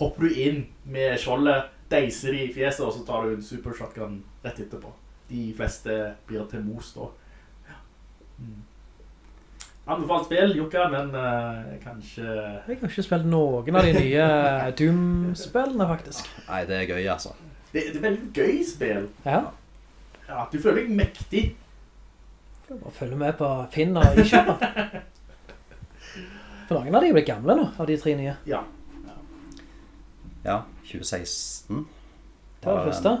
hopper du inn med skjoldet, deiser de i fjeset, og så tar du en super shotgun rett etterpå. De fleste blir til mos da. Ja. Mm. Anbefalt spill, Jukka, men uh, kanskje Jeg har ikke spilt noen av de nye Doom-spillene, faktisk. Nei, det er gøy, altså. det, det er veldig gøy spill. Ja. Ja, du føler deg mektig. Jeg bare følge med på Finn og Isha. For noen av de er blitt gamle nå, av de tre nye. Ja. Ja, 2016. Det var det første.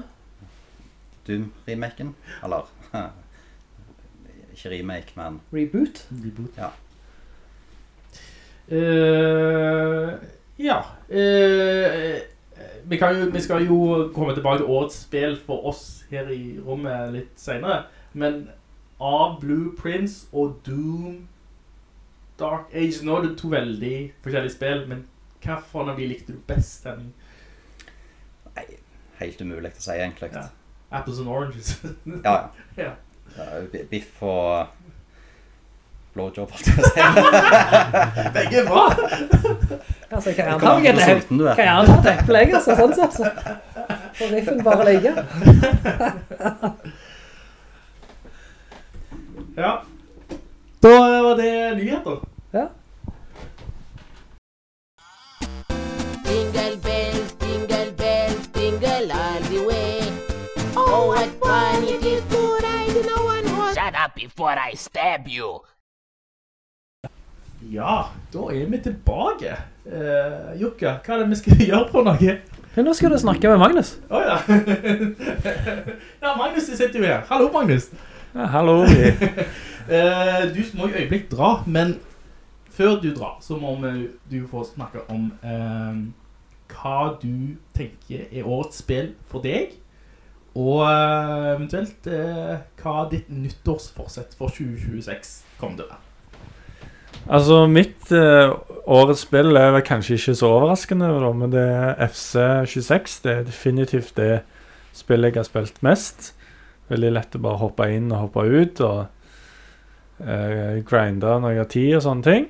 Doom-remaken. Eller Ikke remake, men Reboot. Reboot. Ja. Uh, ja. Uh, vi, kan jo, vi skal jo komme tilbake til årets spill for oss her i rommet litt senere. Men av Blueprints og Doom Dark Age Nå er det to veldig forskjellige spill, men hvilken av de likte du best? Henning? Nei, helt umulig å si, egentlig. Ja. Apples and Oranges. Ja, ja. Biff og blowjob, holdt jeg på å si. Begge er bra! Altså, jeg kan gjerne Kom ta meg på et Hva er. kan gjerne ta et eple, jeg, altså, sånn sett. Så. For riffen bare ligge. Ja. Da var det nyheter. Ja. Jingle bells, jingle bells, jingle all the way. Oh, what fun it Before I stab you. Ja, da er vi tilbake. Uh, Jukka, hva er det vi skal gjøre på noe? Men nå skal du snakke med Magnus. Åja. ja, Magnus sitter jo her. Hallo, Magnus. Ja, hallo. Eh, du må i øyeblikk dra, men før du drar, så må vi, du få snakke om uh, hva du tenker er årets spill for deg, og eh, eventuelt eh, hva ditt nyttårsforsett for 2026 kommer til være. Altså, mitt eh, årets spill er kanskje ikke så overraskende, da, men det er FC26. Det er definitivt det spillet jeg har spilt mest. Veldig lett å bare hoppe inn og hoppe ut, og eh, grinde har tid og sånne ting.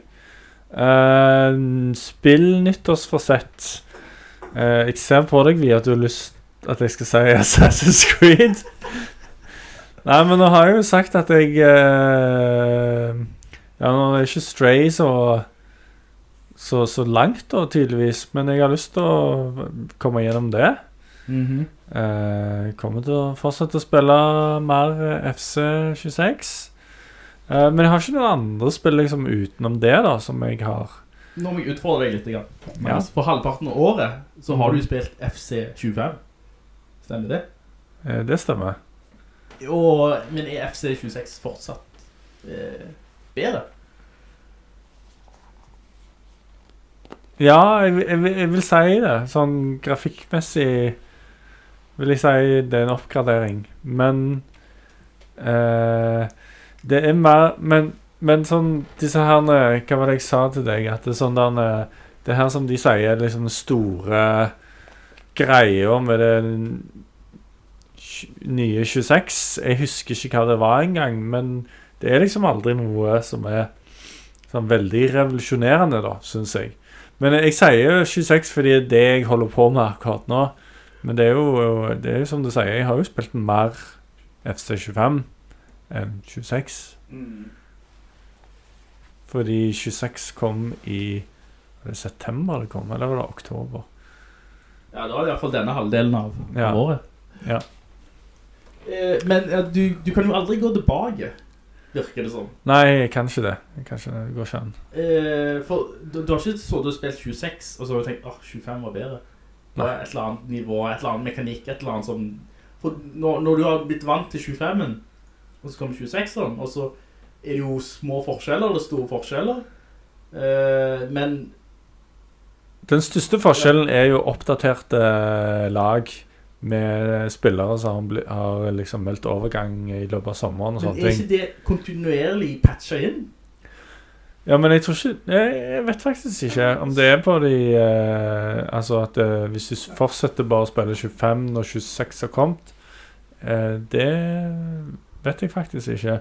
Eh, spill nyttårsforsett. Eh, jeg ser på deg, Vi, at du har lyst at jeg skal si Assassin's Creed. Nei, men nå har jeg jo sagt at jeg uh, Ja, nå er ikke Stray så, så, så langt, da, tydeligvis. Men jeg har lyst til å komme gjennom det. Mm -hmm. Jeg kommer til å fortsette å spille mer eh, FC26. Uh, men jeg har ikke noen andre spill liksom utenom det, da, som jeg har. Nå må jeg utfordre deg litt. Ja. For halvparten av året så har du spilt FC25. Stemmer det? Eh, Det stemmer. Og, men er FC26 fortsatt eh, bedre? Ja, jeg, jeg, jeg vil si det. Sånn grafikkmessig vil jeg si det er en oppgradering. Men eh, det er mer Men, men sånn disse her Hva var det jeg sa til deg? At det er sånn der eh, Det her som de sier, er liksom store greia med det nye 26. Jeg husker ikke hva det var engang, men det er liksom aldri noe som er sånn veldig revolusjonerende, da, syns jeg. Men jeg sier jo 26 fordi det er det jeg holder på med akkurat nå. Men det er jo, det er jo som du sier, jeg har jo spilt mer FC25 enn 26. Fordi 26 kom i var det september det kom, eller var det oktober? Ja, det var i hvert fall denne halvdelen av, Ja. året. Ja. Eh, men ja, du, du kan jo aldri gå tilbake, virker det som. Nei, jeg kan ikke det. Jeg kan ikke det. Går ikke an. Eh, for du, du har ikke så du har spilt 26, og så har du tenkt, åh, 25 var bedre. Det et eller annet nivå, et eller annet mekanikk, et eller annet som... For når, når du har blitt vant til 25-en, og så kommer 26-en, og så er det jo små forskjeller, eller store forskjeller. Eh, men Den største forskjellen er jo oppdaterte lag med spillere som har, har liksom meldt overgang i løpet av sommeren og sånne Men sånne er ikke det kontinuerlig patchet inn? Ja, men jeg tror ikke Jeg, jeg vet faktisk ikke om det er på de eh, Altså at eh, hvis du fortsetter bare å spille 25 når 26 har kommet eh, Det vet jeg faktisk ikke.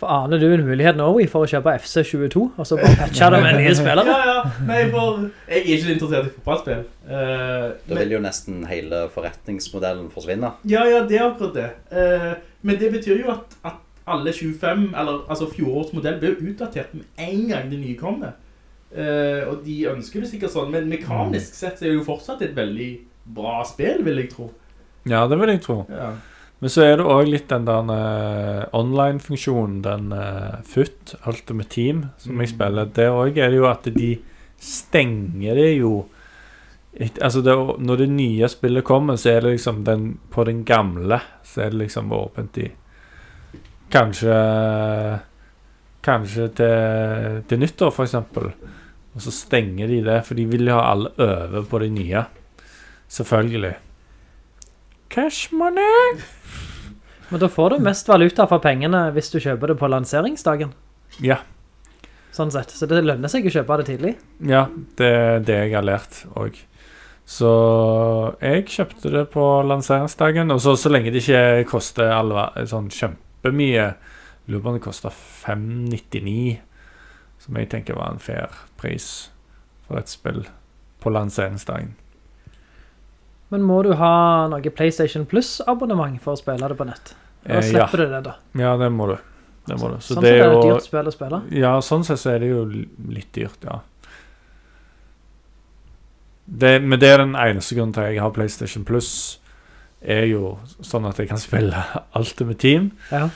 For aner du en mulighet nå, for å kjøpe FC22, og så bare patche det med nye spillere? Ja, ja. Nei, for jeg er ikke interessert i fotballspill. Uh, Da vil jo nesten hele forretningsmodellen forsvinne. Ja, ja, det er akkurat det. Uh, men det betyr jo at, at alle 25, eller altså fjorårsmodell, blir jo utdatert med en gang det nye kommer. Uh, og de ønsker det sikkert sånn, men mekanisk sett er det jo fortsatt et veldig bra spill, vil jeg tro. Ja, det vil jeg tro. Ja. Men så er det òg litt den der eh, online-funksjonen, den uh, FUT, Ultimate Team, som jeg Mm. spiller. Der òg er det jo at de stenger det jo et, Altså, det, når det nye spillet kommer, så er det liksom den På den gamle så er det liksom åpent i Kanskje Kanskje til, til nyttår, eksempel. Og så stenger de det, for de vil jo ha alle over på det nye. Selvfølgelig. Cash money! Men da får du mest valuta for pengene hvis du kjøper det på lanseringsdagen. Ja. Sånn sett. Så det lønner seg å kjøpe det tidlig. Ja, det er det jeg har lært òg. Så jeg kjøpte det på lanseringsdagen. Og så, så lenge det ikke koster alva, sånn kjempemye Lurer på om det koster 599, som jeg tenker var en fair pris for et spill på lanseringsdagen. Men må du ha noe PlayStation Plus-abonnement for å spille det på nett? Da Eh, slipper ja. du det da. Ja, det må du. Det må du. Så sånn det sett er er det et jo dyrt spill å spille. Ja, sånn sett så er det jo litt dyrt, ja. Det, men det er den eneste grunnen til at jeg har PlayStation Plus, er jo sånn at jeg kan spille Ultimate Team. Ja.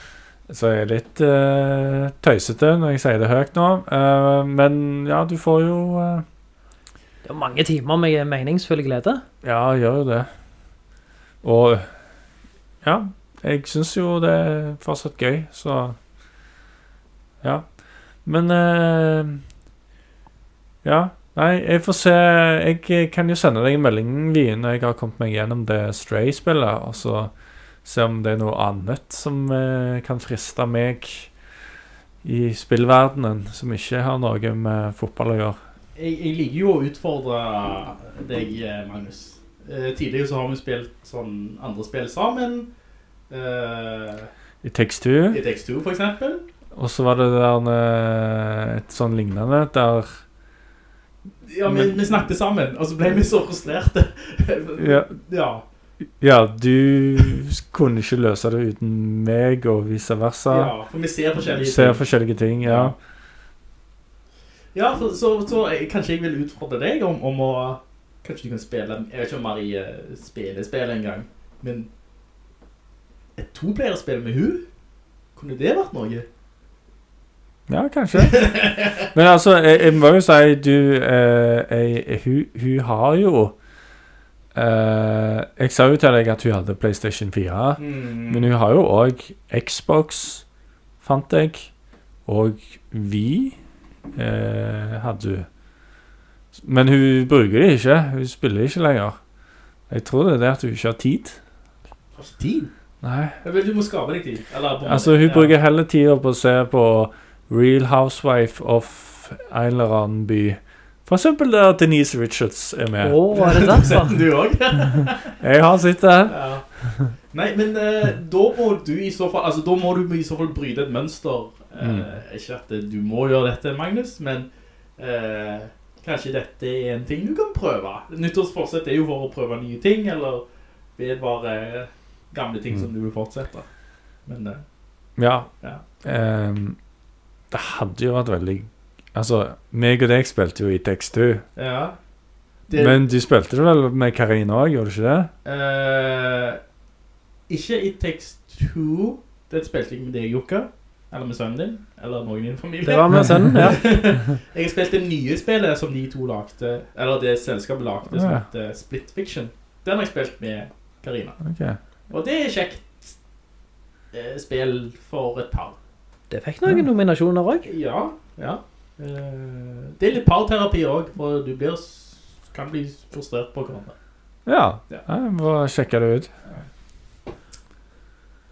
Så jeg er litt uh, tøysete når jeg sier det høyt nå. Uh, men ja, du får jo uh, Det er mange timer med meningsfull glede. Ja, gjør jo det. Og ja, jeg syns jo det er fortsatt gøy, så Ja. Men eh, Ja. Nei, jeg får se Jeg kan jo sende deg en melding når jeg har kommet meg gjennom det Stray-spillet, og så se om det er noe annet som eh, kan friste meg i spillverdenen, som ikke har noe med fotball å gjøre. Jeg, jeg liker jo å utfordre deg, Magnus. Eh, tidligere så har vi spilt sånn andre spill sammen, I Takes Two. I Takes Two, for eksempel. Og så var det der eh, et sånn lignende der Ja, vi, vi snakket sammen, og så ble vi så frustrerte. Ja. ja. Ja, du kunne ikke løse det uten meg, og vice versa. Ja, for vi ser forskjellige Ser ting. forskjellige ting, ja. Ja, så, så, så kanskje jeg vil utfordre deg om, om å Kanskje du kan spille Jeg vet ikke om Marie spiller spill en gang, men et toplayerspill med hun? Kunne det vært noe? Ja, kanskje. Men altså, jeg, jeg må jo si du eh, jeg, hun, hun har jo eh, Jeg sa jo til deg at hun hadde PlayStation 4, Mm. men hun har jo òg Xbox, fant jeg, og vi eh, hadde hun. Men hun bruker det ikke. Hun spiller ikke lenger. Jeg tror det er det at hun ikke har tid. Altså tid? Nei. Jeg vil du må skape deg tid. Eller, på Altså, hun ja. bruker hele tida på å se på Real Housewife of en eller annen by. For eksempel der Denise Richards er med. Å, er det derfor? Du òg? Jeg har sett det. Ja. Nei, men eh, da må du i så fall Altså, da må du i så fall bryte et mønster. Eh, Mm. Ikke at eh, du må gjøre dette, Magnus, men eh, kanskje dette er en ting du kan prøve. Nyttårsforsett er jo for å prøve nye ting, eller vedvare gamle ting Mm. som du vil fortsette. Men uh, Ja. Ja. Um, det hadde jo vært veldig Altså, meg og deg spilte jo i Text 2. ja. Det, Men du spilte det vel med Karina òg, gjorde du ikke det? Uh, ikke i Text 2. Det spilte jeg med deg, Jokka. Eller med sønnen din. Eller noen i din familie. Det var med sønnen, ja. jeg har spilt det nye spillet som de to lagde, eller det selskapet lagde, som Ja. heter Split Fiction. Den har jeg spilt med Karina. Ok. Og det er kjekt eh, spill for et par. Det fikk noen nominasjoner også. Ja, ja. Eh, det er litt parterapi også, for du blir, kan bli frustrert på hverandre. Ja. Ja. Jeg må sjekke det ut.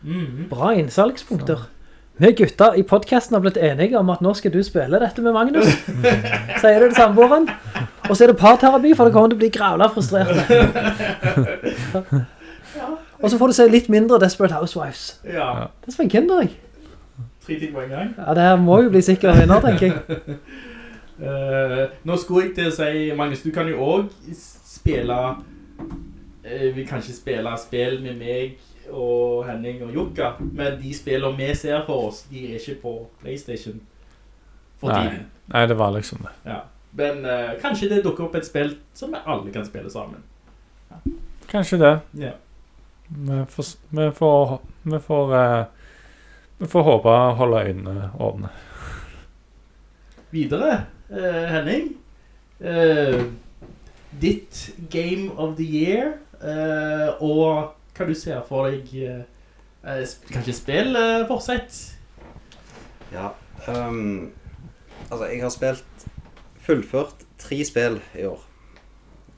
Mhm. Bra innsalgspunkter. Vi gutta i podcasten har blitt enige om at nå skal du spille dette med Magnus. Sier du til samboeren. Og så er det parterapi, for det kommer til å bli gravla frustrerende. Og så får du se litt mindre Desperate Housewives. Ja, Det er spennende, jeg. tre ting på en gang. Ja, det her må jo bli sikker vinner, tenker jeg. uh, nå skulle jeg til å si, Magnus, du kan jo også spille, Uh, vi kan ikke spille spill med meg og Henning og Jukka, men de spiller vi ser for oss, de er ikke på Playstation for Nei. tiden. Nei, det var liksom det. Ja. Men uh, kanskje det dukker opp et spill som vi alle kan spille sammen. Kanskje det. Ja. Vi får, vi får, vi får, eh, vi får håpe å holde øynene åpne. Videre, eh, Henning. Eh, ditt Game of the Year, eh, og hva du ser for deg, eh, eh, kanskje spill fortsett? Ja. Um, altså, jeg har spilt fullført tre spill i år.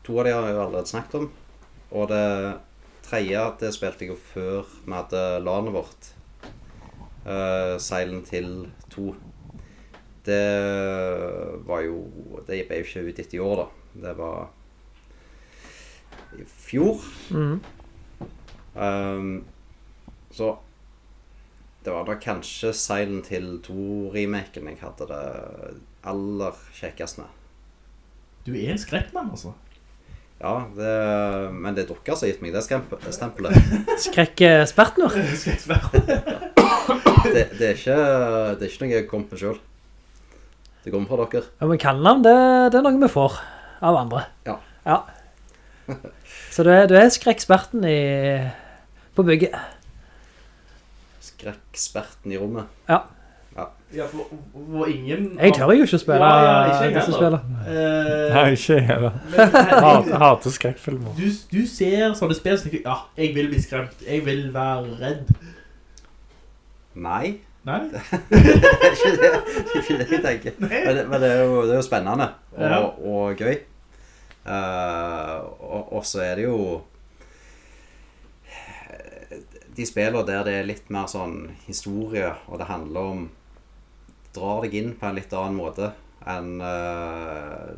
To av de har jeg allerede snakket om. Og det tredje det spilte jeg jo før vi hadde LAN-et vårt. Uh, Silent Hill 2. Det var jo Det ble jo ikke utgitt i år, da. Det var i fjor. Mhm. Um, så det var da kanskje Silent Hill 2-remaken jeg hadde det aller kjekkest med. Du er en skrekkmann, altså. Ja, det, men det er dere som har gitt meg det stempelet. stempelet. nå? vår. Det, det, er ikke, det er ikke noe jeg kom på sjøl. Det kommer fra dere. Ja, men kallenavn, det, det er noe vi får av andre. Ja. Ja. Så du er, du er skrekksperten i, på bygget. Skrekksperten i rommet. Ja. Ja, for, for ingen... Jeg tør jo ikke å spille Ja, ja, disse spillene. Eh, Nei, ikke heller. men Jeg hater, Henning, skrekkfilmer. du, du ser sånne spill som tenker, ja, jeg vil bli skremt, jeg vil være redd. Nei, Nei? det er ikke det, det, er ikke det jeg tenker. Men, det, men det, er jo, det er jo spennende og, og gøy. Uh, og, og så er det jo De spiller der det er litt mer sånn historie, og det handler om Drar deg inn på en litt annen måte enn eh,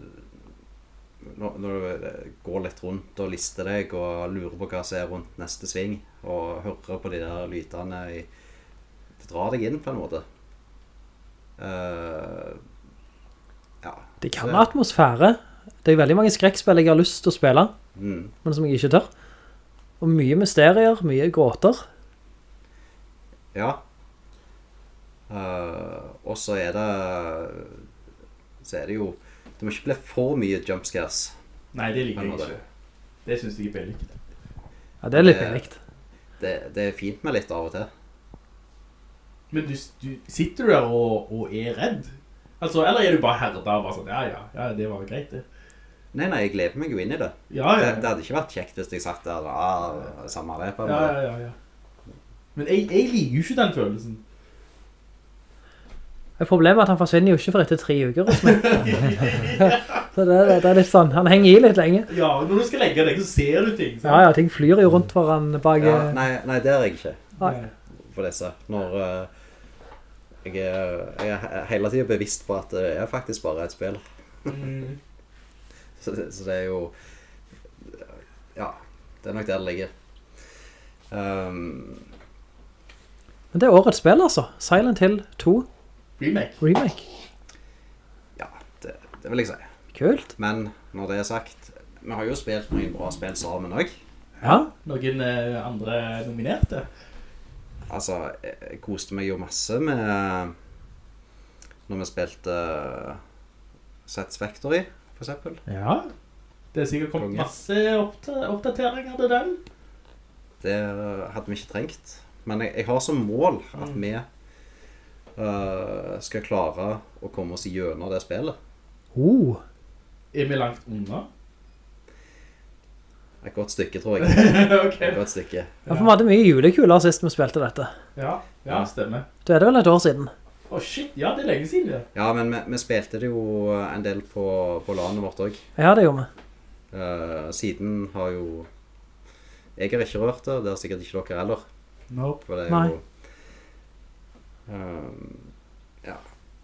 når, når du eh, går litt rundt og lister deg og lurer på hva som er rundt neste sving, og hører på de der lydene i Det drar deg inn på en måte. Uh, ja. Det kan være atmosfære. Det er veldig mange skrekkspill jeg har lyst til å spille, Mm. men som jeg ikke tør. Og mye mysterier, mye gåter. Ja. Eh, og så er det Så er det jo Det må ikke bli for mye jump scares. Nei, det liker jeg ikke. Det synes jeg er billig. Ja, det er litt billigt. Det, det er fint med litt av og til. Men du, du sitter du der og, og er redd? Altså, eller er du bare herda og bare sånn, ja, ja, ja, det var greit det. Nei, nei, jeg gleder meg jo inn i det. Ja, ja. Det, det hadde ikke vært kjekt hvis jeg satt der og ah, samme det Ja, ja, ja, ja. Men jeg, jeg liker jo ikke den følelsen. Det Problemet er at han forsvinner jo ikke for etter tre uker hos meg. så det, det er litt sånn, han henger i litt lenge. Ja, når du skal legge deg, så ser du ting. sant? Ja, ja, ting flyr jo rundt foran bak... Ja, eh, nei, nei, det er jeg ikke Nei. for disse. Når uh, jeg, er, jeg er hele tiden bevisst på at det er faktisk bare et spill. Mm. Så, det- så det er jo Ja, det er nok der det ligger. Um, Men det er årets spill, altså. Silent Hill 2 Remake. Remake. ja, det, det vil jeg si. Kult. Men når det er sagt Vi har jo spilt noen bra spill sammen også. Ja. Noen eh, andre nominerte. Altså, jeg koste meg jo masse med Når vi spilte uh, Sets Factory, for eksempel. Ja. Det er sikkert kommet masse oppdateringer til den. Det hadde vi ikke trengt. Men jeg, jeg har som mål at vi eh, skal klare å komme oss gjennom det spillet. Oh. Er vi langt unna? Et godt stykke, tror jeg. okay. Et godt stykke. Ja, for vi hadde mye julekuler sist vi spilte dette. Ja, ja, stemmer. Da er det vel et år siden. Å shit, ja, det er lenge siden det. Ja, men vi, vi spilte det jo en del på, på landet vårt også. Ja, det gjorde vi. siden har jo Jeg har ikke rørt det, det har sikkert ikke dere heller. Nope. For det er Nei. jo Ja.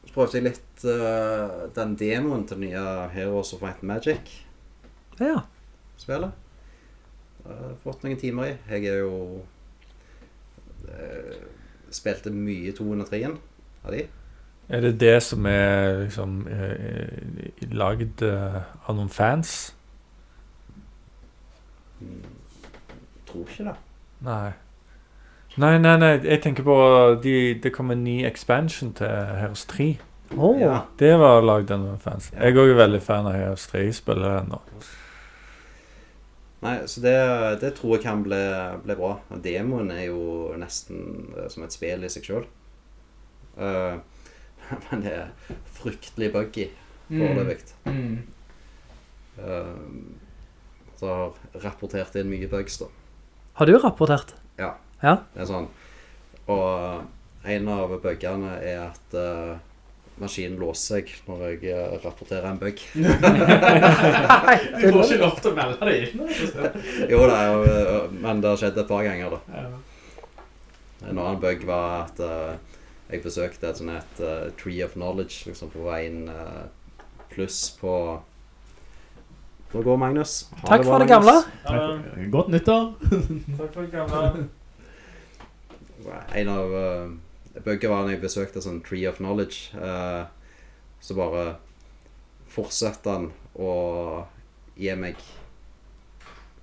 Så prøvde jeg litt uh, den demoen til nye Heroes of Might and Magic-spillet. Ja. Uh, fått noen timer i. Jeg er jo uh, Spilte mye 203-en av de. Er det det som er liksom eh, lagd av noen fans? Tror ikke det. Nei. Nei, nei, nei, jeg tenker på de, Det kom en ny expansion til Heroes 3. Åh. Ja. Det var lagd av noen fans. Ja. Jeg er også veldig fan av Heroes 3. Jeg spiller ennå. nå. Nei, så det, det tror jeg kan bli, bli bra. Demoen er jo nesten eh, som et spill i seg sjøl. men det er fryktelig buggy foreløpig. Mm. Uh, så har rapportert inn mye bugs, da. Har du rapportert? Ja. Ja. Det er sånn. Og en av bøggene er at uh, maskinen låser seg når jeg eh, rapporterer en bøgg. Du får ikke lov til å melde deg inn. jo da, og- men det har skjedd et par ganger, da. Ja. En annen bøgg var at uh, jeg besøkte et sånt et uh, Tree of Knowledge liksom på veien uh, pluss på Nå går Magnus. Ha Takk bra, for det Magnus. gamle. Godt nyttår. Takk for det gamle. En av uh, bøkene jeg besøkte sånn Tree of Knowledge. uh, så bare fortsetter han å gi meg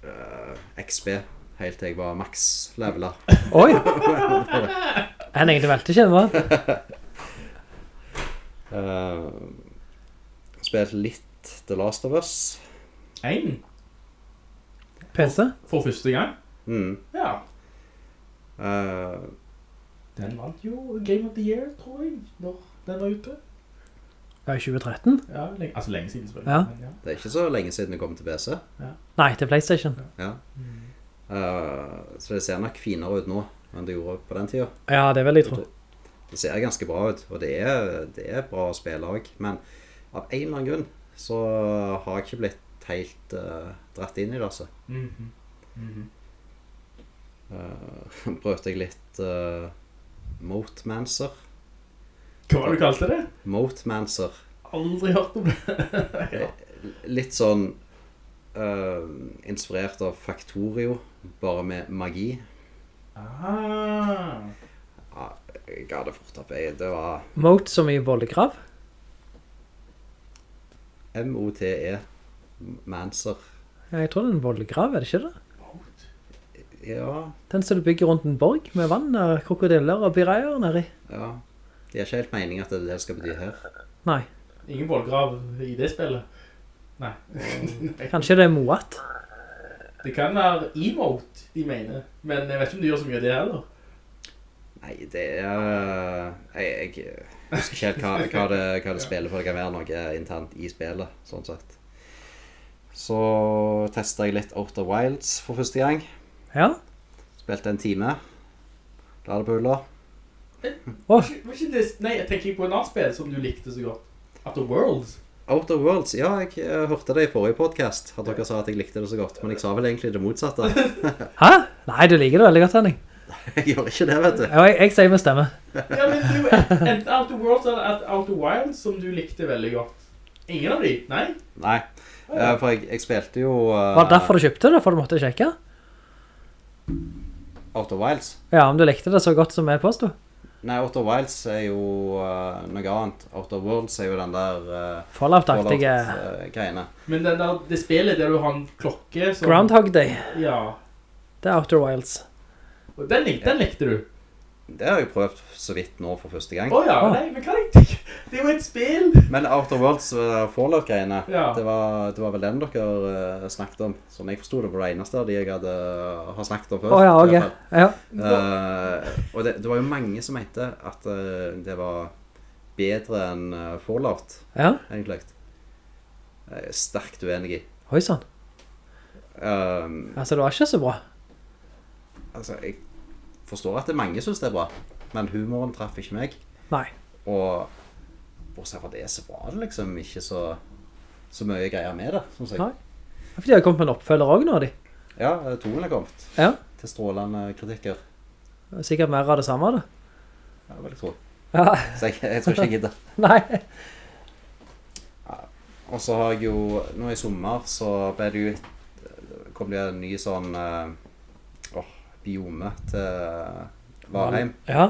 uh, XB helt til jeg var maks levela. Oi! Han egentlig veldig hva? Uh, spilt litt The Last of Us. En PC. for første gang. Mm. Ja. Eh, Den vant jo Game of the Year, tror jeg, når den var ute. Ja, i 2013. Ja, lenge, altså lenge siden selvfølgelig. Ja. Men, ja. det er ikke så lenge siden det kom til PC. Nei, til Playstation. Ja. Uh, så det ser nok finere ut nå enn det gjorde på den tiden. Ja, det vil jeg tro. Det ser ganske bra ut, og det er, det er bra å spille òg. Men av en eller annen grunn så har jeg ikke blitt helt uh, dratt inn i det, altså. Mhm. Mhm. Eh, prøvde jeg litt uh, Motmancer. Hva var det du kalte det? Motmancer. Aldri hørt om det. Litt sånn uh, inspirert av Factorio, bare med magi. Ah. Ja, jeg ga det fort opp. Jeg- Det var Mote som i voldegrav? M-O-T-E. Manser. Ja, Jeg tror det er en voldegrav, er det ikke det? Ja, Den som du bygger rundt en borg med vann, og krokodiller og pireier nedi. ja. Det er ikke helt meningen at det, det skal bety her. Nei, Ingen vollgrav i det spillet. Nei. kanskje det er Moat. Det kan være emote, de mener. Men jeg vet ikke om de gjør så mye av det heller. Nei, det er Jeg, jeg husker ikke helt hva, hva, det, hva det spiller for. Det kan være noe internt i spillet, sånn sett. Så testet jeg litt Outer Wilds for første gang. Ja. Spilte en time. La det på hullet Åh, Var ikke det, nei, jeg tenker på en annen spill som du likte så godt. Outer Worlds. Outer Worlds, ja, jeg, eh, hørte det i forrige podcast At dere sa at jeg likte det så godt. Men jeg sa vel egentlig det motsatte. hæ? Nei, du liker det veldig godt, Henning. Jeg gjør ikke det, vet du. Ja, jeg, jeg sier med stemme. Ja, men enten Outer Worlds eller Outer Wilds som du likte veldig godt. Ingen av de? Nei? Nei, eh, for jeg, jeg spilte jo eh, Var det derfor du kjøpte det? For du måtte sjekke? Outer Wilds. Ja, om du likte det så godt som jeg påstod. Nei, Outer Wilds er jo uh, noe annet. Outer Worlds er jo den der uh, Fallout-aktige greiene. Men den der, det spillet der du har en klokke som... Groundhog Day. Ja. Det er Outer Wilds. Den, lik, den likte du? Det har jeg prøvd så vidt nå for første gang. Åja, nei, men hva likte ikke? Det er jo et spill! Men Outer Worlds uh, Fallout-greiene, Ja. det, var, det var vel den dere uh, snakket om. Sånn jeg forstod det var det eneste av de jeg hadde har snakket om før. Å ja, ok. Ja. Uh, og det, det var jo mange som mente at eh, det var bedre enn eh, Fallout, Ja. egentlig. Jeg er sterkt uenig i. Oi sann. Um, Altså, det var ikke så bra. altså, jeg forstår at det mange synes det er bra, men humoren traff ikke meg. Nei. Og bortsett fra det, så var det liksom ikke så, så mye greier med det, som sagt. Nei. For de har kommet med en oppfølger også nå, de. Ja, toen er kommet Ja. til strålende kritikker. Er Sikkert mer av det samme, da. Ja, vil jeg tro. Ja. Så jeg, jeg tror ikke jeg gidder. Nei. Og så har jeg jo, nå i sommer så ble det jo, kom det en ny sånn, eh, biome til Valheim. Ja.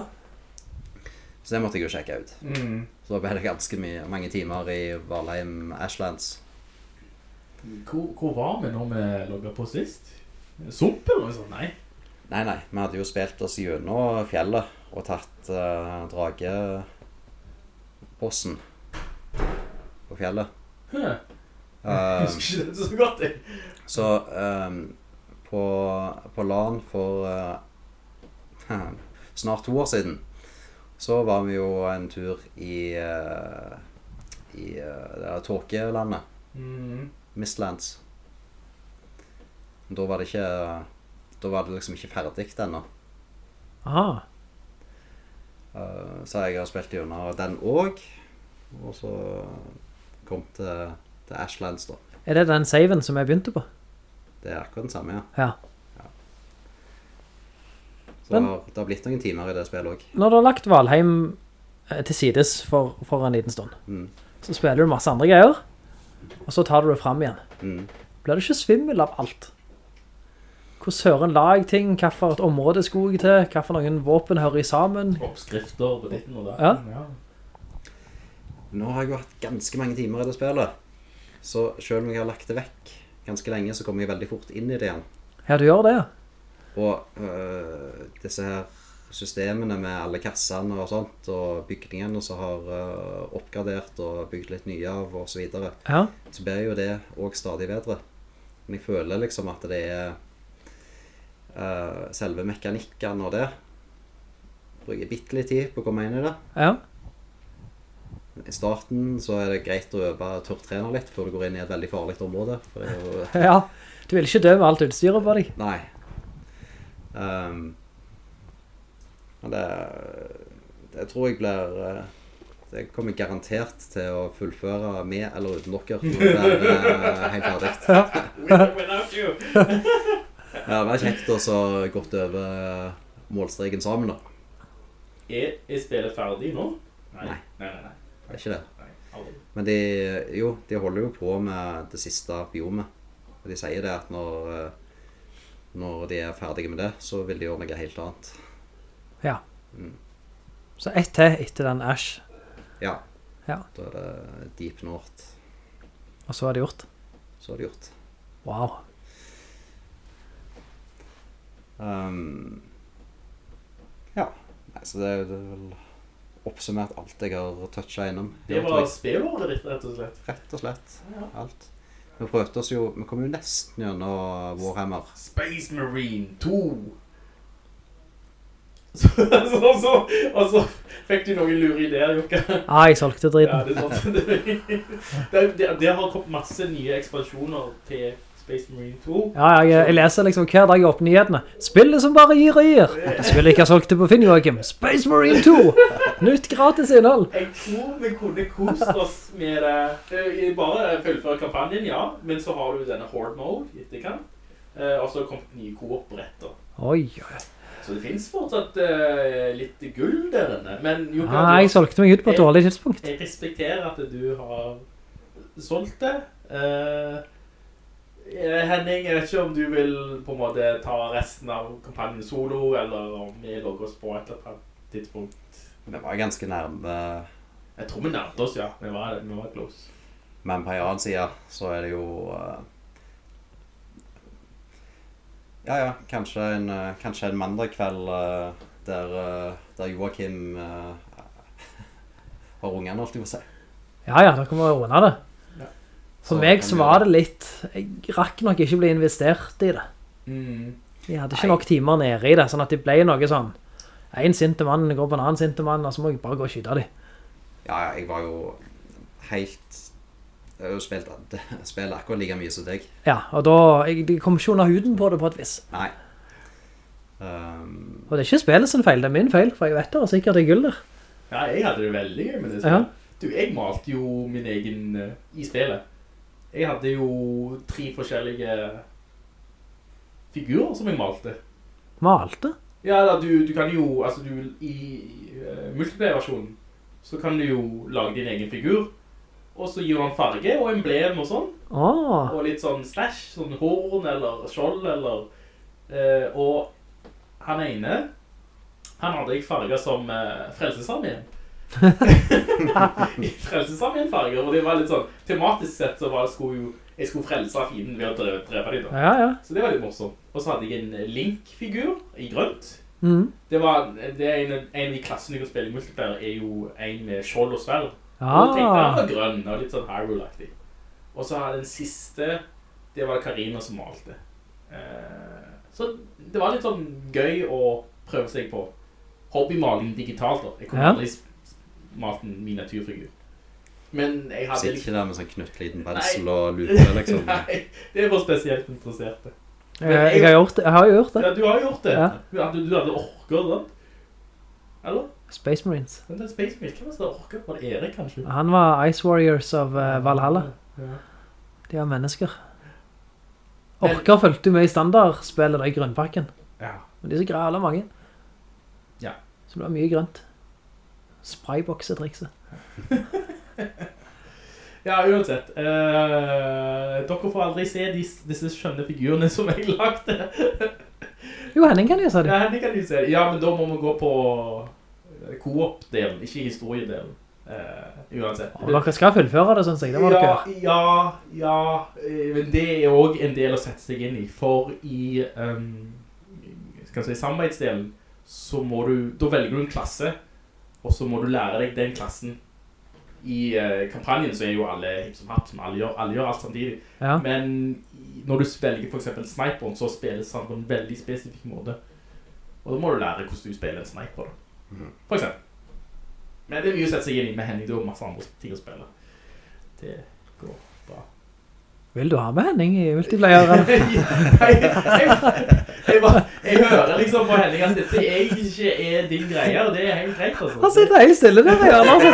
Så det måtte jeg jo sjekke ut. Mm. Så da ble det ganske mye, mange timer i Valheim Ashlands. Hvor, hvor var vi når vi logget på sist? Sump eller noe sånt? Nei. Nei, nei, vi hadde jo spilt oss gjennom fjellet og tatt uh, dragebossen på fjellet. Hæ. Jeg Eh, husker ikke det så godt, jeg. så ehm, på, på LAN for uh, snart to år siden, så var vi jo en tur i, uh, i uh, tåkelandet, Mm. Mistlands. Da var det ikke, da var det liksom ikke ferdig ennå. Aha. Eh, så jeg har spilt gjennom den òg. Og så kom til, til Ashlands, da. Er det den saven som jeg begynte på? Det er akkurat den samme, ja. Ja. Så Men- det, har, blitt noen timer i det spillet òg. Når du har lagt Valheim eh, til sides for, for en liten stund, Mm. så spiller du masse andre greier, og så tar du det frem igjen. Mm. Blir du ikke svimmel av alt? Hvordan hører en lag ting? Hva for et område skulle jeg til? Hva for noen våpen hører sammen? Oppskrifter på ditten og Ja. ja. Nå har jeg jo hatt ganske mange timer i det spillet. Så selv om jeg har lagt det vekk ganske lenge, så kommer jeg veldig fort inn i det igjen. Ja, du gjør det, ja. Og øh, disse her systemene med alle kassene og sånt, og bygningene som har øh, oppgradert og bygd litt nye av og så videre, Ja. så blir jo det også stadig bedre. Men jeg føler liksom at det er øh, selve mekanikken og det. Bruker bitte litt tid på å komme inn i det. Ja. I starten så er det greit å øve tørrtrene litt før du går inn i et veldig farlig område. For det er jo ja. Du vil ikke dø med alt utstyret på deg. Nei. Um, men det, det tror jeg blir jeg Det kommer garantert til å fullføre med eller uten dere. når det er eh, helt ferdig. Ja, det er kjekt å så gått over målstreken sammen, da. Er, er spillet ferdig nå? Nei. Nei. Nei, nei, nei. Er ikke det. Men de, jo, de holder jo på med det siste biomet. Og de sier det at når, eh, når de er ferdige med det, så vil de gjøre noe helt annet. Ja. Mm. Så ett til etter den Ash, Ja. Ja. Da er det Deep North. og så er det gjort. Så er det gjort. Wow. Um, ja. Nei, så det, er- det er vel oppsummert alt jeg har toucha innom. Det var spillåret ditt, rett og slett. Rett og slett. Ja. Alt. Vi prøvde oss jo Vi kom jo nesten gjennom Warhammer. Space Marine 2. Så, så, så, og så fikk du noen lure ideer, Jokka. Ah, jeg solgte Ja, det, det, det, det har kommet masse nye ekspansjoner til Space Marine 2. Ja, jeg, leser liksom hver dag jeg åpner nyhetene. Spillet som bare gir og gir. Spillet ikke har solgt det på Finn, Joachim. Space Marine 2. Nytt gratis innhold. Jeg tror vi kunne kost oss med det. Eh, Bare fullføre kampanjen, ja. Men så har du denne Horde Mode i etterkant. kan Og så kom det nye Coop-bretter. Oi, oi. Så det finnes fortsatt eh, litt gull der inne. Men jo, Ah, jeg solgte meg ut på et dårlig tidspunkt. Jeg respekterer at du har solgt det. Eh, eh, Henning, jeg vet ikke om du vil på en måte ta resten av kampanjen solo, eller om vi logger oss på et eller annet tidspunkt. Vi var ganske nærme, Jeg tror vi nærmte oss, ja. Vi var, vi var close. men på en annen side så er det jo eh, Ja, ja, kanskje en, eh, kanskje en mandag kveld eh, der, eh, der Joakim eh, har ungene, alltid jeg på å si. Ja, ja, da kan vi runde det. For meg så var det litt Jeg rakk nok ikke bli investert i det. Mm. Jeg hadde ikke nok timer nede i det, sånn at det ble noe sånn En sinte mann går på en annen sinte mann, og så må jeg bare gå og skyte dem. Ja, ja, jeg var jo helt Jeg har jo spilt spilt akkurat like mye som deg. Ja, og da Jeg jeg kom ikke under huden på det på et vis. Nei. Um, Og det er ikke spillet sin feil, det er min feil, for jeg vet det og sikkert det er gull der. Ja, jeg hadde det veldig gøy med det Ja. Du, jeg malte jo min egen uh, i spillet. Jeg hadde jo tre forskjellige figurer som jeg malte. Malte? Ja, da, du, du kan jo, altså du, i uh, multiplayer-versjonen, så kan du jo lage din egen figur, og så gir du han farge og emblem og sånn, oh. og litt sånn slash, sånn horn eller skjold eller, uh, og han ene, han hadde jeg farget som uh, frelsesarmeen. I frelsesarmeen-farger, og det var litt sånn, tematisk sett så var det skulle jo, jeg skulle frelse fienden ved å drepe, drepe dem da. ja, ja. Så det var litt morsomt. Og så hadde jeg en Link-figur i grønt. Mhm. Det var det er en, en av de klassene jeg kan spille i multiplayer er jo en med skjold og sverd. Ah. Og da tenkte han var grønn og litt sånn Hyrule-aktig. Og så den siste, det var Karina som malte. Eh, så det var litt sånn gøy å prøve seg på hobbymaling digitalt da. Jeg kunne Ja. aldri s- malt en miniatyrfigur. Men jeg hadde Sitt ikke der med sånn knøttliten pensel og luter, liksom. Nei, det er for spesielt interesserte. Jeg, jeg, har gjort det. jeg har jo gjort det. Ja, du har gjort det. Ja. Du, hadde, du hadde orker, da. Eller? Space Marines. Men det er Space Marines. hvem var det orker? Var det Erik, kanskje? Han var Ice Warriors av uh, Valhalla. Ja. De var mennesker. Orker fulgte du med i standardspillet da i grønnparken Ja. Men de er så græla mange. Ja. Så det var mye grønt. Sprayboksetrikset. Ja, uansett. Eh, dere får aldri se disse, disse skjønne figurene som jeg lagde. Jo, Henning kan jo se det. Ja, Henning kan jo se. Ja, men da må vi gå på eh, co-op-delen, ikke historiedelen. Eh, uansett. Og dere skal fullføre det, synes jeg. Det må dere ja, ja, ja, eh, men det er også en del å sette seg inn i, for i um, skal si, samarbeidsdelen, så må du, da velger du en klasse, og så må du lære deg den klassen. I uh, kampanjen så er jo alle hip som hatt, som alle gjør, alle gjør alt samtidig. Ja. Men når du velger for eksempel sniperen, så spilles han på en veldig spesifikk måte. Og da må du lære hvordan du spiller en sniper, da. Mhm. For eksempel. Men det er mye å sette seg inn i med Henning, det er jo masse andre ting å spille. Det går. Vil du ha med Henning i multiplayeren? jeg, jeg, jeg, bare- jeg hører liksom på Henning at dette egentlig ikke er din greie, og det er helt greit, altså. Han sitter helt stille der i hjørnet. Altså.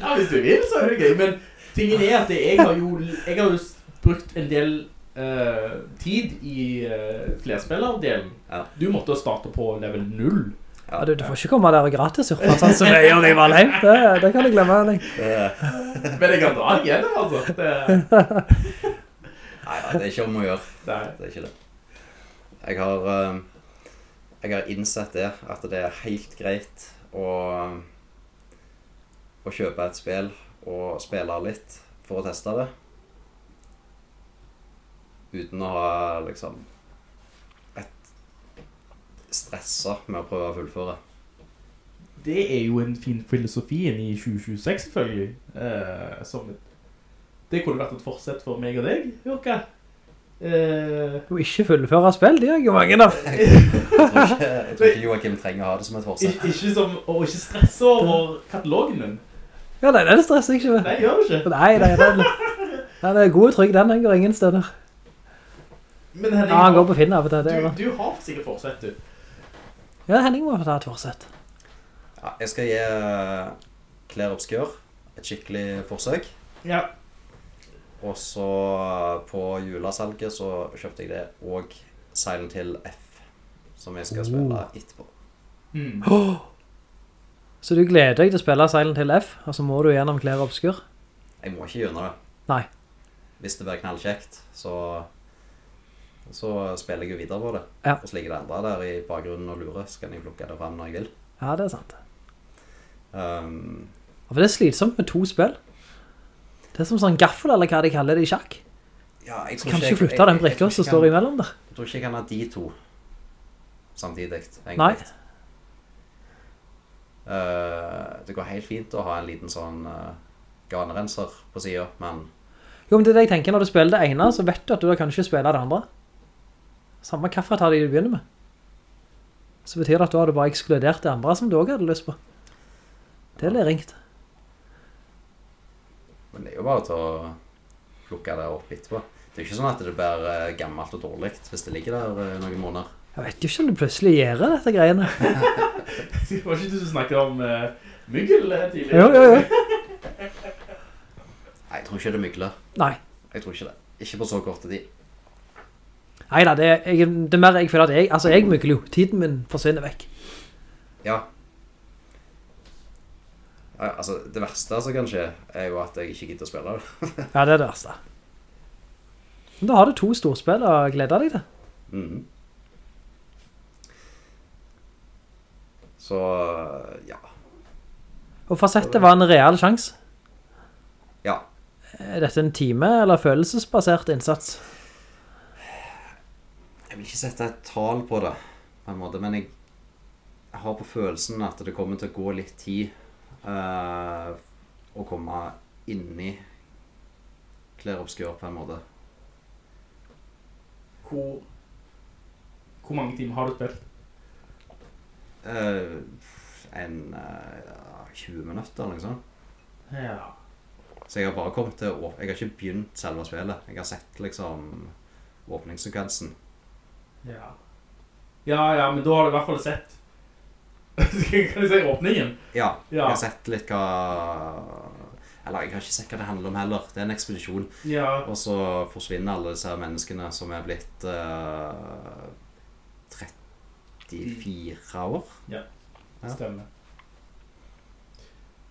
Ja, hvis du vil, så er det gøy, men tingen er at jeg har jo, jeg har jo brukt en del uh, tid i uh, flerspillerdelen. Ja. Du måtte starte på level 0. Ja, du, du får ikke komme der gratis, jo, sånn som jeg gjør i Valheim. Det, det kan du glemme Henning. Men jeg kan dra igjen, altså. Det, Nei, det er ikke om å gjøre. Nei. Det er ikke det. Jeg har, eh, jeg har innsett det, at det er helt greit å, å kjøpe et spill og spille litt for å teste det. Uten å ha liksom stressa med å prøve å fullføre. det er jo en fin filosofi inn i 2026, selvfølgelig. Eh, som et, det kunne vært et forsett for meg og deg, Jorka. Eh, Du ikke fullføre spill, det er jo mange da. Jeg tror ikke, jeg tror ikke Joakim trenger å ha det som et forsett. ikke, ikke som, og ikke stresse over katalogen min. Ja, nei, det stresser jeg ikke med. Nei, gjør du ikke? Nei, nei, den, den er god og trygg, den, den går ingen steder. Men Henning, Ja, han går på Finn av og til, du, du har sikkert forsett, du. Ja, Henning må ta et forsett. Ja, jeg skal gi Claire Obscure et skikkelig forsøk. Ja. Og så eh, på julesalget så kjøpte jeg det og Silent Hill F, som jeg skal spille etterpå. Mm. Så du gleder deg til å spille Silent Hill F, og så må du gjennom Claire Obscure? Jeg må ikke gjennom det. Nei. Hvis det blir knallkjekt, så, så spiller jeg jo videre på det. Ja. Og så ligger det andre der i bakgrunnen og lurer, så kan jeg plukke det frem når jeg vil. Ja, det er sant. Um, Ja, For det er slitsomt med to spill. Det er som sånn gaffel, eller hva de kaller det i sjakk. ja, jeg Så tror kan du jeg- ikke flytte jeg- den brikka som står imellom der. Jeg tror ikke jeg kan ha de to samtidig. egentlig. Nei. Uh, det går helt fint å ha en liten sånn uh, ganerenser på siden, men Jo, men det er det jeg tenker, når du spiller det ene, så vet du at du kan ikke spille det andre. Samme kaffe tar de du begynner med. Så betyr det at da har du bare ekskludert det andre som du også hadde lyst på. Det er litt ringt. Men det er jo bare til å plukke det opp etterpå. Det er ikke sånn at det blir eh, gammelt og dårlig hvis det ligger der eh, noen måneder. Jeg vet jo ikke om du plutselig gjør dette greiene. Det var ikke du som snakket om uh, myggel tidligere? Jo, jo, jo. Nei, jeg tror ikke det er myggel. Nei. Jeg tror ikke det. Ikke på så kort tid. Neida, det, jeg, det er mer jeg føler at jeg, altså jeg mykler jo. Tiden min forsvinner vekk. Ja. Ja, Altså, det verste som kan skje, er jo at jeg ikke gidder å spille det. Ja, det er det verste. Men da har du to storspill og gleder deg til. Mhm. Så, ja. Og fasettet var en real sjans. Ja. Er dette en time eller følelsesbasert innsats? Jeg vil ikke sette et tall på det, på en måte, men jeg, har på følelsen at det kommer til å gå litt tid uh, å komme inn i Claire Obscure på en måte. Hvor, hvor mange timer har du spilt? Uh, en uh, ja, 20 minutter eller noe sånt. Ja. Så jeg har bare kommet til å Jeg har ikke begynt selve spillet. Jeg har sett liksom åpningssekvensen. Ja. Ja, ja, men da har du i hvert fall sett. kan du si åpningen? Ja, jeg har sett litt hva Eller jeg har ikke sett hva det handler om heller. Det er en ekspedisjon. Ja. Og så forsvinner alle disse her menneskene som er blitt uh, 34 år. Ja, det stemmer.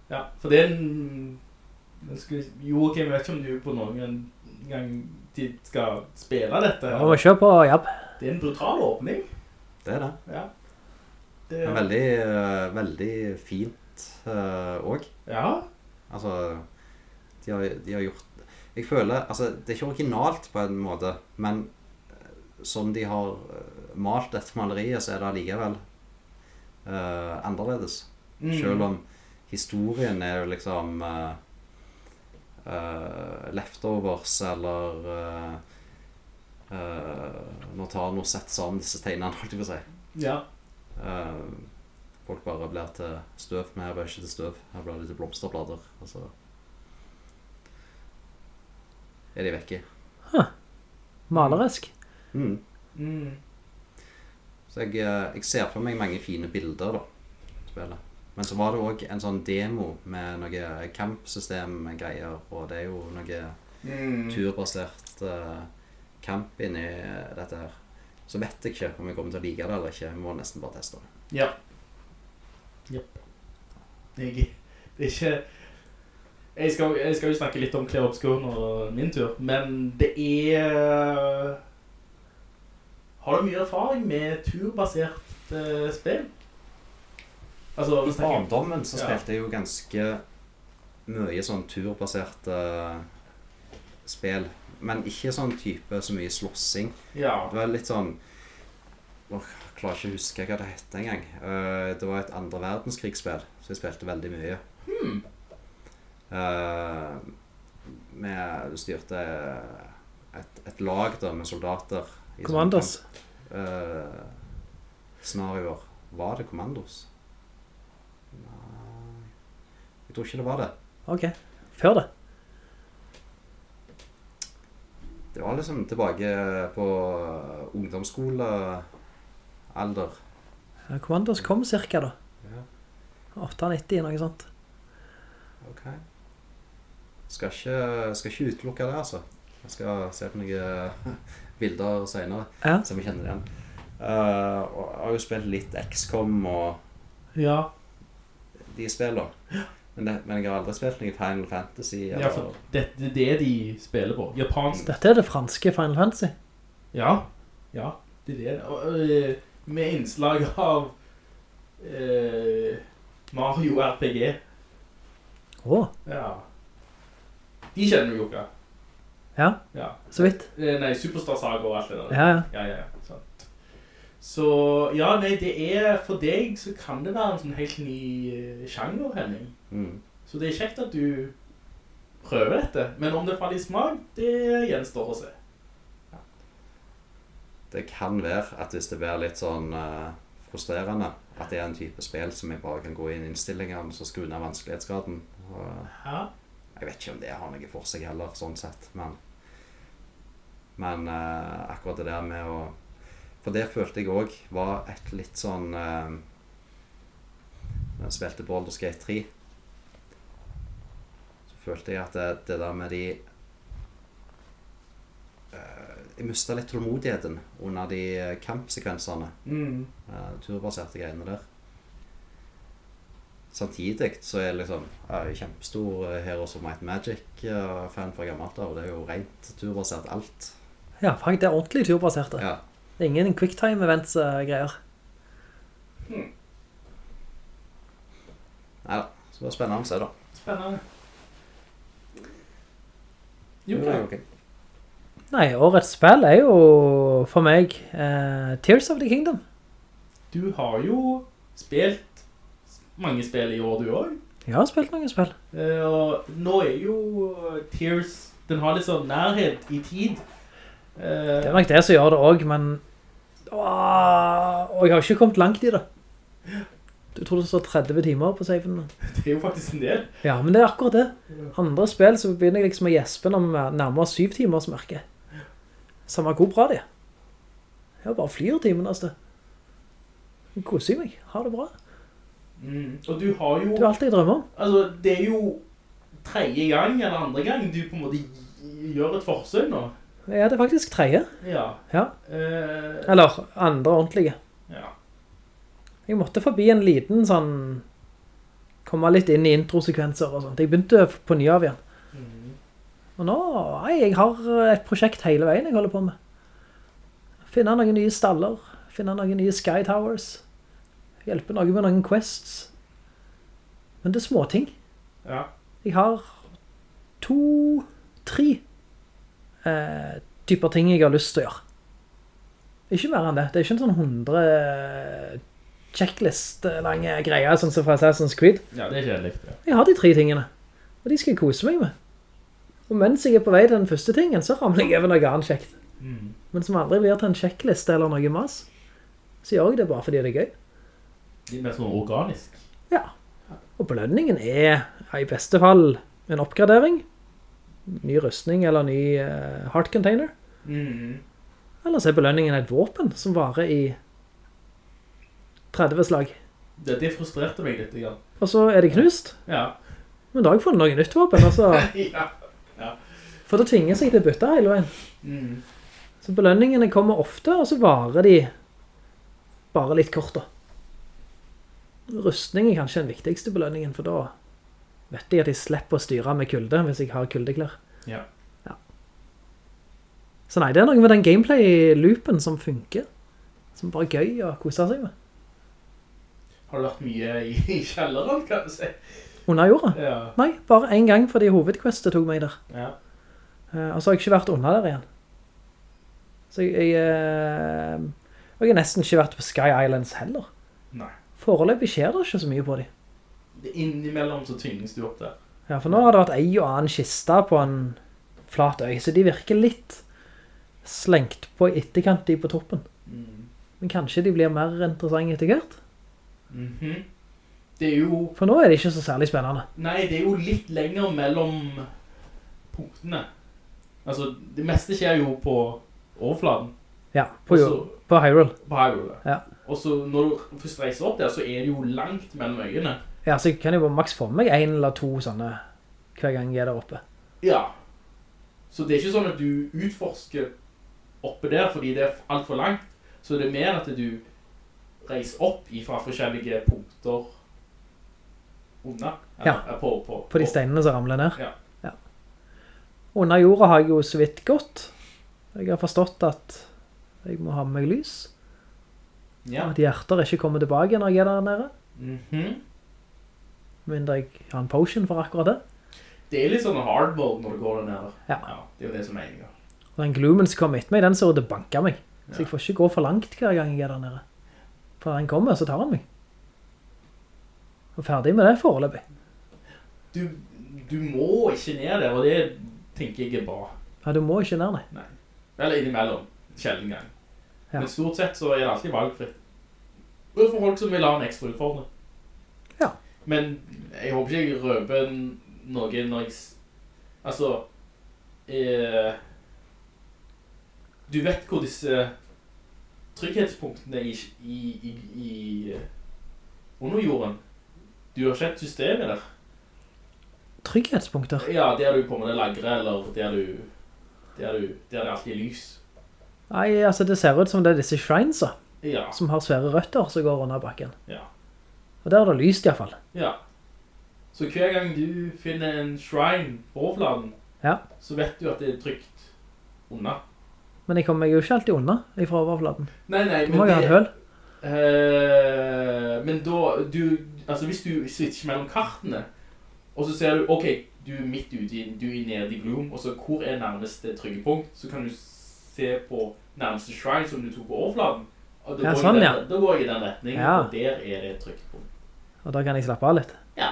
Ja, for det er en... Jo, ok, jeg vet ikke om du på noen gang tid skal spille dette. Ja, vi kjører på jobb. Det er en brutal åpning. Det er det. Ja. Det, er... veldig, eh, veldig fint òg. Ja. Altså, de har, de har gjort Jeg føler Altså, det er ikke originalt på en måte, men eh, sånn de har eh, malt dette maleriet, så er det allikevel uh, annerledes. Mm. Selv om historien er jo liksom uh, uh, leftovers, eller uh, Nå tar noe og setter sammen disse tegnene, holdt jeg på å si. Ja. Uh, folk bare blir til støv, men her blir ikke til støv. Her blir det til blomsterblader. Og så er de vekke. Malerisk. Mm. Mm. Så jeg, eh, jeg ser for meg mange fine bilder da, spillet. Men så var det også en sånn demo med noe campsystem-greier, og det er jo noe Mm. turbasert eh, camp inni dette her. Så vet jeg ikke om jeg kommer til å like det eller ikke. Jeg må nesten bare teste det. Ja. Jep. Jeg, det er ikke... Jeg skal, jeg skal jo snakke litt om Claire Obscure når min tur, men det er... Har du mye erfaring med turbasert uh, spill? Altså, I barndommen så Ja. spilte jeg jo ganske mye sånn turbaserte spill. Men ikke sånn type så mye slåssing. Ja. Det var litt sånn Åh, Jeg klarer ikke å huske hva det hette engang. Eh, det var et andre verdenskrigsspill, så jeg spilte veldig mye. Hmm. Eh, med, du styrte et, et lag da, med soldater. i sånn Commandos. eh, scenarioer. Var det Kommandos? Nei Jeg tror ikke det var det. Ok, før det. Det var liksom tilbake på ungdomsskolealder. Ja, Commandos kom cirka da. Ja. 98, noe sånt. Ok. Skal ikke, skal ikke utelukke det, altså. Jeg skal se på noen bilder senere, Ja. så vi kjenner igjen. Uh, og jeg har jo spilt litt XCOM og Ja. de spillene. Men, det, men jeg har aldri spilt noe Final Fantasy. Ja, Eller, for det, det er det de spiller på. Japansk. Dette er det franske Final Fantasy. Ja, ja, det er det. Og, øh, med innslag av øh, Mario RPG. Åh, Ja. De kjenner du jo ikke. ja, Ja. så vidt. Eh, Nei, Superstar Saga og alt det der. Ja, ja. Ja, ja, sant. Så, ja, nei, det er, for deg så kan det være en sånn helt ny eh, sjanger, Henning. mm. Så det er kjekt at du prøver dette, men om det faller i smak, det gjenstår å se. Det kan være at hvis det blir litt sånn uh, frustrerende, at det er en type spill som jeg bare kan gå inn i innstillingene og skru ned vanskelighetsgraden. Og, Ja. Jeg vet ikke om det har noe for seg heller, sånn sett, men Men uh, akkurat det der med å For det følte jeg òg var et litt sånn eh, Når jeg spilte Baldur's Gate 3, så følte jeg at det, det der med de eh, Jeg mista litt tålmodigheten under de eh, kampsekvensene. Mm. eh, turbaserte greiene der. Samtidig så er jeg liksom jeg er kjempestor eh, Heroes of Might Magic-fan fra gammelt av. og Det er jo rent turbasert alt. Ja, faktisk det er ordentlig turbasert. Ja. Det er ingen quicktime events greier. Hmm. Neida, Så det var spennende å se, da. Spennende. Jo, Det er jo ok. Nei, årets spill er jo for meg eh, Tears of the Kingdom. Du har jo spilt mange spill i år, du også. Jeg har spilt mange spill. Eh, og nå er jo Tears, den har litt sånn nærhet i tid. Eh, Det er nok det som gjør det også, men Åh, og jeg har ikke kommet langt i det. Du tror det står 30 timer på safen. det er jo faktisk en del. Ja, men det er akkurat det. Andre spill så begynner jeg liksom å gjespe når vi nærmer nærmere syv timers merke Samme hvor bra det er. Jeg bare flyr timen altså. Koser meg. Ha det bra. Mm. Og du har jo, Det er alt jeg drømmer om. altså det er jo tredje gang eller andre gang du på en måte gjør et forsøk nå. Ja, det er faktisk tredje. Ja. Ja. Eh, Eller andre ordentlige. ja. Jeg måtte forbi en liten sånn komme litt inn i introsekvenser og sånt. Jeg begynte på ny av igjen. Mm. Og nå, nei, jeg har et prosjekt hele veien jeg holder på med. Finne noen nye staller, finne noen nye Sky Towers, hjelpe noen med noen quests. Men det er småting. Ja. Jeg har to, tre eh, typer ting jeg har lyst til å gjøre. Ikke mer enn det. Det er ikke en sånn hundre checklist-lange greier, sånn som fra Assassin's Creed. ja, det er kjedelig. Ja. Jeg har de tre tingene, og de skal jeg kose meg med. Og mens jeg er på vei til den første tingen, så ramler jeg over noe annet kjekt. Mm. Men som aldri blir til en checklist eller noe mas, så gjør jeg det bare fordi det er gøy. Det er mer sånn organisk. Ja. Og belønningen er i beste fall en oppgradering, ny rustning eller ny uh, heart container. Mm. Eller så er belønningen et våpen som varer i 30 slag. Det, det frustrerte meg litt. Ja. Og så er det knust. Ja. Men da har jeg funnet noe nytt våpen, altså. ja. For da tvinger seg til å bytte hele veien. Mm. Så belønningene kommer ofte, og så varer de bare litt kort da. rustning er kanskje den viktigste belønningen, for da vet jeg at jeg slipper å styre med kulde hvis jeg har kuldeklær. Ja. Så nei, det er noe med den gameplay-loopen som funker. Som bare er gøy å kose seg med. Har du vært mye i, i kjelleren, kan du si? Under jorda? Ja. Nei, bare en gang fordi hovedquestet tok meg der. Ja. Eh, og så har jeg ikke vært under der igjen. Så jeg, jeg, eh, jeg har nesten ikke vært på Sky Islands heller. Nei. Foreløpig skjer det ikke så mye på dem. Innimellom så tvinges du opp der. Ja, for nå har det vært ei og annen kiste på en flat øy, så de virker litt slengt på etterkant de på toppen. Mm. Men kanskje de blir mer interessante etter hvert? Mhm. Det er jo... For nå er det ikke så særlig spennende. Nei, det er jo litt lenger mellom punktene. Altså, det meste skjer jo på overfladen. Ja, på, Også- jo, på Hyrule. På Hyrule. Ja. Og så når du først reiser opp der, så er det jo langt mellom øyene. Ja, så jeg kan jo bare maks få meg en eller to sånne hver gang jeg er der oppe. Ja. Så det er ikke sånn at du utforsker oppe der, fordi det er alt for langt. Så det er mer at du reiser opp fra forskjellige punkter under. Ja, på, på, På de steinene som ramler ned. Ja. Ja. Under jorda har jeg jo så vidt gått. Jeg har forstått at jeg må ha med meg lys. Ja. At hjerter ikke kommer tilbake når jeg er der nede. Mhm. Mindre jeg har en potion for akkurat det. Det er litt sånn hard mode når du går der nede. Ja. det er jo det som er meningen. Og den gloomen som kom etter meg, den så det banker meg. Så Ja. jeg får ikke gå for langt hver gang jeg er der nede. For når den kommer, så tar han meg. Og ferdig med det foreløpig. Du, du må ikke ned der, og det tenker jeg er bra. Ja, du må ikke ned, nei. Nei. Eller innimellom. Sjelden gang. Ja. Men stort sett så er det alltid valgfritt. Og for folk som vil ha en ekstra utfordring. Men jeg håper ikke jeg røper noe når jeg... Altså... Eh, du vet hvor disse trygghetspunktene i, i, i, i underjorden. under jorden. Du har sett systemet der. Trygghetspunkter. Ja, der du på med det lagret, eller der du... Der, du, der det alltid er lys. Nei, altså det ser ut som det er disse shrinesa, Ja. som har svære røtter som går under bakken. Ja. Og der er det lyst i hvert fall. Ja. Så hver gang du finner en shrine på overfladen, Ja. så vet du at det er trygt unna. Men jeg kommer meg jo ikke alltid unna fra overfladen. Nei, nei, du må jo ha et høl. Uh, men da, du, altså hvis du switcher mellom kartene, og så ser du, ok, du er midt ute, du er nede i gloom, og så hvor er nærmeste trygge punkt, så kan du se på nærmeste shrine som du tok på overfladen. Og da Ja, går sånn, den, ja. Da går jeg i den retningen, Ja. og der er det et trygt punkt. Og da kan jeg slappe av litt. Ja.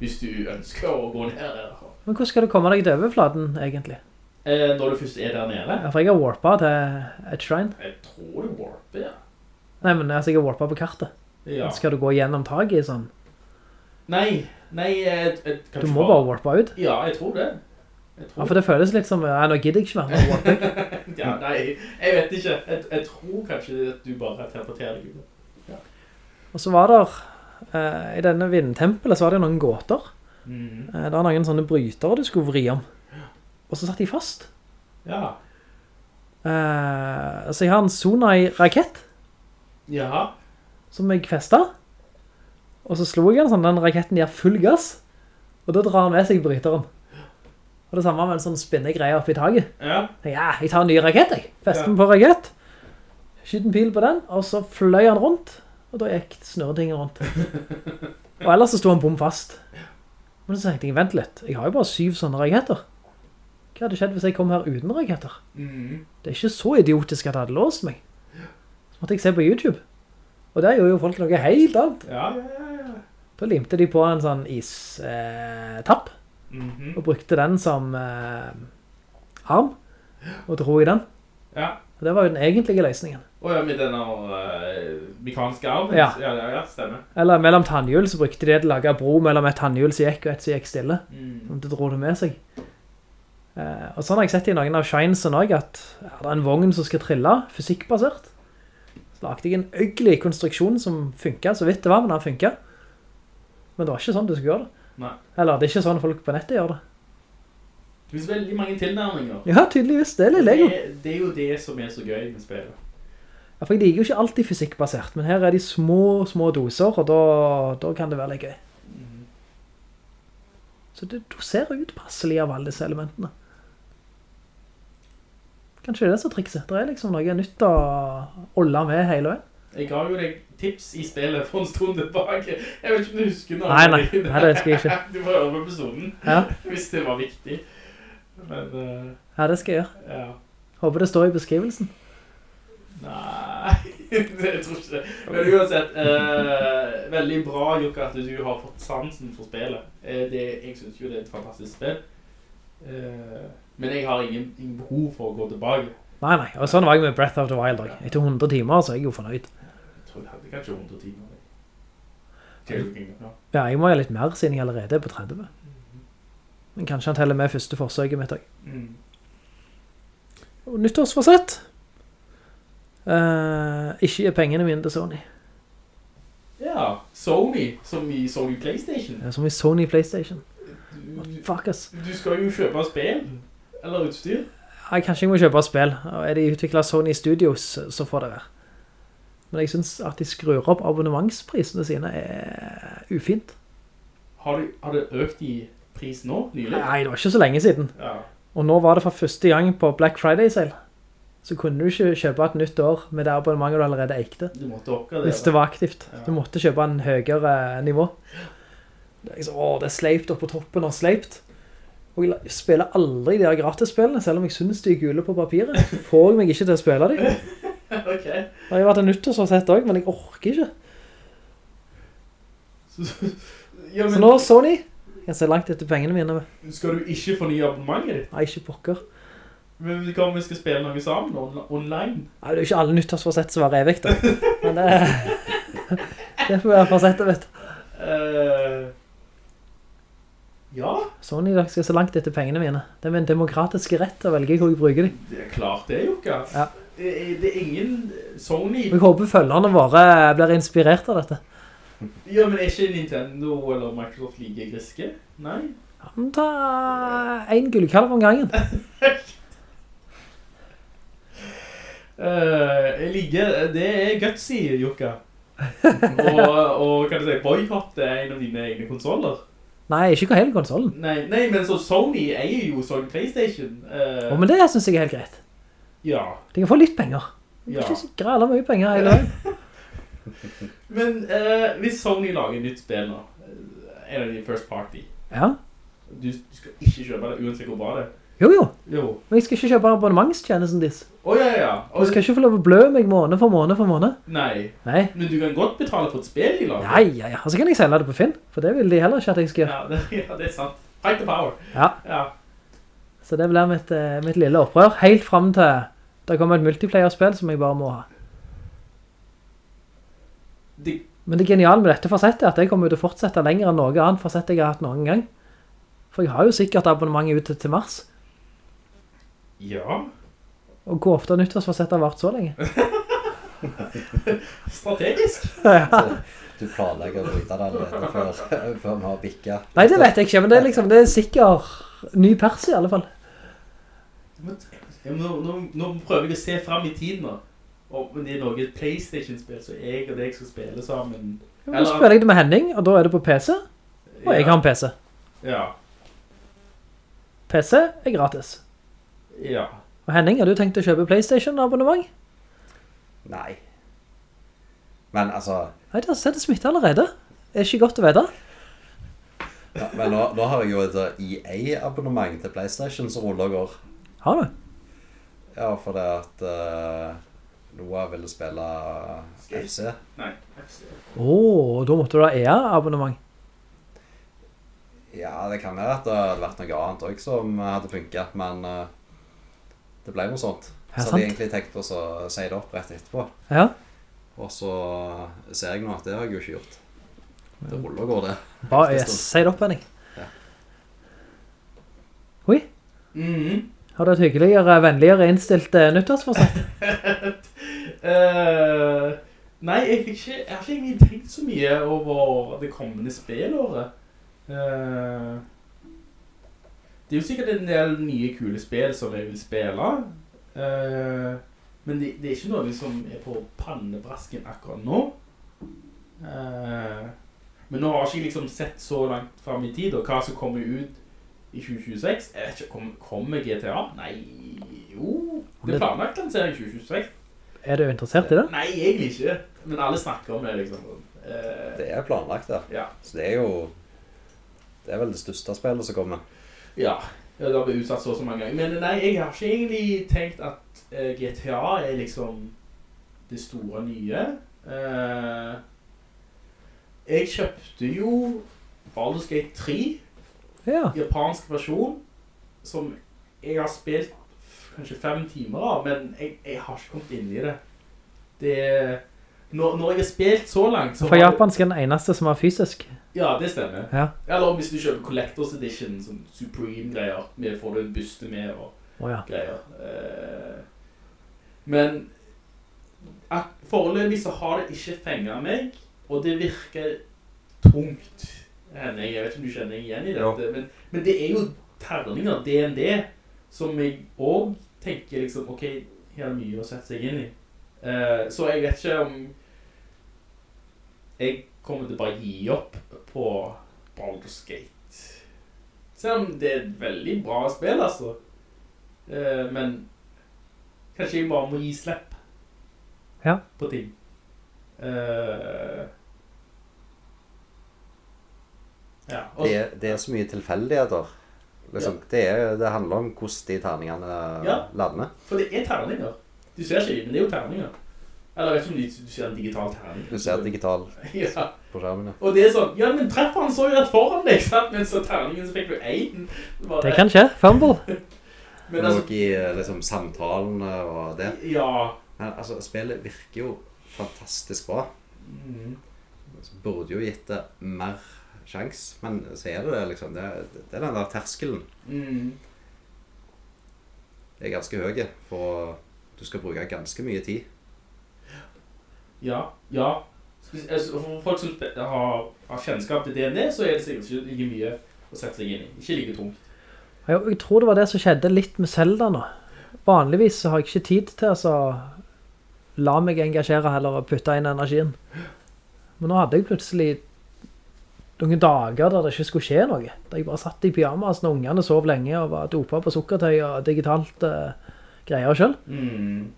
Hvis du ønsker å gå ned der. Men hvordan skal du komme deg til overfladen, egentlig? Eh, når du først er der nede. Ja, for jeg har warpet til et shrine. Jeg tror du warper, ja. Nei, men altså, jeg har warpet på kartet. Ja. Skal du gå gjennom taget i sånn? Nei, nei, jeg, jeg, Du må bare warpe ut. Ja, jeg tror det. Jeg tror Ja, for det føles litt som, ja, nå gidder jeg ikke mer, nå warper jeg. ja, nei, jeg vet ikke. Jeg, jeg tror kanskje at du bare teleporterer deg ut. Ja. Og så var der, eh, i denne vindtempelet, så var det noen gåter. Mhm. Eh, det var noen sånne brytere du skulle vri om. Og så satt de fast. Ja. Eh, så jeg har en Sonai-rakett Ja. som jeg festet. Og så slo jeg den sånn, den raketten gir full gass. Og da drar han med seg bryteren. Og det samme med en sånn spinne greie i taget. Ja. Ja, jeg tar en ny rakett, jeg. Fester Ja. den på rakett. Skyter en pil på den, og så fløy han rundt. Og da gikk snurretingen rundt. og ellers så sto han bom fast. Men så tenkte jeg, vent litt. Jeg har jo bare syv sånne raketter. Hva hadde skjedd hvis jeg kom her uten raketter? Mhm. Det er ikke så idiotisk at det hadde låst meg. Så måtte jeg se på YouTube. Og der gjorde jo folk noe helt annet. Ja, ja, ja. Da limte de på en sånn istapp, eh, tapp, -hmm. og brukte den som eh, arm, og dro i den. Ja. Det var jo den egentlige løsningen. Åja, oh, med denne uh, mekaniske armen. Ja. ja, ja, ja stemmer. Eller mellom tannhjul så brukte de det til å lage bro mellom et tannhjul som gikk og et som gikk stille. Mm. Sånn at det dro det med seg. Uh, og sånn har jeg sett i noen av Shinesen også, at er det en vogn som skal trille, fysikkbasert. Så lagde jeg en øggelig konstruksjon som funket, så vidt det var, men den funket. Men det var ikke sånn du skulle gjøre det. Nei. Eller, det er ikke sånn folk på nettet gjør det. Det finnes veldig mange tilnærminger. Ja, tydeligvis, det er litt Lego. Det, det er jo det som er så gøy med spillet. Ja, for jeg liker jo ikke alltid fysikkbasert, men her er de små, små doser, og da, da kan det være litt gøy. Så det doserer ut passelig av alle disse elementene. Kanskje det er det som trikset. Det er liksom noe nytt å holde med hele veien. Jeg ga jo deg tips i spillet for en stund tilbake. Jeg vet ikke om du husker noe. Nei, nei. Nei, det husker jeg ikke. Du må høre på episoden, Ja. hvis det var viktig. Men, Uh, Ja, det skal jeg gjøre. ja. Håper det står i beskrivelsen. Nei, jeg tror ikke det. Men uansett, uh, veldig bra, Jukka, at du har fått sansen for spillet. Uh, det, jeg synes jo det er et fantastisk spill. Men jeg har ingen, ingen behov for å gå tilbake. Nei, nei. Og sånn var jeg med Breath of the Wild også. Etter 100 timer så er jeg jo fornøyd. Jeg tror jeg hadde kanskje 100 timer. Ja, jeg må ha litt mer siden jeg allerede er på 30. Men kanskje han teller med første forsøket mitt også. Mm. Og nyttårsforsett. Uh, ikke gi pengene mine til Sony. Ja, Sony, som i Sony Playstation. Det er som i Sony Playstation. Du, Fuck us. du skal jo kjøpe spill, eller utstyr. Jeg kanskje jeg må kjøpe spill. Er de utviklet Sony Studios, så får det være. Men jeg synes at de skrur opp abonnementsprisene sine er ufint. Har, du, har det økt i pris nå, nylig? Nei, det var ikke så lenge siden. Ja. Og nå var det for første gang på Black Friday-sale. Så kunne du ikke kjøpe et nytt år med det abonnementet du allerede eikte. Du måtte oppgradere. Hvis det var aktivt. Ja. Du måtte kjøpe en høyere nivå. Det er liksom, åh, det er sleipt opp på toppen og sleipt. Og jeg spiller aldri de her gratisspillene, selv om jeg synes de er gule på papiret. Så får jeg meg ikke til å spille de. ok. Det har jo vært en nyttårsforsett også, men jeg orker ikke. Ja, Så nå, Sony, jeg ser langt etter pengene mine. Skal du ikke fornye abonnementet ditt? Nei, ikke pokker. Men vi kan vi skal spille noe sammen on online. Nei, det er jo ikke alle nyttårsforsett som var evig, da. Men det, det får være forsettet, vet du. Uh, ja, Sony dere skal se langt etter pengene mine. Det er min demokratiske rett å velge hvor jeg bruker dem. det er klart det, Jukka. Ja. Det, det er ingen Sony... Vi håper følgerne våre blir inspirert av dette. Ja, men er ikke Nintendo eller Microsoft like griske? Nei? Ja, men ta en gullkalv om gangen. uh, jeg liker, det er gutsy, Jukka. og, og kan du si, boycott er en av dine egne konsoler. Nei, ikke hele konsolen. Nei, nei, men så Sony eier jo sånn Playstation. Uh... Å, men det synes jeg er helt greit. Ja, De kan få litt penger. De ja. får ikke så alle mye penger hele veien. Men uh, hvis Sony lager nytt spill nå, eh, en av de first party, Ja. du, du skal ikke kjøpe det uansett hvor bra det er. Jo, jo. Jo. Men jeg skal ikke kjøpe abonnementstjenesten deres. Å ja, ja. Og jeg skal ikke få lov å blø meg måned for måned for måned. Nei, Nei. men du kan godt betale for et spill de lager. Nei, ja, ja. Og så kan jeg selge det på Finn, for det vil de heller ikke at jeg skal gjøre. Ja, det, ja, det er sant. Fight the power. Ja. Ja. Så det blir mitt, eh, mitt lille opprør, helt frem til det kommer et multiplayer-spill som jeg bare må ha. Det, Men det geniale med dette forsettet er at jeg kommer til å fortsette lenger enn noe annet forsett jeg har hatt noen gang. For jeg har jo sikkert abonnementet ute til- til mars. ja. Og hvor ofte har vært så lenge? Strategisk. ja. Du planlegger å bryte det allerede før, før vi har bikket. Nei, det vet jeg ikke, men det er liksom, det er sikkert ny pers i alle fall. Men, nå, nå, nå prøver jeg å se frem i tiden nå. Og, men det er noe Playstation-spill, så jeg og deg skal spille sammen. Ja, Nå spiller jeg det med Henning, og da er det på PC, og jeg har en PC. Ja. PC er gratis. Ja. Og Henning, har du tenkt å kjøpe Playstation-abonnement? Nei. Men altså, Nei, det har sett det smitte allerede. Er ikke godt å vite. ja, men nå, nå har jeg jo et EA-abonnement til Playstation som ruller og går. Har du? Ja, for det at uh, Noah ville spille FC. Nei. FC. Åh, da måtte du ha EA-abonnement. Ja, det kan være at det hadde vært noe annet også som hadde funket, men eh, det ble noe sånt. Ja, så hadde jeg egentlig tenkt å så- si det opp rett etterpå. Ja. Og så ser jeg nå at det har jeg jo ikke gjort. Det ruller og går det. Bare si det opp, Henning. Ja. Oi, Mhm. har du et hyggeligere, vennligere innstilt eh, nyttårsforsett? Eh, nei, jeg, ikke, jeg har ikke egentlig tenkt så mye over det kommende spillåret. Uh, det er jo sikkert en del nye kule spill som jeg vil spille. Uh, Men det, det er ikke noe som er på pannebrasken akkurat nå. Eh, men nå har jeg ikke liksom sett så langt frem i tid, og hva som kommer ut i 2026. Jeg vet ikke, kom, kommer GTA? Nei, jo, det er planlagt en serie i 2026. Er du interessert i det? Nei, egentlig ikke. Men alle snakker om det, liksom. Eh, Det er planlagt da. Ja. Så det er jo Det er vel det største spillet som kommer. Ja, ja, det har blitt utsatt så og så mange ganger. Men nei, jeg har ikke egentlig tenkt at eh, GTA er liksom det store nye. Eh, jeg kjøpte jo Baldur's Gate 3, Ja. japansk versjon, som jeg har spilt kanskje fem timer av, men jeg, jeg har ikke kommet inn i det. Det når, når jeg har spilt så langt så For japansk er den eneste som er fysisk. Ja, det stemmer. Ja. Eller hvis du kjøper Collectors Edition, sånn Supreme-greier, med får du en buste med og oh, ja. greier. Eh, men foreløpig så har det ikke fengt meg, og det virker tungt. Henning, jeg vet ikke om du kjenner igjen i dette, men, men det er jo terninger, DND, som jeg også tenker liksom, ok, her er mye å sette seg inn i. Uh, så jeg vet ikke om jeg kommer til å bare gi opp på Baldur's Gate. Selv om det er et veldig bra spill, altså. Uh, men kanskje jeg bare må gi slipp Ja. på ting. Uh, ja. Også, Det er, det er så mye tilfeldigheter. Liksom, det, er, det handler om hvordan de terningene Ja. lander. For det er terninger. Du ser ikke, men det er jo terninger. Eller vet ikke om du, du ser en digital terning. Du ser digital Ja. på skjermen. ja. Og det er sånn, ja, men trefferen så jo rett foran deg, sant? Men så terningen så fikk du en. Det, Det kan skje. Fumble. Men Noe altså, i eh, liksom, samtalene og det. ja. Men altså, spillet virker jo fantastisk bra. Mm. Så burde jo gitt det mer sjans, men så er det det, liksom. Det, det er den der terskelen. Mm. Det er ganske høy, for du skal bruke ganske mye tid. Ja, ja. Altså, For folk som har, har kjennskap til DND, så er det sikkert ikke like mye å sette seg inn i. Ikke like tungt. Jeg tror det var det som skjedde litt med Zelda nå. Vanligvis har jeg ikke tid til å altså, la meg engasjere heller og putte inn energien. Men nå hadde jeg plutselig noen dager der det ikke skulle skje noe. Da jeg bare satt i pyjamas når ungene sov lenge og var dopa på sukkertøy og digitalt uh, greier selv. Mm.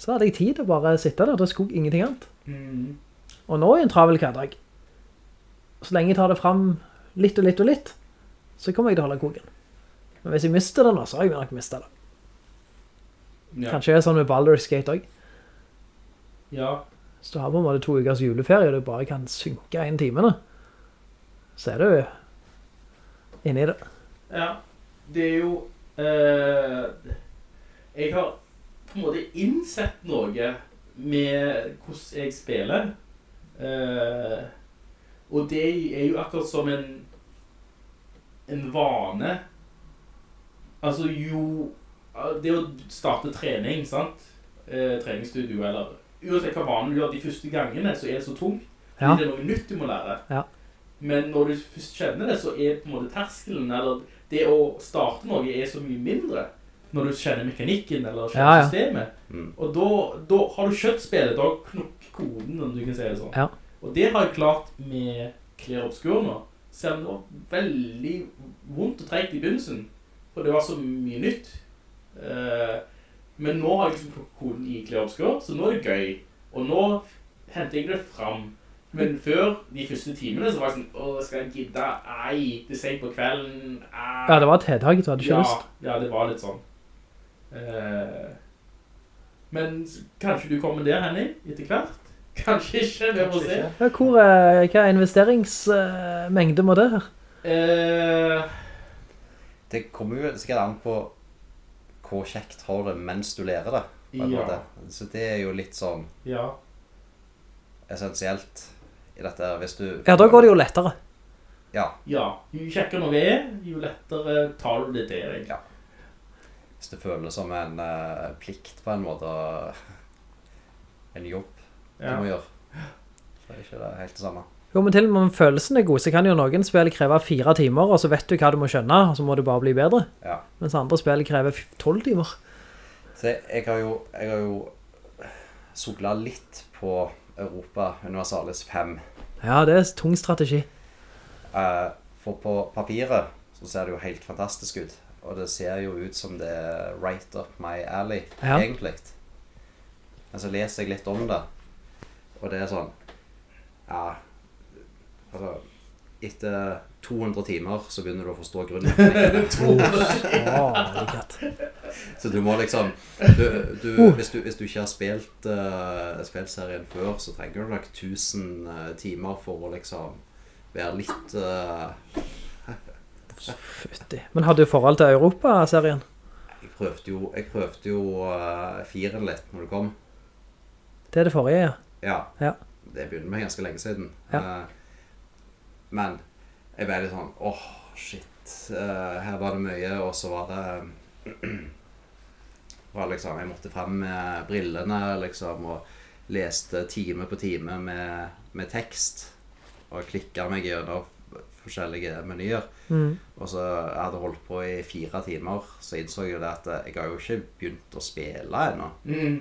Så hadde jeg tid til å bare sitte der, det skulle ingenting annet. Mm. Og nå er en travel hverdag. Så lenge jeg tar det frem litt og litt og litt, så kommer jeg til å holde koken. Men hvis jeg mister det nå, så har jeg nok mistet det. Ja. Kanskje det er sånn med Baldur's Gate også. Ja. Så du har på en måte to ukers juleferie, og du bare kan synke en time timene, så er du inne i det. Ja. Det er jo eh, Jeg har på en måte innsett noe med hvordan jeg spiller. Eh, og det er jo akkurat som en en vane. Altså jo Det å starte trening, sant? Eh, treningsstudio eller Uansett hva vanen du gjør de første gangene, så er det så tungt. Ja. det er noe nytt du må lære. Ja. Men når du først kjenner det, så er på en måte terskelen, eller det å starte noe er så mye mindre. Når du kjenner mekanikken, eller kjenner Ja, ja. systemet. Mm. Og da, da har du kjøtt spillet, da har du koden, om du kan si det sånn. Ja. Og det har jeg klart med Clear Obscure nå. Selv om det var veldig vondt og tregt i begynnelsen, for det var så mye nytt. Eh, men nå har jeg liksom koden i Clear Obscure, så nå er det gøy. Og nå henter jeg det fram. Men før de første timene så var jeg sånn, åh, skal jeg gidde? Nei, det er sent på kvelden. Ei. Ja, det var tiltak, du hadde ikke ja, lyst. Ja, det var litt sånn. Uh, men kanskje du kommer der, Henning, etter hvert? Kanskje ikke, vi må se. Ja, hvor, eh, hva er investeringsmengde må det her? Eh, Det kommer jo sikkert an på hvor kjekt har du mens du lærer det. Ja. Så det er jo litt sånn ja. essensielt i dette. her. Hvis du Ja, da går det jo lettere. Ja, Ja, jo kjekkere noe er, jo lettere tar du det til deg. Ja. hvis det føles som en eh, plikt på en måte. En jobb du Ja. må gjøre. Så er ikke det helt det samme. Jo, men til og med om følelsen er god, så kan jo noen spill kreve fire timer, og så vet du hva du må skjønne, og så må du bare bli bedre. Ja. Mens andre spill krever f- tolv timer. Så jeg, jeg har jo, jeg har jo soglet litt på Europa Universalis 5. Ja, det er tung strategi. Eh, for på papiret så ser det jo helt fantastisk ut. Og det ser jo ut som det er right up my alley, Ja. egentlig. Men så leser jeg litt om det, og det er sånn Ja, altså Etter 200 timer så begynner du å forstå grunnen. Å, like Så du må liksom du, du, Uh. hvis, du, hvis du ikke har spilt uh, spilt serien før, så trenger du nok 1000 uh, timer for å liksom være litt uh... Fytti. Men hadde du forhold til Europa-serien? Jeg prøvde jo, jeg prøvde jo uh, firen litt når det kom. Det er det forrige, ja. Ja. Ja. Det begynte med ganske lenge siden. Ja. Eh, men jeg ble litt sånn åh, shit. eh, her var det mye, og så var det var liksom, Jeg måtte frem med brillene liksom, og leste time på time med, med tekst. Og klikka meg gjennom forskjellige menyer. Mm. Og så jeg hadde holdt på i fire timer, så innså jeg jo det at jeg har jo ikke begynt å spille ennå. Mm.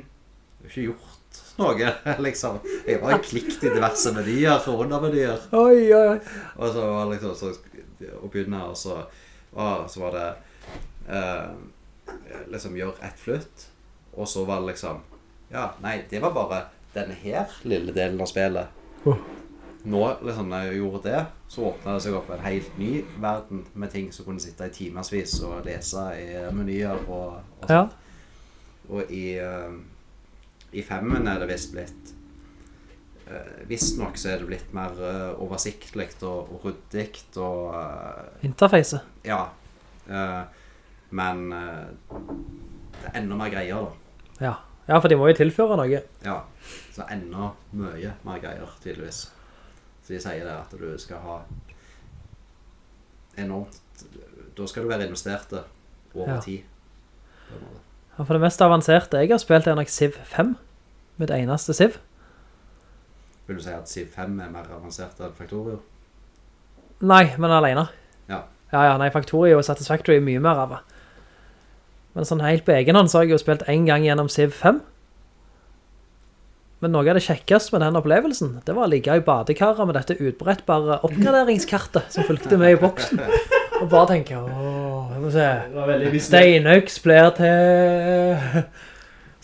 Jeg har ikke gjort noe, liksom. Jeg har bare klikket i diverse menyer og undermenyer. Oi, oi. Og så var det liksom så, Å begynne, og så, og så var det eh, Liksom gjøre ett flytt, og så var det liksom Ja, nei, det var bare denne her lille delen av spillet. Oh. Nå, liksom, når jeg gjorde det, så åpna det seg opp en helt ny verden med ting som kunne sitte i timevis og lese i menyer og, og Ja. og i, uh, i femmen er det visst blitt uh, Visstnok så er det blitt mer uh, oversiktlig og, og ryddig og uh, Interface. Ja. Eh, men eh, det er enda mer greier, da. Ja. ja, for de må jo tilføre noe. Ja. Så enda mye mer greier, tydeligvis. Så de sier det at du skal ha enormt Da skal du være investert over Ja. tid. Ja, for det mest avanserte jeg har spilt er nok Civ 5. Mitt eneste Civ. Vil du si at Civ 5 er mer avansert enn Factorio? Nei, men alene. Ja. Ja, ja, nei, Factorio og Satisfactory er mye mer av det. Men sånn helt på egen hånd så har jeg jo spilt en gang gjennom Civ 5. Men noe av det kjekkeste med den opplevelsen, det var å ligge i badekaret med dette utbrettbare oppgraderingskartet som fulgte med i boksen. Og bare tenke, åh, jeg må se, steinøks blir til...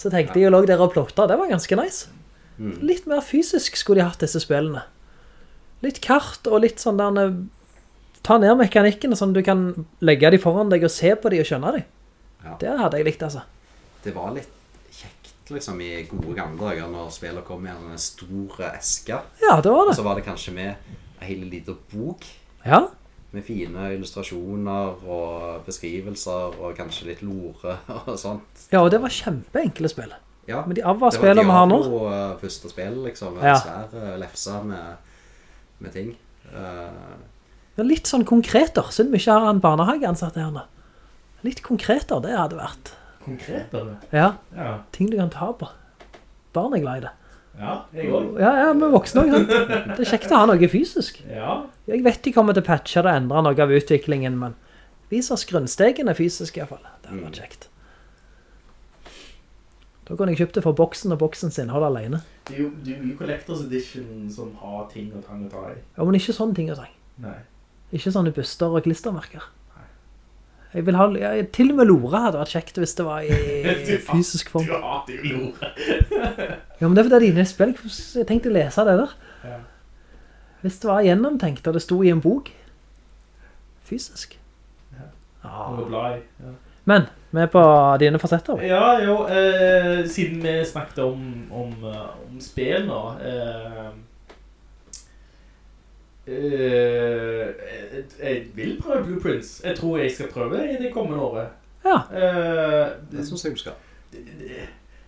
Så tenkte jeg og lå der og plotta, det var ganske nice. Mm. Litt mer fysisk skulle de hatt disse spillene. Litt kart og litt sånn der, eh, ta ned mekanikken, sånn du kan legge de foran deg og se på de og skjønne de. Ja. Det hadde jeg likt, altså. Det var litt kjekt liksom i gode gamle dager når spillet kom i en stor eske. Ja, det var det. Og så var det kanskje med en hel liten bok Ja, med fine illustrasjoner og beskrivelser og kanskje litt lore og sånt. ja og det var kjempeenkle spill. Ja, Men de avva-spillene vi har nå, Det var Diablo eh, første spill, liksom. En Ja. svær eh, lefse med, med ting. Men litt sånn konkreter, siden vi ikke har en barnehageansatt her nå. Litt konkreter, det hadde vært. Konkreter det? Ja, Ja. ting du kan ta på. Barn er glad i det. Ja, jeg også. Ja, ja, med voksne også. Det er kjekt å ha noe fysisk. Ja. Jeg vet de kommer til å patche det og endre noe av utviklingen, men vis oss grunnstegene fysisk i hvert fall. Det hadde vært kjekt. Da kunne jeg kjøpt det for boksen og boksens innhold alene. Det er jo det er jo Collectors Edition som har ting og tang å ta i. Ja, men ikke sånne ting og tang. Nei. Ikke sånne buster og klistermerker. Jeg vil ha, ja, til og med Lora hadde vært kjekt hvis det var i fysisk form. Du hater jo Lora. Ja, men det er fordi dine spill, jeg tenkte å lese det der. Ja. Hvis det var gjennomtenkt, og det sto i en bok, fysisk. Ja. Ja. Men, vi er på dine fasetter. Ja, jo, eh, siden vi snakket om, om, eh, om spill nå eh, eh, jeg, jeg vil prøve Blueprints. Jeg tror jeg skal prøve det i det kommende året. Ja. uh, det syns jeg du skal.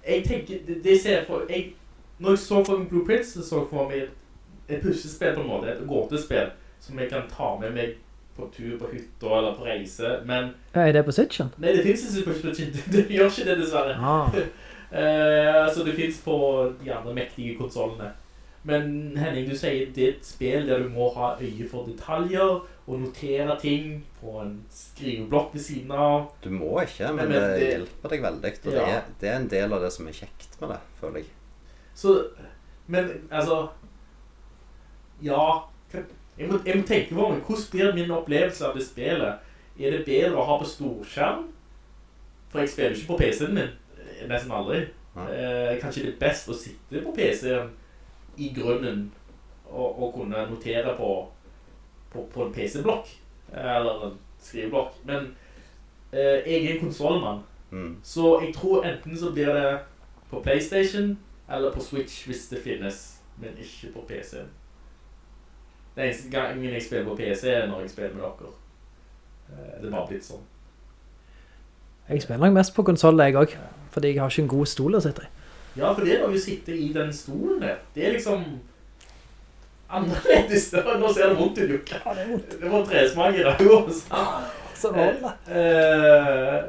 jeg tenker, det, det ser jeg for jeg, Når jeg så for Blueprints, så så jeg for meg et, puslespill på en måte, et gåtespill, som jeg kan ta med meg på tur på hytter eller på reise, men Er det på Switchen? Nei, det finnes ikke på Switchen. Det gjør ikke det, dessverre. Ah. uh, altså, det finnes på de andre mektige konsolene. Men Henning, du sier det er et spill der du må ha øye for detaljer og notere ting på en skriveblokk ved siden av. Du må ikke, men, men det, hjelper deg veldig. Og det, er, det er en del av det som er kjekt med det, føler jeg. Så, men altså, ja, jeg må, jeg må tenke på meg, hvordan blir min opplevelse av det spillet? Er det bedre å ha på storskjerm? For jeg spiller ikke på PC-en min, eh, nesten aldri. Eh, kanskje det er best å sitte på PC-en i grunnen å, å kunne notere på, på, på en PC-blokk, eller en skriveblokk. Men eh, jeg er en konsolmann, Mm. så jeg tror enten så blir det på PlayStation eller på Switch hvis det finnes, men ikke på PC. Det eneste gangen jeg spiller på PC er når jeg spiller med dere. Eh, Det er bare blitt sånn. Jeg spiller nok mest på konsol, jeg også, fordi jeg har ikke en god stol å sitte i. Ja, for det da jo sitte i den stolen der. Det er liksom annerledes. Nå ser det vondt ut, Jukka. Ja, det er vondt. Det var tresmak i røven. Så vold, da. Eh,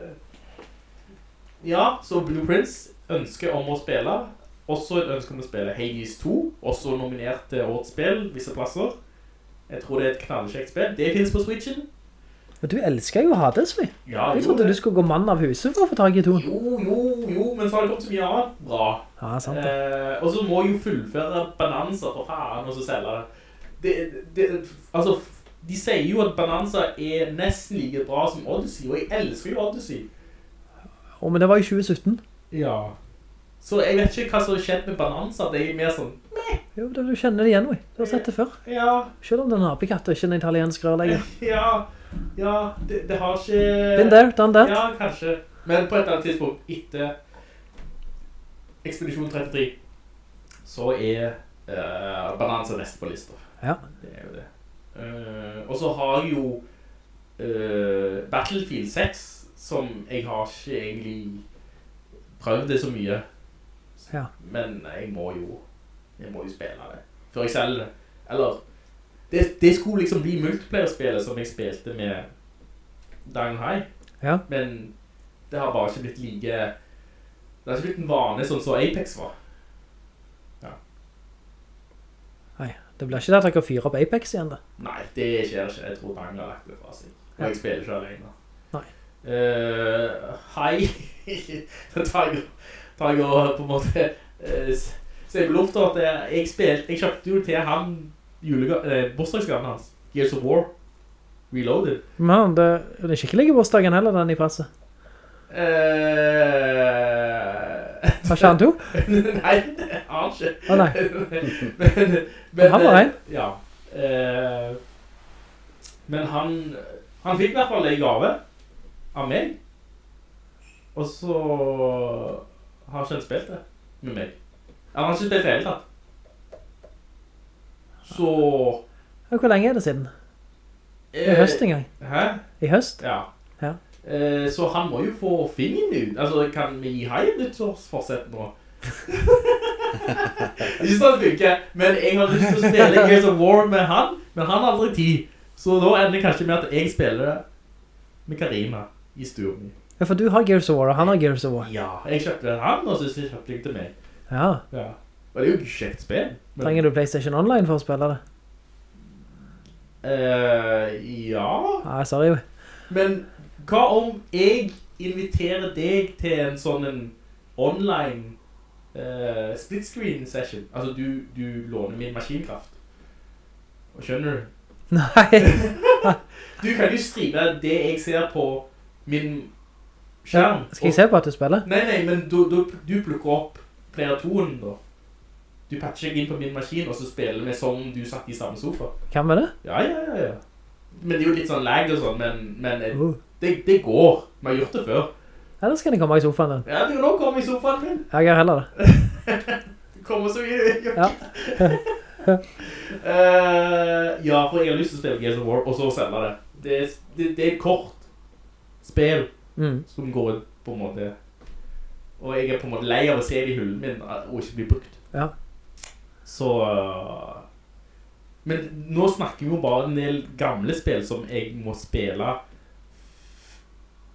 ja, så Blue Prince ønsker om å spille. Også et ønske om å spille Hades 2. Også nominert til årets spill, visse plasser. Jeg tror det er et knallkjekt spill. Det finnes på Switchen. Men du elsker jo Hades, vi. Ja, jeg trodde det- du skulle gå mann av huset for å få tag i to. Jo, jo, jo, men så har det kommet så mye annet bra. Ja, sant det. Eh, og så må jeg jo fullføre Bananza for faen, og så selge det. det, altså, de sier jo at Bananza er nesten like bra som Odyssey, og jeg elsker jo Odyssey. Å, men det var i 2017. Ja. Så jeg vet ikke hva som har skjedd med Bananza, det er mer sånn, Jo, du kjenner det igjen, vi. Du har sett det før. ja, Selv om det er en apekatt ikke en italiensk rørlegger. ja, ja, det, det har ikke... Been there, done that. Ja, kanskje. Men på et eller annet tidspunkt, etter Ekspedisjon 33, så er uh, Bananza neste på lista. Ja. Det er jo det. Uh, og så har jo uh, Battlefield 6, som jeg har ikke egentlig prøvd det så mye. Ja. Men jeg må jo Jeg må jo spille det før jeg selv. Eller det, det skulle liksom bli multiplayer-spillet som jeg spilte med Dying High. Ja. Men det har bare ikke blitt like Det har ikke blitt en vane sånn som Apex var. Ja. Nei, det blir ikke det at dere fyre opp Apex igjen, da. Nei, det skjer ikke. Jeg tror Dying har lagt det fra seg. Og Ja. jeg spiller ikke alene. Nei. Hei. Da tar jeg, tar jeg på en måte uh, så jeg ble lufta at jeg, jeg spilte, jeg kjøpte jo til han eh, bursdagsgaven hans, Gears of War, Reloaded. Men det, det er ikke like bursdagen heller, den i passet. Eh, Har ikke han to? nei, han ikke. Å, nei. men, men, Han var en. Ja. Eh, men han, han fikk i hvert fall en gave av meg. Og så har ikke han spilt det med meg. Han har ikke spilt det hele tatt. Så... Ja, Hvor lenge er det siden? I eh, høst en gang. Hæ? I høst? Ja. Ja. Eh, så han må jo få fingeren ut. Altså, kan vi gi hei nyttårsforsett nå? Ikke sånn det funker, men jeg har lyst til å spille Gears of War med han, men han har aldri tid. Så da ender det kanskje med at jeg spiller med Karina i stuen min. Ja, for du har Gears of War, og han har Gears of War. Ja, jeg kjøpte den han, og så kjøpte jeg til meg. Ja. Ja. Og det er jo kjekt spill. Trenger du PlayStation Online for å spille det? Uh, ja. Ja, sorry. Men hva om jeg inviterer deg til en sånn en online uh, split screen session? Altså, du, du låner min maskinkraft. Og Skjønner du? Nei. Du kan jo streame det jeg ser på min skjerm. Skal jeg se på at du spiller? Nei, nei, men du, du, du plukker opp player 2-en da. Du patcher inn på min maskin, og så spiller vi som du satt i samme sofa. Kan vi det? Ja, ja, ja, ja. Men det er jo litt sånn lag og sånn, men, men Uh. det, det går. Vi har gjort det før. Ellers kan jeg komme i sofaen din. Ja, du kan nå komme i sofaen min. Jeg gjør heller det. Du kommer så mye. Ja. uh, ja, for jeg har lyst til å spille Gears of War, og så selge det. Det, det, det er kort spill Mm. som går på en måte. Og jeg er på en måte lei av å se det i hullen min og ikke bli brukt. Ja. Så eh, Men nå snakker vi jo bare en del gamle spill som jeg må spille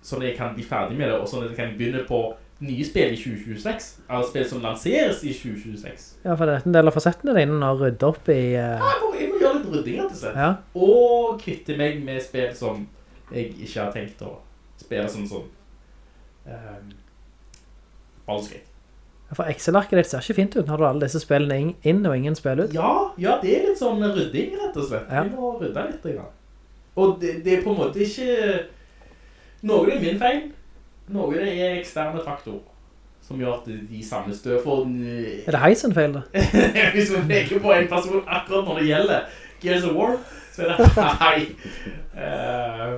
sånn at jeg kan bli ferdig med det, og sånn at jeg kan begynne på nye spill i 2026. eller spill som lanseres i 2026. Ja, for det er en del av fasettene dine å rydde opp i... ja, Jeg må, jeg må gjøre litt rydding, rett og slett. Ja. Og kvitte meg med spill som jeg ikke har tenkt å spille sånn sånn um, Gate. For Excel-arket ditt ser ikke fint ut når du har alle disse spillene inn- og ingen spiller ut. Ja, ja, det er litt sånn rydding, rett og slett. Ja. Vi må rydde litt. Grann. Og det, det er på en måte ikke... Noe det er min feil, noe det er eksterne faktorer som gjør at de samler støv for... Er det Heisen feil da? Hvis vi peker på en person akkurat når det gjelder Gears of War, så er det hei. Uh,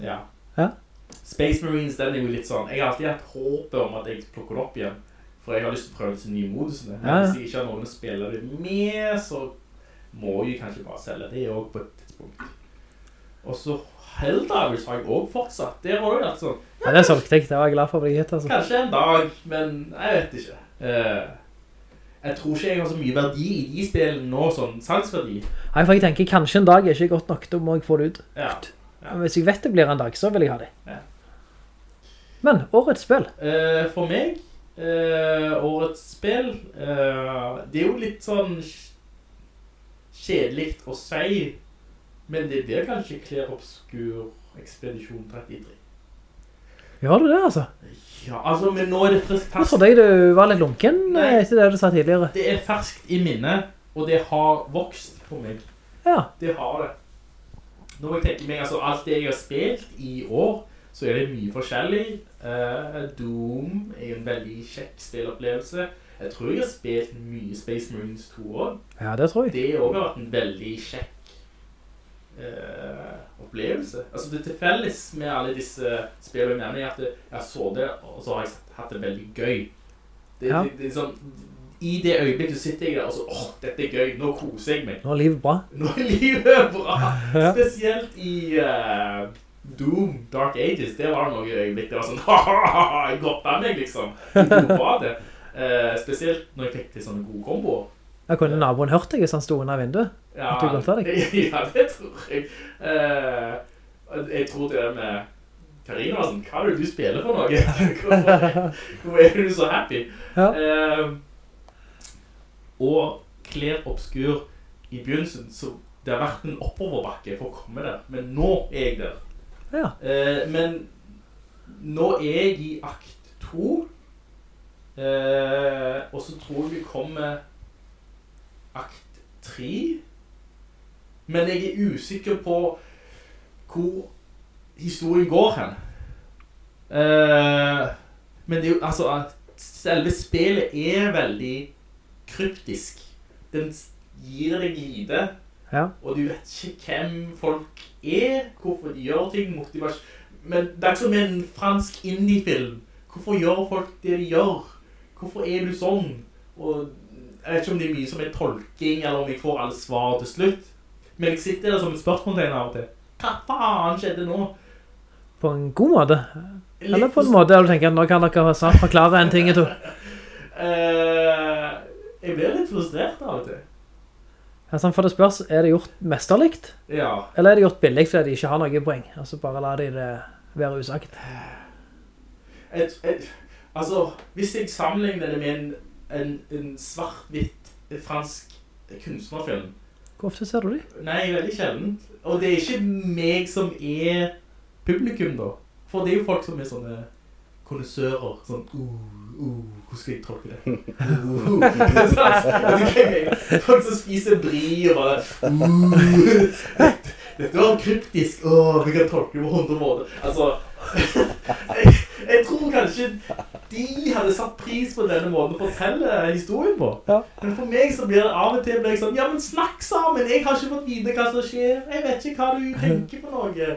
ja. Ja. Space Marines, den er jo litt sånn, jeg har alltid hatt håpet om at jeg plukker det opp igjen, for jeg har lyst til å prøve disse nye modusene. Men Ja, ja. hvis jeg ikke har noen å spille det med, så må jeg kanskje bare selge det også på et tidspunkt. Og så Helldivers har jeg også fortsatt. Der var det jo alt sånn, Ja, det solgte jeg. Det var jeg glad for å bli gitt, altså. Kanskje en dag, men jeg vet ikke. Uh, jeg tror ikke jeg har så mye verdi i de spillene nå, sånn salgsverdi. Nei, for jeg tenker kanskje en dag er ikke godt nok, da må jeg få det ut. Ja. Men hvis jeg vet det blir en dag, så vil jeg ha det. Ja. Men, årets spill. Uh, for meg, eh, årets spill, eh, det er jo litt sånn kjedelig å si, men det blir kanskje Clear Obscure Expedition 33. Ja, det er det, altså? Ja, altså, men nå er det friskt ferskt. deg jeg du var litt lunken Nei. eh, etter det du sa tidligere. Det er ferskt i minnet, og det har vokst på meg. Ja. Det har det. Nå må jeg tenke meg, altså alt det jeg har spilt i år, så er det mye forskjellig. Uh, Doom er en veldig kjekk spillopplevelse. Jeg tror jeg har spilt mye Space Marines 2 også. Ja, det tror jeg. Det har også vært en veldig kjekk uh, opplevelse. Altså det til felles med alle disse spillene jeg er at jeg så det, og så har jeg hatt det veldig gøy. Det, Ja. det, det er sånn, I det øyeblikket sitter jeg der og så, åh, dette er gøy, nå koser jeg meg. Nå er livet bra. Nå er livet bra. Spesielt i eh, Doom Dark Ages. Det var noe øyeblikk. Det var sånn, ha-ha-ha, jeg av meg liksom. Hvor var det. Eh, spesielt når jeg fikk til sånne gode komboer. jeg kunne naboen hørt deg hvis han sto under vinduet. Ja, ja, det tror jeg. Eh, jeg tror det med Karina var sånn, hva er det du spiller for noe? Hvorfor, hvorfor er du så happy? Ja. Eh, og Claire Obscure i begynnelsen, så det har vært en oppoverbakke for å komme der. Men nå er jeg der. Ja. Eh, men nå er jeg i akt 2. Eh, og så tror jeg vi kommer akt 3. Men jeg er usikker på hvor historien går hen. Eh, men det er jo, altså, selve spillet er veldig kryptisk. Den gir deg lite, Ja. og du vet ikke hvem folk er, hvorfor de gjør ting, motivasjon. Men det er ikke som en fransk indie-film. Hvorfor gjør folk det de gjør? Hvorfor er du sånn? Og jeg vet ikke om det er mye som er tolking, eller om jeg får alle svar til slutt. Men jeg sitter der som et spørsmålstegn av og til. Hva faen skjedde nå? På en god måte. Eller på en måte der du tenker at nå kan dere snart forklare en ting eller to. Eh, jeg blir litt frustrert av og til. Sånn, for det spørs, er det gjort mesterlikt? Ja. Eller er det gjort billig fordi de ikke har noe poeng? Altså bare la de det være usagt. Et, et, altså, hvis jeg sammenligner det med en, en, en svart-hvitt fransk kunstnerfilm, Hvor ofte ser du de? Nei, veldig sjeldent. Og det er ikke meg som er publikum da. For det er jo folk som er sånne kondensører. Sånn, uh, uh, hvordan skal jeg tolke det? Folk som spiser bri og bare, uh, dette, dette var kryptisk. Åh, vi kan tolke det på hundre måter. Altså, jeg, jeg tror kanskje de hadde satt pris på denne måten å fortelle historien på. Ja. Men for meg så blir det av og til blir jeg sånn, ja, men snakk sammen, jeg har ikke fått vite hva som skjer, jeg vet ikke hva du tenker på noe.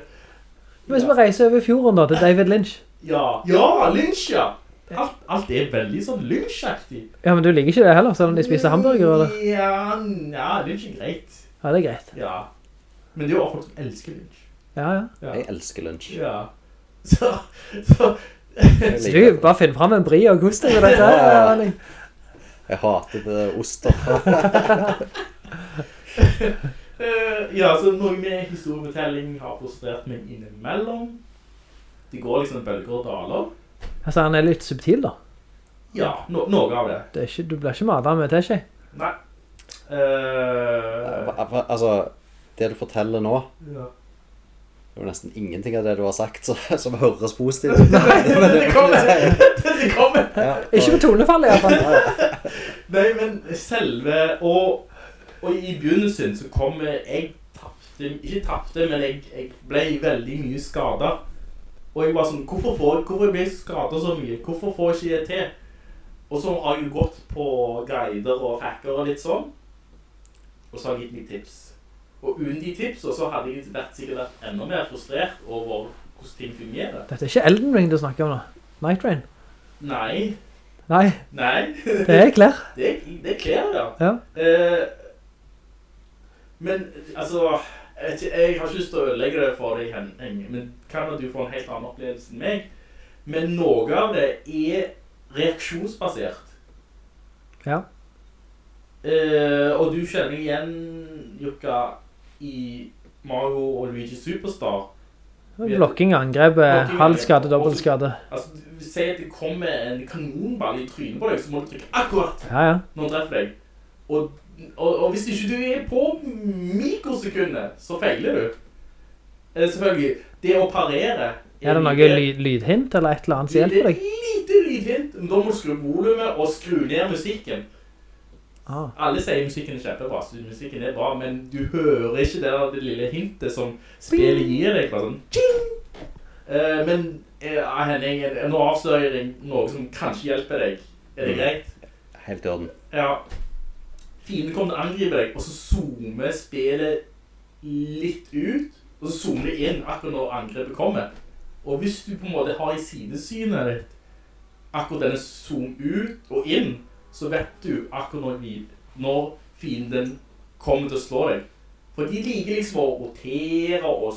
Hvis vi reiser over fjorden da, til David Lynch. Ja, ja, Lynch, ja. Alt, alt er veldig sånn Lynch-aktig. Ja, men du liker ikke det heller, selv om de spiser hamburger, eller? Ja, ja, Lynch er greit. Ja, det er greit. Ja. Men det er jo folk som elsker lunsj Ja, ja. Ja. Jeg elsker lunsj. Ja. Så, så Så du, bare finn frem en bri og kost deg med dette her, Ja. Erling. Jeg hater det oster. Eh, ja, så noe med historiefortelling har frustrert meg innimellom. Det går liksom bølger og daler. Altså, han er litt subtil da. Ja, no, noe av det. Det ikke, du blir ikke matet med teskje. Nei. Uh... Altså, det du forteller nå, ja. Det var nesten ingenting av det du har sagt som, som høres positivt ut. det kommer! det kommer! Ja. Ikke på tonefall i hvert fall. Nei, men selve Og, og i begynnelsen så kom jeg Tappte, Ikke tapte, men jeg, jeg ble veldig mye skada. Og jeg var sånn Hvorfor, får, hvorfor blir jeg skadet så mye? Hvorfor får jeg ikke det til? Og så har jeg jo gått på guider og hacker og litt sånn. Og så har jeg gitt meg tips. Og uten de tips, så hadde jeg vært, sikkert vært enda mer frustrert over hvordan ting fungerer. Dette er ikke Elden Ring du snakker om nå. Night Rain. Nei. Nei, Nei. det er klær. Det, det er klær, ja. Ja. Eh, men altså jeg, vet ikke, jeg har ikke lyst til å ødelegge det for deg, Hen- Henge, men kan du får en helt annen opplevelse enn meg. Men noe av det er reaksjonsbasert. Ja. Eh, og du kjenner igjen, Jukka, i Mario og Luigi Superstar. Blokking, angrep, Blokking, halv skade, dobbelt skade. Altså, si at det kommer en kanonball i trynet på deg, så må du trykke akkurat Ja, ja. når den treffer deg. Og, og, og hvis ikke du er på mikrosekundet, så feiler du. Eh, selvfølgelig, det å parere Er det noe lyd, lydhint eller et eller annet som det hjelper er deg? lite lydhint, men da må du skru volumet og skru ned musikken. Ah. Alle sier musikken er kjempebra, så musikken er bra, men du hører ikke det, der, det lille hintet som spillet gir deg. Bare sånn, tjing! Eh, men eh, Henning, nå avslører jeg deg noe som kanskje hjelper deg. Er det Mm. greit? Helt i orden. Ja. Fienden kommer til å angripe deg, og så zoomer spillet litt ut, og så zoomer det inn akkurat når angrepet kommer. Og hvis du på en måte har i sidesynet ditt akkurat denne zoom ut og inn, så vet du akkurat når, når fienden kommer til å slå deg. For de liker liksom å rotere og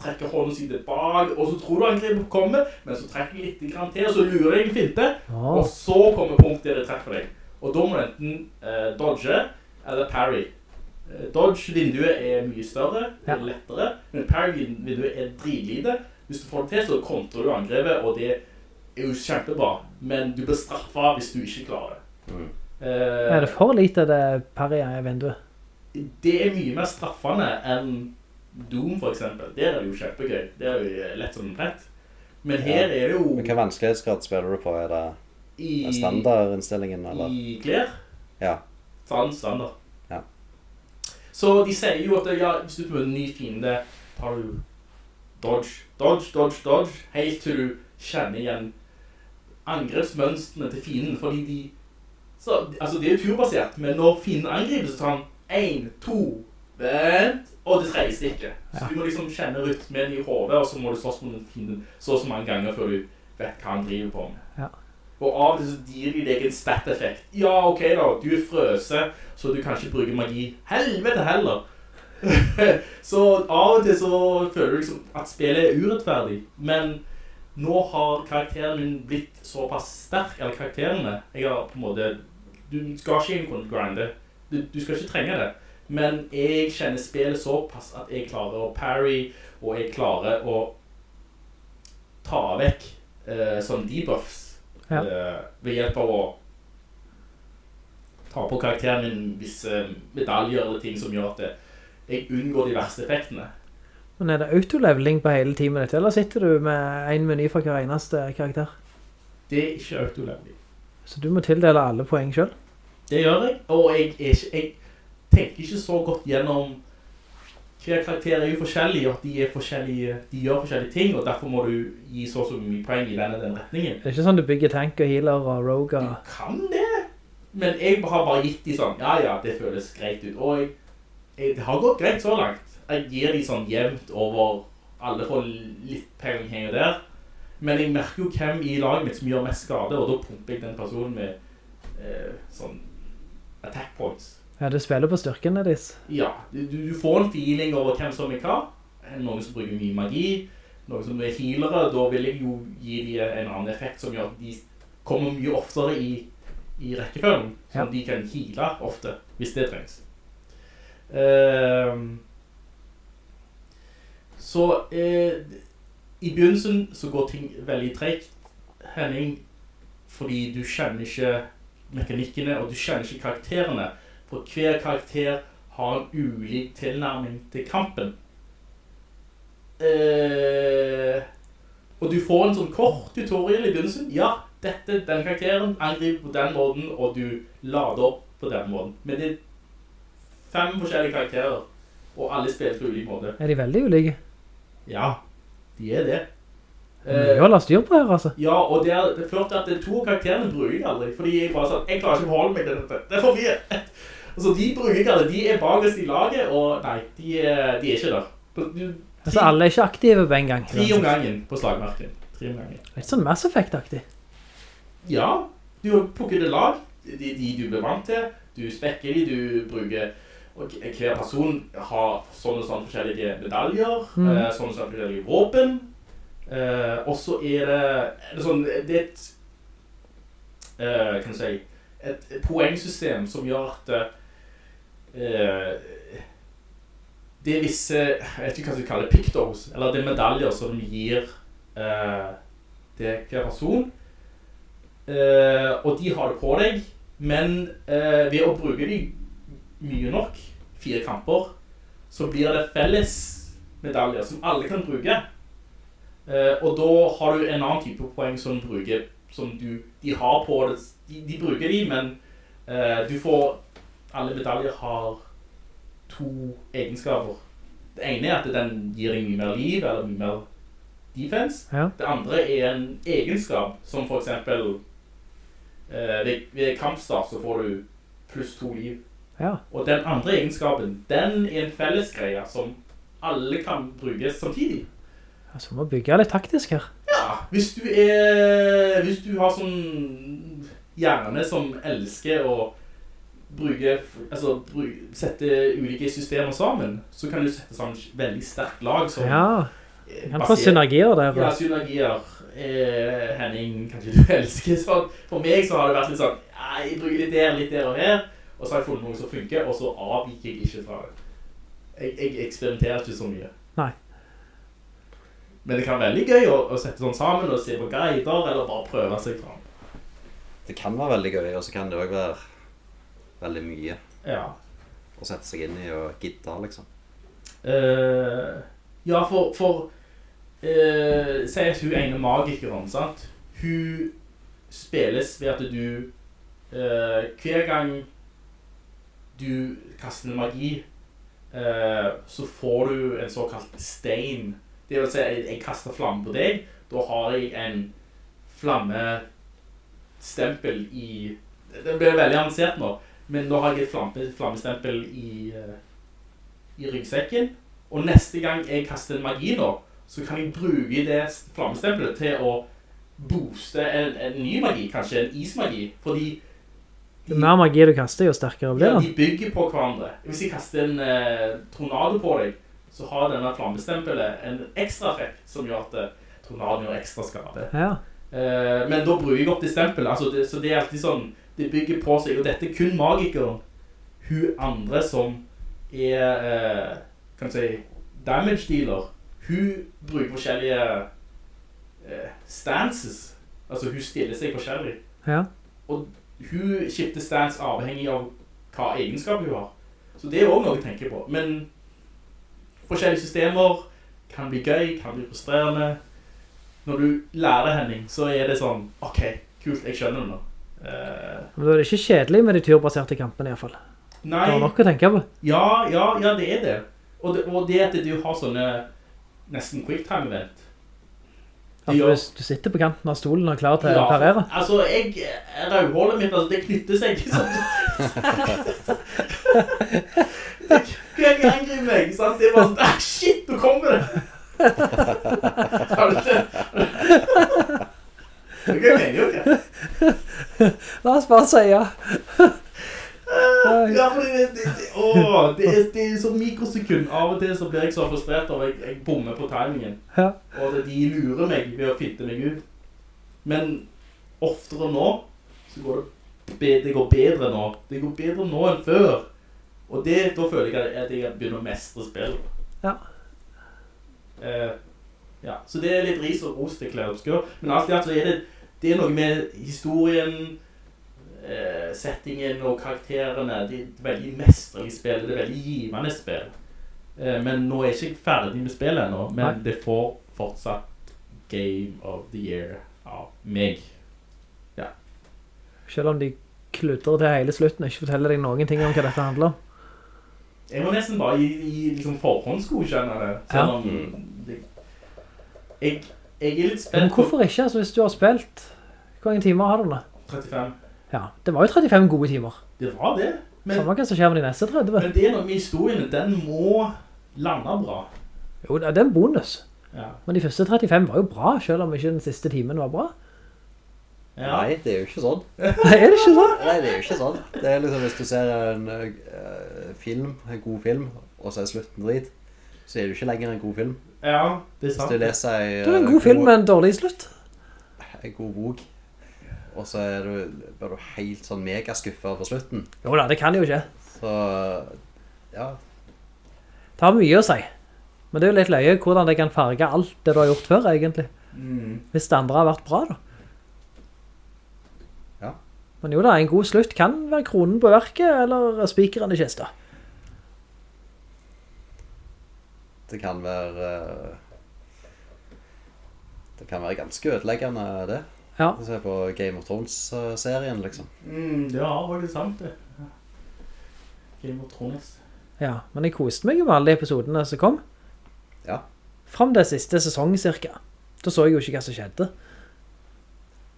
trekke hånden sin tilbake, og så tror du angrepet kommer, men så trekker de litt til, og så lurer de en finte, og så kommer punktet der det treffer deg. Og da må du enten eh, dodge eller parry. Eh, Dodge-vinduet er mye større, ja. er lettere, men parry-vinduet er dritlite. Hvis du får det til, så kontrer du angrepet, og det er jo kjempebra. Men du blir straffet hvis du ikke klarer det. Eh, Er det for lite det parry i vinduet? det er mye mer straffende enn Doom, for eksempel. Der er det jo kjempegøy. Det er jo lett som en plett. Men her er det jo Men Hva vanskelighetsgrad spiller du på? Er det I- standardinnstillingen, eller? i klær. Ja. Sånn, standard. Ja. Så de sier jo at ja, hvis du møter en ny fiende, tar du dodge, dodge, dodge, dodge, helt til du kjenner igjen angrepsmønstrene til fienden, fordi de så, altså det er jo turbasert, men når fienden angriper, så tar han en, to, vent, og det tredje stikket. Så du må liksom kjenne rytmen i hodet, og så må du slåss mot den fienden så og så mange ganger før du vet hva han driver på med. Ja. Og av til så gir de deg en stat-effekt. Ja, ok da, du er frøse, så du kan ikke bruke magi. Helvete heller! så av og til så føler du liksom at spillet er urettferdig. Men nå har karakteren min blitt såpass sterk, eller karakterene. Jeg har på en måte, du skal ikke kunne grinde. Du, du skal ikke trenge det. Men jeg kjenner spillet såpass at jeg klarer å parry, og jeg klarer å ta vekk eh, sånne debuffs Ja. eh, ved hjelp av å ta på karakteren min visse medaljer eller ting som gjør at det, jeg unngår de verste effektene. Men er det autoleveling på hele teamet ditt, eller sitter du med en meny for hver eneste karakter? Det er ikke autoleveling. Så du må tildele alle poeng selv? Det gjør jeg, og jeg, ikke, jeg tenker ikke så godt gjennom hver karakter er jo forskjellig, og de, forskjellige, de gjør forskjellige ting, og derfor må du gi så og så mye poeng i denne den retningen. Det er ikke sånn du bygger tank og healer og rogue Du Kan det? Men jeg har bare gitt de sånn, ja ja, det føles greit ut, og jeg, jeg, det har gått greit så langt. Jeg gir de sånn jevnt over, alle får litt penger her og der, men jeg merker jo hvem i laget mitt som gjør mest skade, og da pumper jeg den personen med eh, sånn attack points. Ja, du spiller på styrkene deres. Ja, du, du får en feeling over hvem som er hva. Noen som bruker mye magi, noen som er healere, da vil jeg jo gi dem en annen effekt som gjør at de kommer mye oftere i, i rekkefølgen, så Ja. de kan heale ofte, hvis det trengs. Uh, så uh, i begynnelsen så går ting veldig tregt, Henning, fordi du kjenner ikke mekanikkene, og du kjenner ikke karakterene. For hver karakter har en ulik tilnærming til kampen. eh, og du får en sånn kort tutorial i begynnelsen. Ja, dette, den karakteren angriper på den måten, og du lader opp på den måten. Men det er fem forskjellige karakterer, og alle spiller på ulik måte. Er de veldig ulike? Ja, de er det. Mye å la styr på her, altså. Ja, og det er det førte at de to karakterene bruker jeg aldri, fordi jeg bare sånn, jeg klarer ikke å holde meg til dette. Det er for mye. Altså, de bruker jeg aldri. De er bakest i laget, og nei, de er, de er ikke der. De, Altså, alle er ikke aktive på en gang. Tre om gangen på slagmarken. Tre om gangen. Litt sånn Mass Effect-aktig. Ja, du plukker det lag, de, de du blir vant til, du spekker de, du bruker, og hver person har sånne og sånne forskjellige medaljer, eh, sånne og sånne forskjellige våpen, eh, og så er det, det sånn, det er et, eh, kan du si, et poengsystem som gjør at eh, det er visse, jeg vet ikke hva du kaller pictos, eller det er medaljer som gir eh, til hver person. Eh, og de har det på deg, men eh, ved å bruke de mye nok, fire kamper, så blir det felles medaljer som alle kan bruke. Eh, og da har du en annen type poeng som bruker, som du, de har på det, de, de bruker de, men eh, du får, alle medaljer har to egenskaper. Det ene er at den gir deg mye mer liv, eller mye mer defense. Ja. Det andre er en egenskap, som for eksempel eh, ved, ved kampstart så får du pluss to liv. Ja. Og den andre egenskapen, den er en felles greie som alle kan bruke samtidig. Altså, vi må bygge litt taktisk her. Ja, hvis du er Hvis du har sånn hjerne som elsker å bruke Altså bruke, sette ulike systemer sammen, så kan du sette sammen veldig sterkt lag som Ja, eh, kan få synergier der. Ja, synergier. Eh, Henning, kanskje du elsker sånn. For meg så har det vært litt sånn ja, Jeg bruker litt der, litt der og her, og så har jeg funnet noe som funker, og så avviker jeg ikke fra det. Jeg, jeg eksperimenterer ikke så mye. Nei. Men det kan være veldig gøy å, å sette sånn sammen og se på guider, eller bare prøve seg fram. Det kan være veldig gøy, og så kan det også være veldig mye Ja. å sette seg inn i og gidde, liksom. Uh, ja, for, for uh, Si at hun ene magikeren, sant? Hun spilles ved at du uh, Hver gang du kaster en magi, så får du en såkalt stein. Det vil si, jeg, jeg kaster flamme på deg, da har jeg en flammestempel i Den blir veldig avansert nå, men da har jeg et flamme, flammestempel i, eh, i ryggsekken. Og neste gang jeg kaster en magi nå, så kan jeg bruke det flammestempelet til å booste en, en ny magi, kanskje en ismagi, fordi Jo mer magi du kaster, jo sterkere blir ja, de bygger på hverandre. Hvis jeg kaster en eh, tornado på deg, så har denne flammestempelet en ekstra effekt som gjør at eh, tornadoen gjør ekstra skade. Ja. Eh, men da bruker jeg opp det stempelet, altså det, så det er alltid sånn, det bygger på seg, og dette er kun magikeren. Hun andre som er, eh, kan jeg si, damage dealer, hun bruker forskjellige eh, stances. Altså hun stiller seg forskjellig. Ja. Og hun skifter stance avhengig av hva egenskap hun har. Så det er også noe å tenke på. Men forskjellige systemer kan bli gøy, kan bli frustrerende. Når du lærer Henning, så er det sånn, ok, kult, jeg skjønner det nå. Eh, Men da er det ikke kjedelig med de turbaserte kampene i hvert fall. nei, Det er nok å tenke på. ja, ja, ja, det er det. Og det, og det at du har sånne nesten quicktime event. Ja, for hvis du sitter på kanten av stolen og er klar til å Ja, parere. altså, jeg, rødhålet mitt, altså, det knytter seg ikke sånn. Hver gang jeg angriper meg, sant? Det bare sånn, ah, shit, nå kommer det. Har du? Det. La oss bare si ja. Ja, for det, det, det, åh, det, er, det er så mikrosekund. Av og til så blir jeg så frustrert over jeg, jeg bommer på timingen. Ja. Og de lurer meg ved å fitte meg ut. Men oftere nå, så går det, det går bedre nå. Det går bedre nå enn før. Og det, da føler jeg at jeg begynner å mestre spillet. Ja. Eh, ja, så det er litt ris og ros til Claire Obscure. Men alt i alt så er det, det er noe med historien, eh, settingen og karakterene. Det er et veldig mesterlig spill. Det er et veldig givende spill. Eh, men nå er jeg ikke ferdig med spillet ennå, men Nei. det får fortsatt Game of the Year av meg. Selv om de kludrer til hele slutten og ikke forteller deg noen ting om hva dette handler om. Jeg må nesten bare i, i liksom forhåndsgodkjenne det. Selv om det, jeg, jeg er litt spent Men hvorfor ikke? Altså, hvis du har spilt, hvor mange timer har du nå? 35. Ja, det var jo 35 gode timer. Det var det. Men, Samme hva som skjer med de neste 30. men det er noe med historien. Den må lande bra. Jo, det er en bonus. Ja. Men de første 35 var jo bra, selv om ikke den siste timen var bra. Ja. Nei, det er jo ikke sånn. Nei, er det ikke sånn? Nei, det er jo ikke sånn. Det er liksom hvis du ser en uh, film, en god film, og så er slutten drit, så er det jo ikke lenger en god film. Ja, det er Hvis du leser ei Det er en eh, god film med en dårlig slutt. en god bok, og så er du, bare du helt sånn megaskuffet over slutten. Jo da, det kan jo ikke. Så ja, Det har mye å si. Men det er jo litt løye hvordan det kan farge alt det du har gjort før, egentlig. Mm. Hvis det andre har vært bra, da. Ja. Men jo da, en god slutt kan være kronen på verket, eller spikeren i kista. Det kan være eh, Det kan være ganske ødeleggende, det. Ja. Se på Game of Thrones-serien, liksom. Mm, det har faktisk sant det. Game of Thrones. Ja, men jeg koste meg jo med alle de episodene som kom. Ja. Fram til siste sesong, cirka. Da så jeg jo ikke hva som skjedde.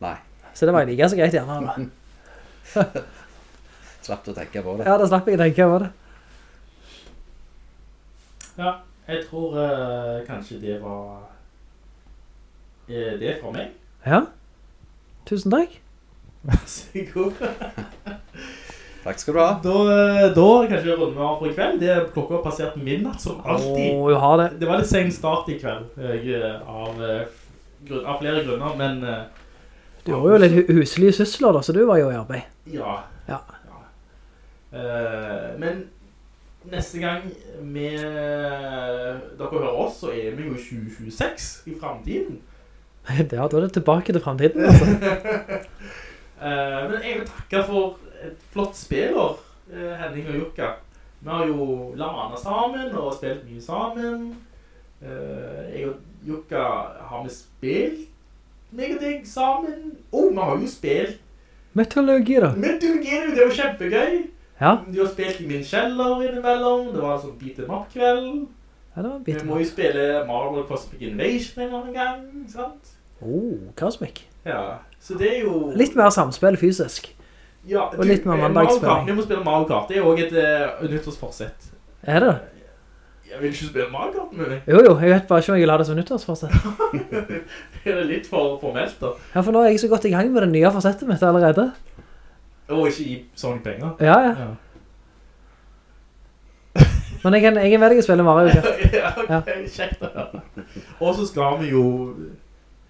Nei. Så det var like så greit gjerne. Da. Slapp du å tenke på det. Ja, da slapp jeg å tenke på det. Ja, jeg tror eh, kanskje det var eh, det fra meg. Ja. Tusen takk. Vær så god. Takk skal du ha. Da, eh, da kanskje vi runder av for i kveld. Det er klokka har passert midnatt som alltid. Åh, du har det. Det var litt sen start i kveld, eh, av, eh, grunn, av flere grunner, men eh, Du har jo litt hu- huslige sysler da, så du var jo i arbeid. ja. Ja. Eh, men neste gang vi, dere hører oss, så er vi jo 2026 i fremtiden. Ja, da er det tilbake til fremtiden, altså. Eh, men jeg vil takke for et flott spiller, eh, Henning og Jukka. Vi har jo landa sammen og spilt mye sammen. Eh, jeg og Jukka har vi spilt meg og deg sammen. Å, vi har jo spilt Metallurgi da. Metallurgi, det var kjempegøy. Ja, Du har spilt i min kjeller innimellom. Det var en sånn beat em up-kveld. ja det var en Vi må jo spille Marvel Cosmic Invasion en annen gang, sant? Oh, Cosmic. Ja, så det er jo... Litt mer samspill fysisk. Ja, Og litt mer eh, mandagsspilling. Vi må spille Mario Kart. Det er jo også et uh, nyttårsforsett. Er det? Jeg vil ikke spille Mario Kart med meg. Jo, jo, jeg vet bare ikke om jeg vil ha det som nyttårsforsett. det Er litt for formelt da? Ja, for nå er jeg så godt i gang med det nye forsettet mitt allerede. Og ikke gi Sony penger. Ja, ja. Men jeg, kan, jeg er med deg spille Mario Kart. ja, ok, kjekt å høre. Og så skal vi jo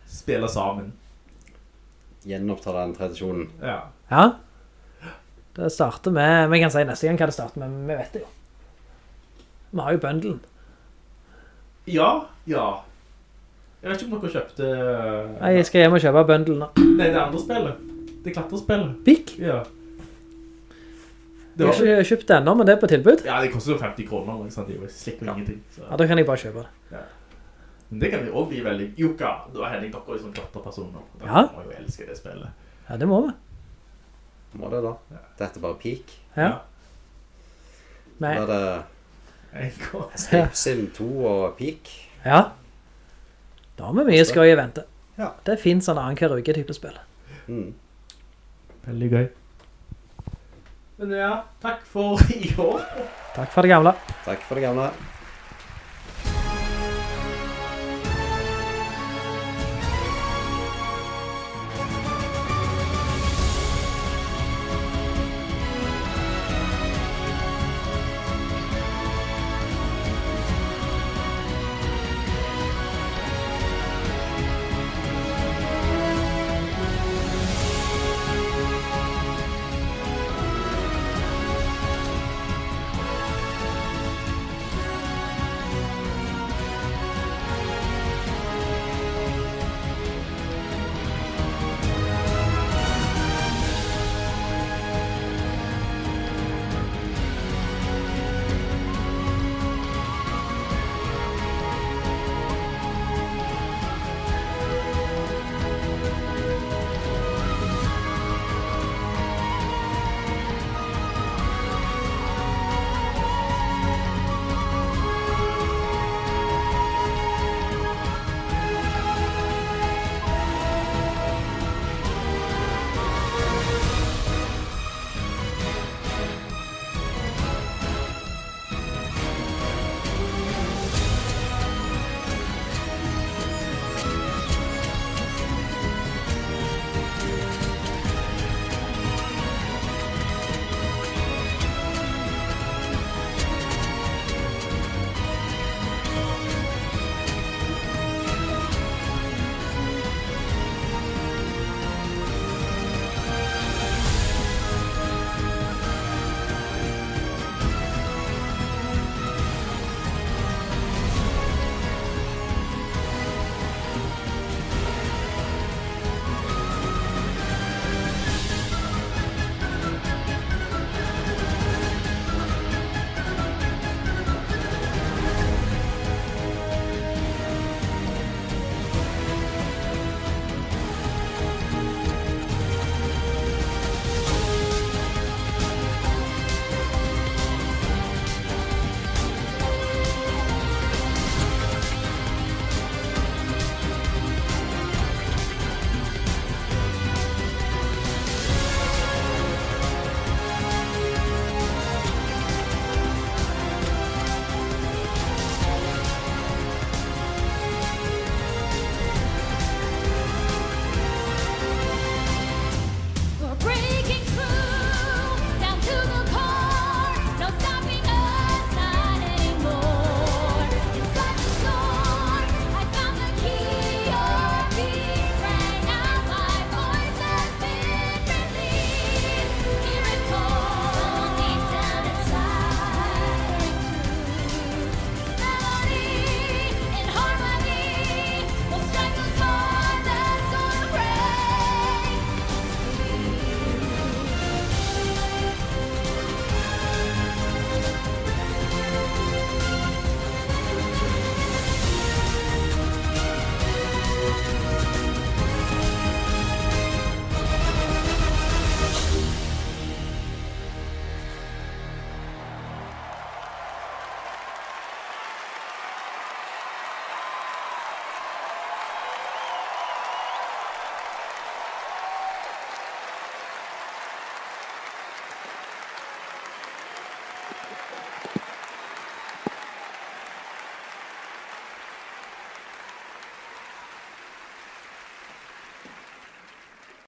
spille sammen. Gjenoppta den tradisjonen. Ja. Ja. Det starter med, vi kan si neste gang hva det starter med, men vi vet det jo. Vi har jo bøndelen. Ja, ja. Jeg vet ikke om dere kjøpte... Nei, jeg skal hjem og kjøpe bøndelen nå. Nei, det andre spillet. Det klatterspillet. Vik? Ja. Jeg har ikke kjøpt det enda, men det er på tilbud. Ja, det koster jo 50 kroner, ikke sant? Det slikker ja. ingenting. Så. Ja, da kan jeg bare kjøpe det. Ja. Men det kan vi også bli veldig... Jukka, du er Henning dere er sånn klatrepersoner. Ja. må jo elske det spillet. Ja, det må vi. Må det da. Ja. Dette er bare peak. Ja. Nei. Da er det. Escape Sim 2 og peak. Ja. Da har vi mye skøy i vente. Ja. Det finnes en annen hver uke type spill. Mm. Veldig gøy. Men ja, takk for i år. Takk for det gamle. Takk for det gamle.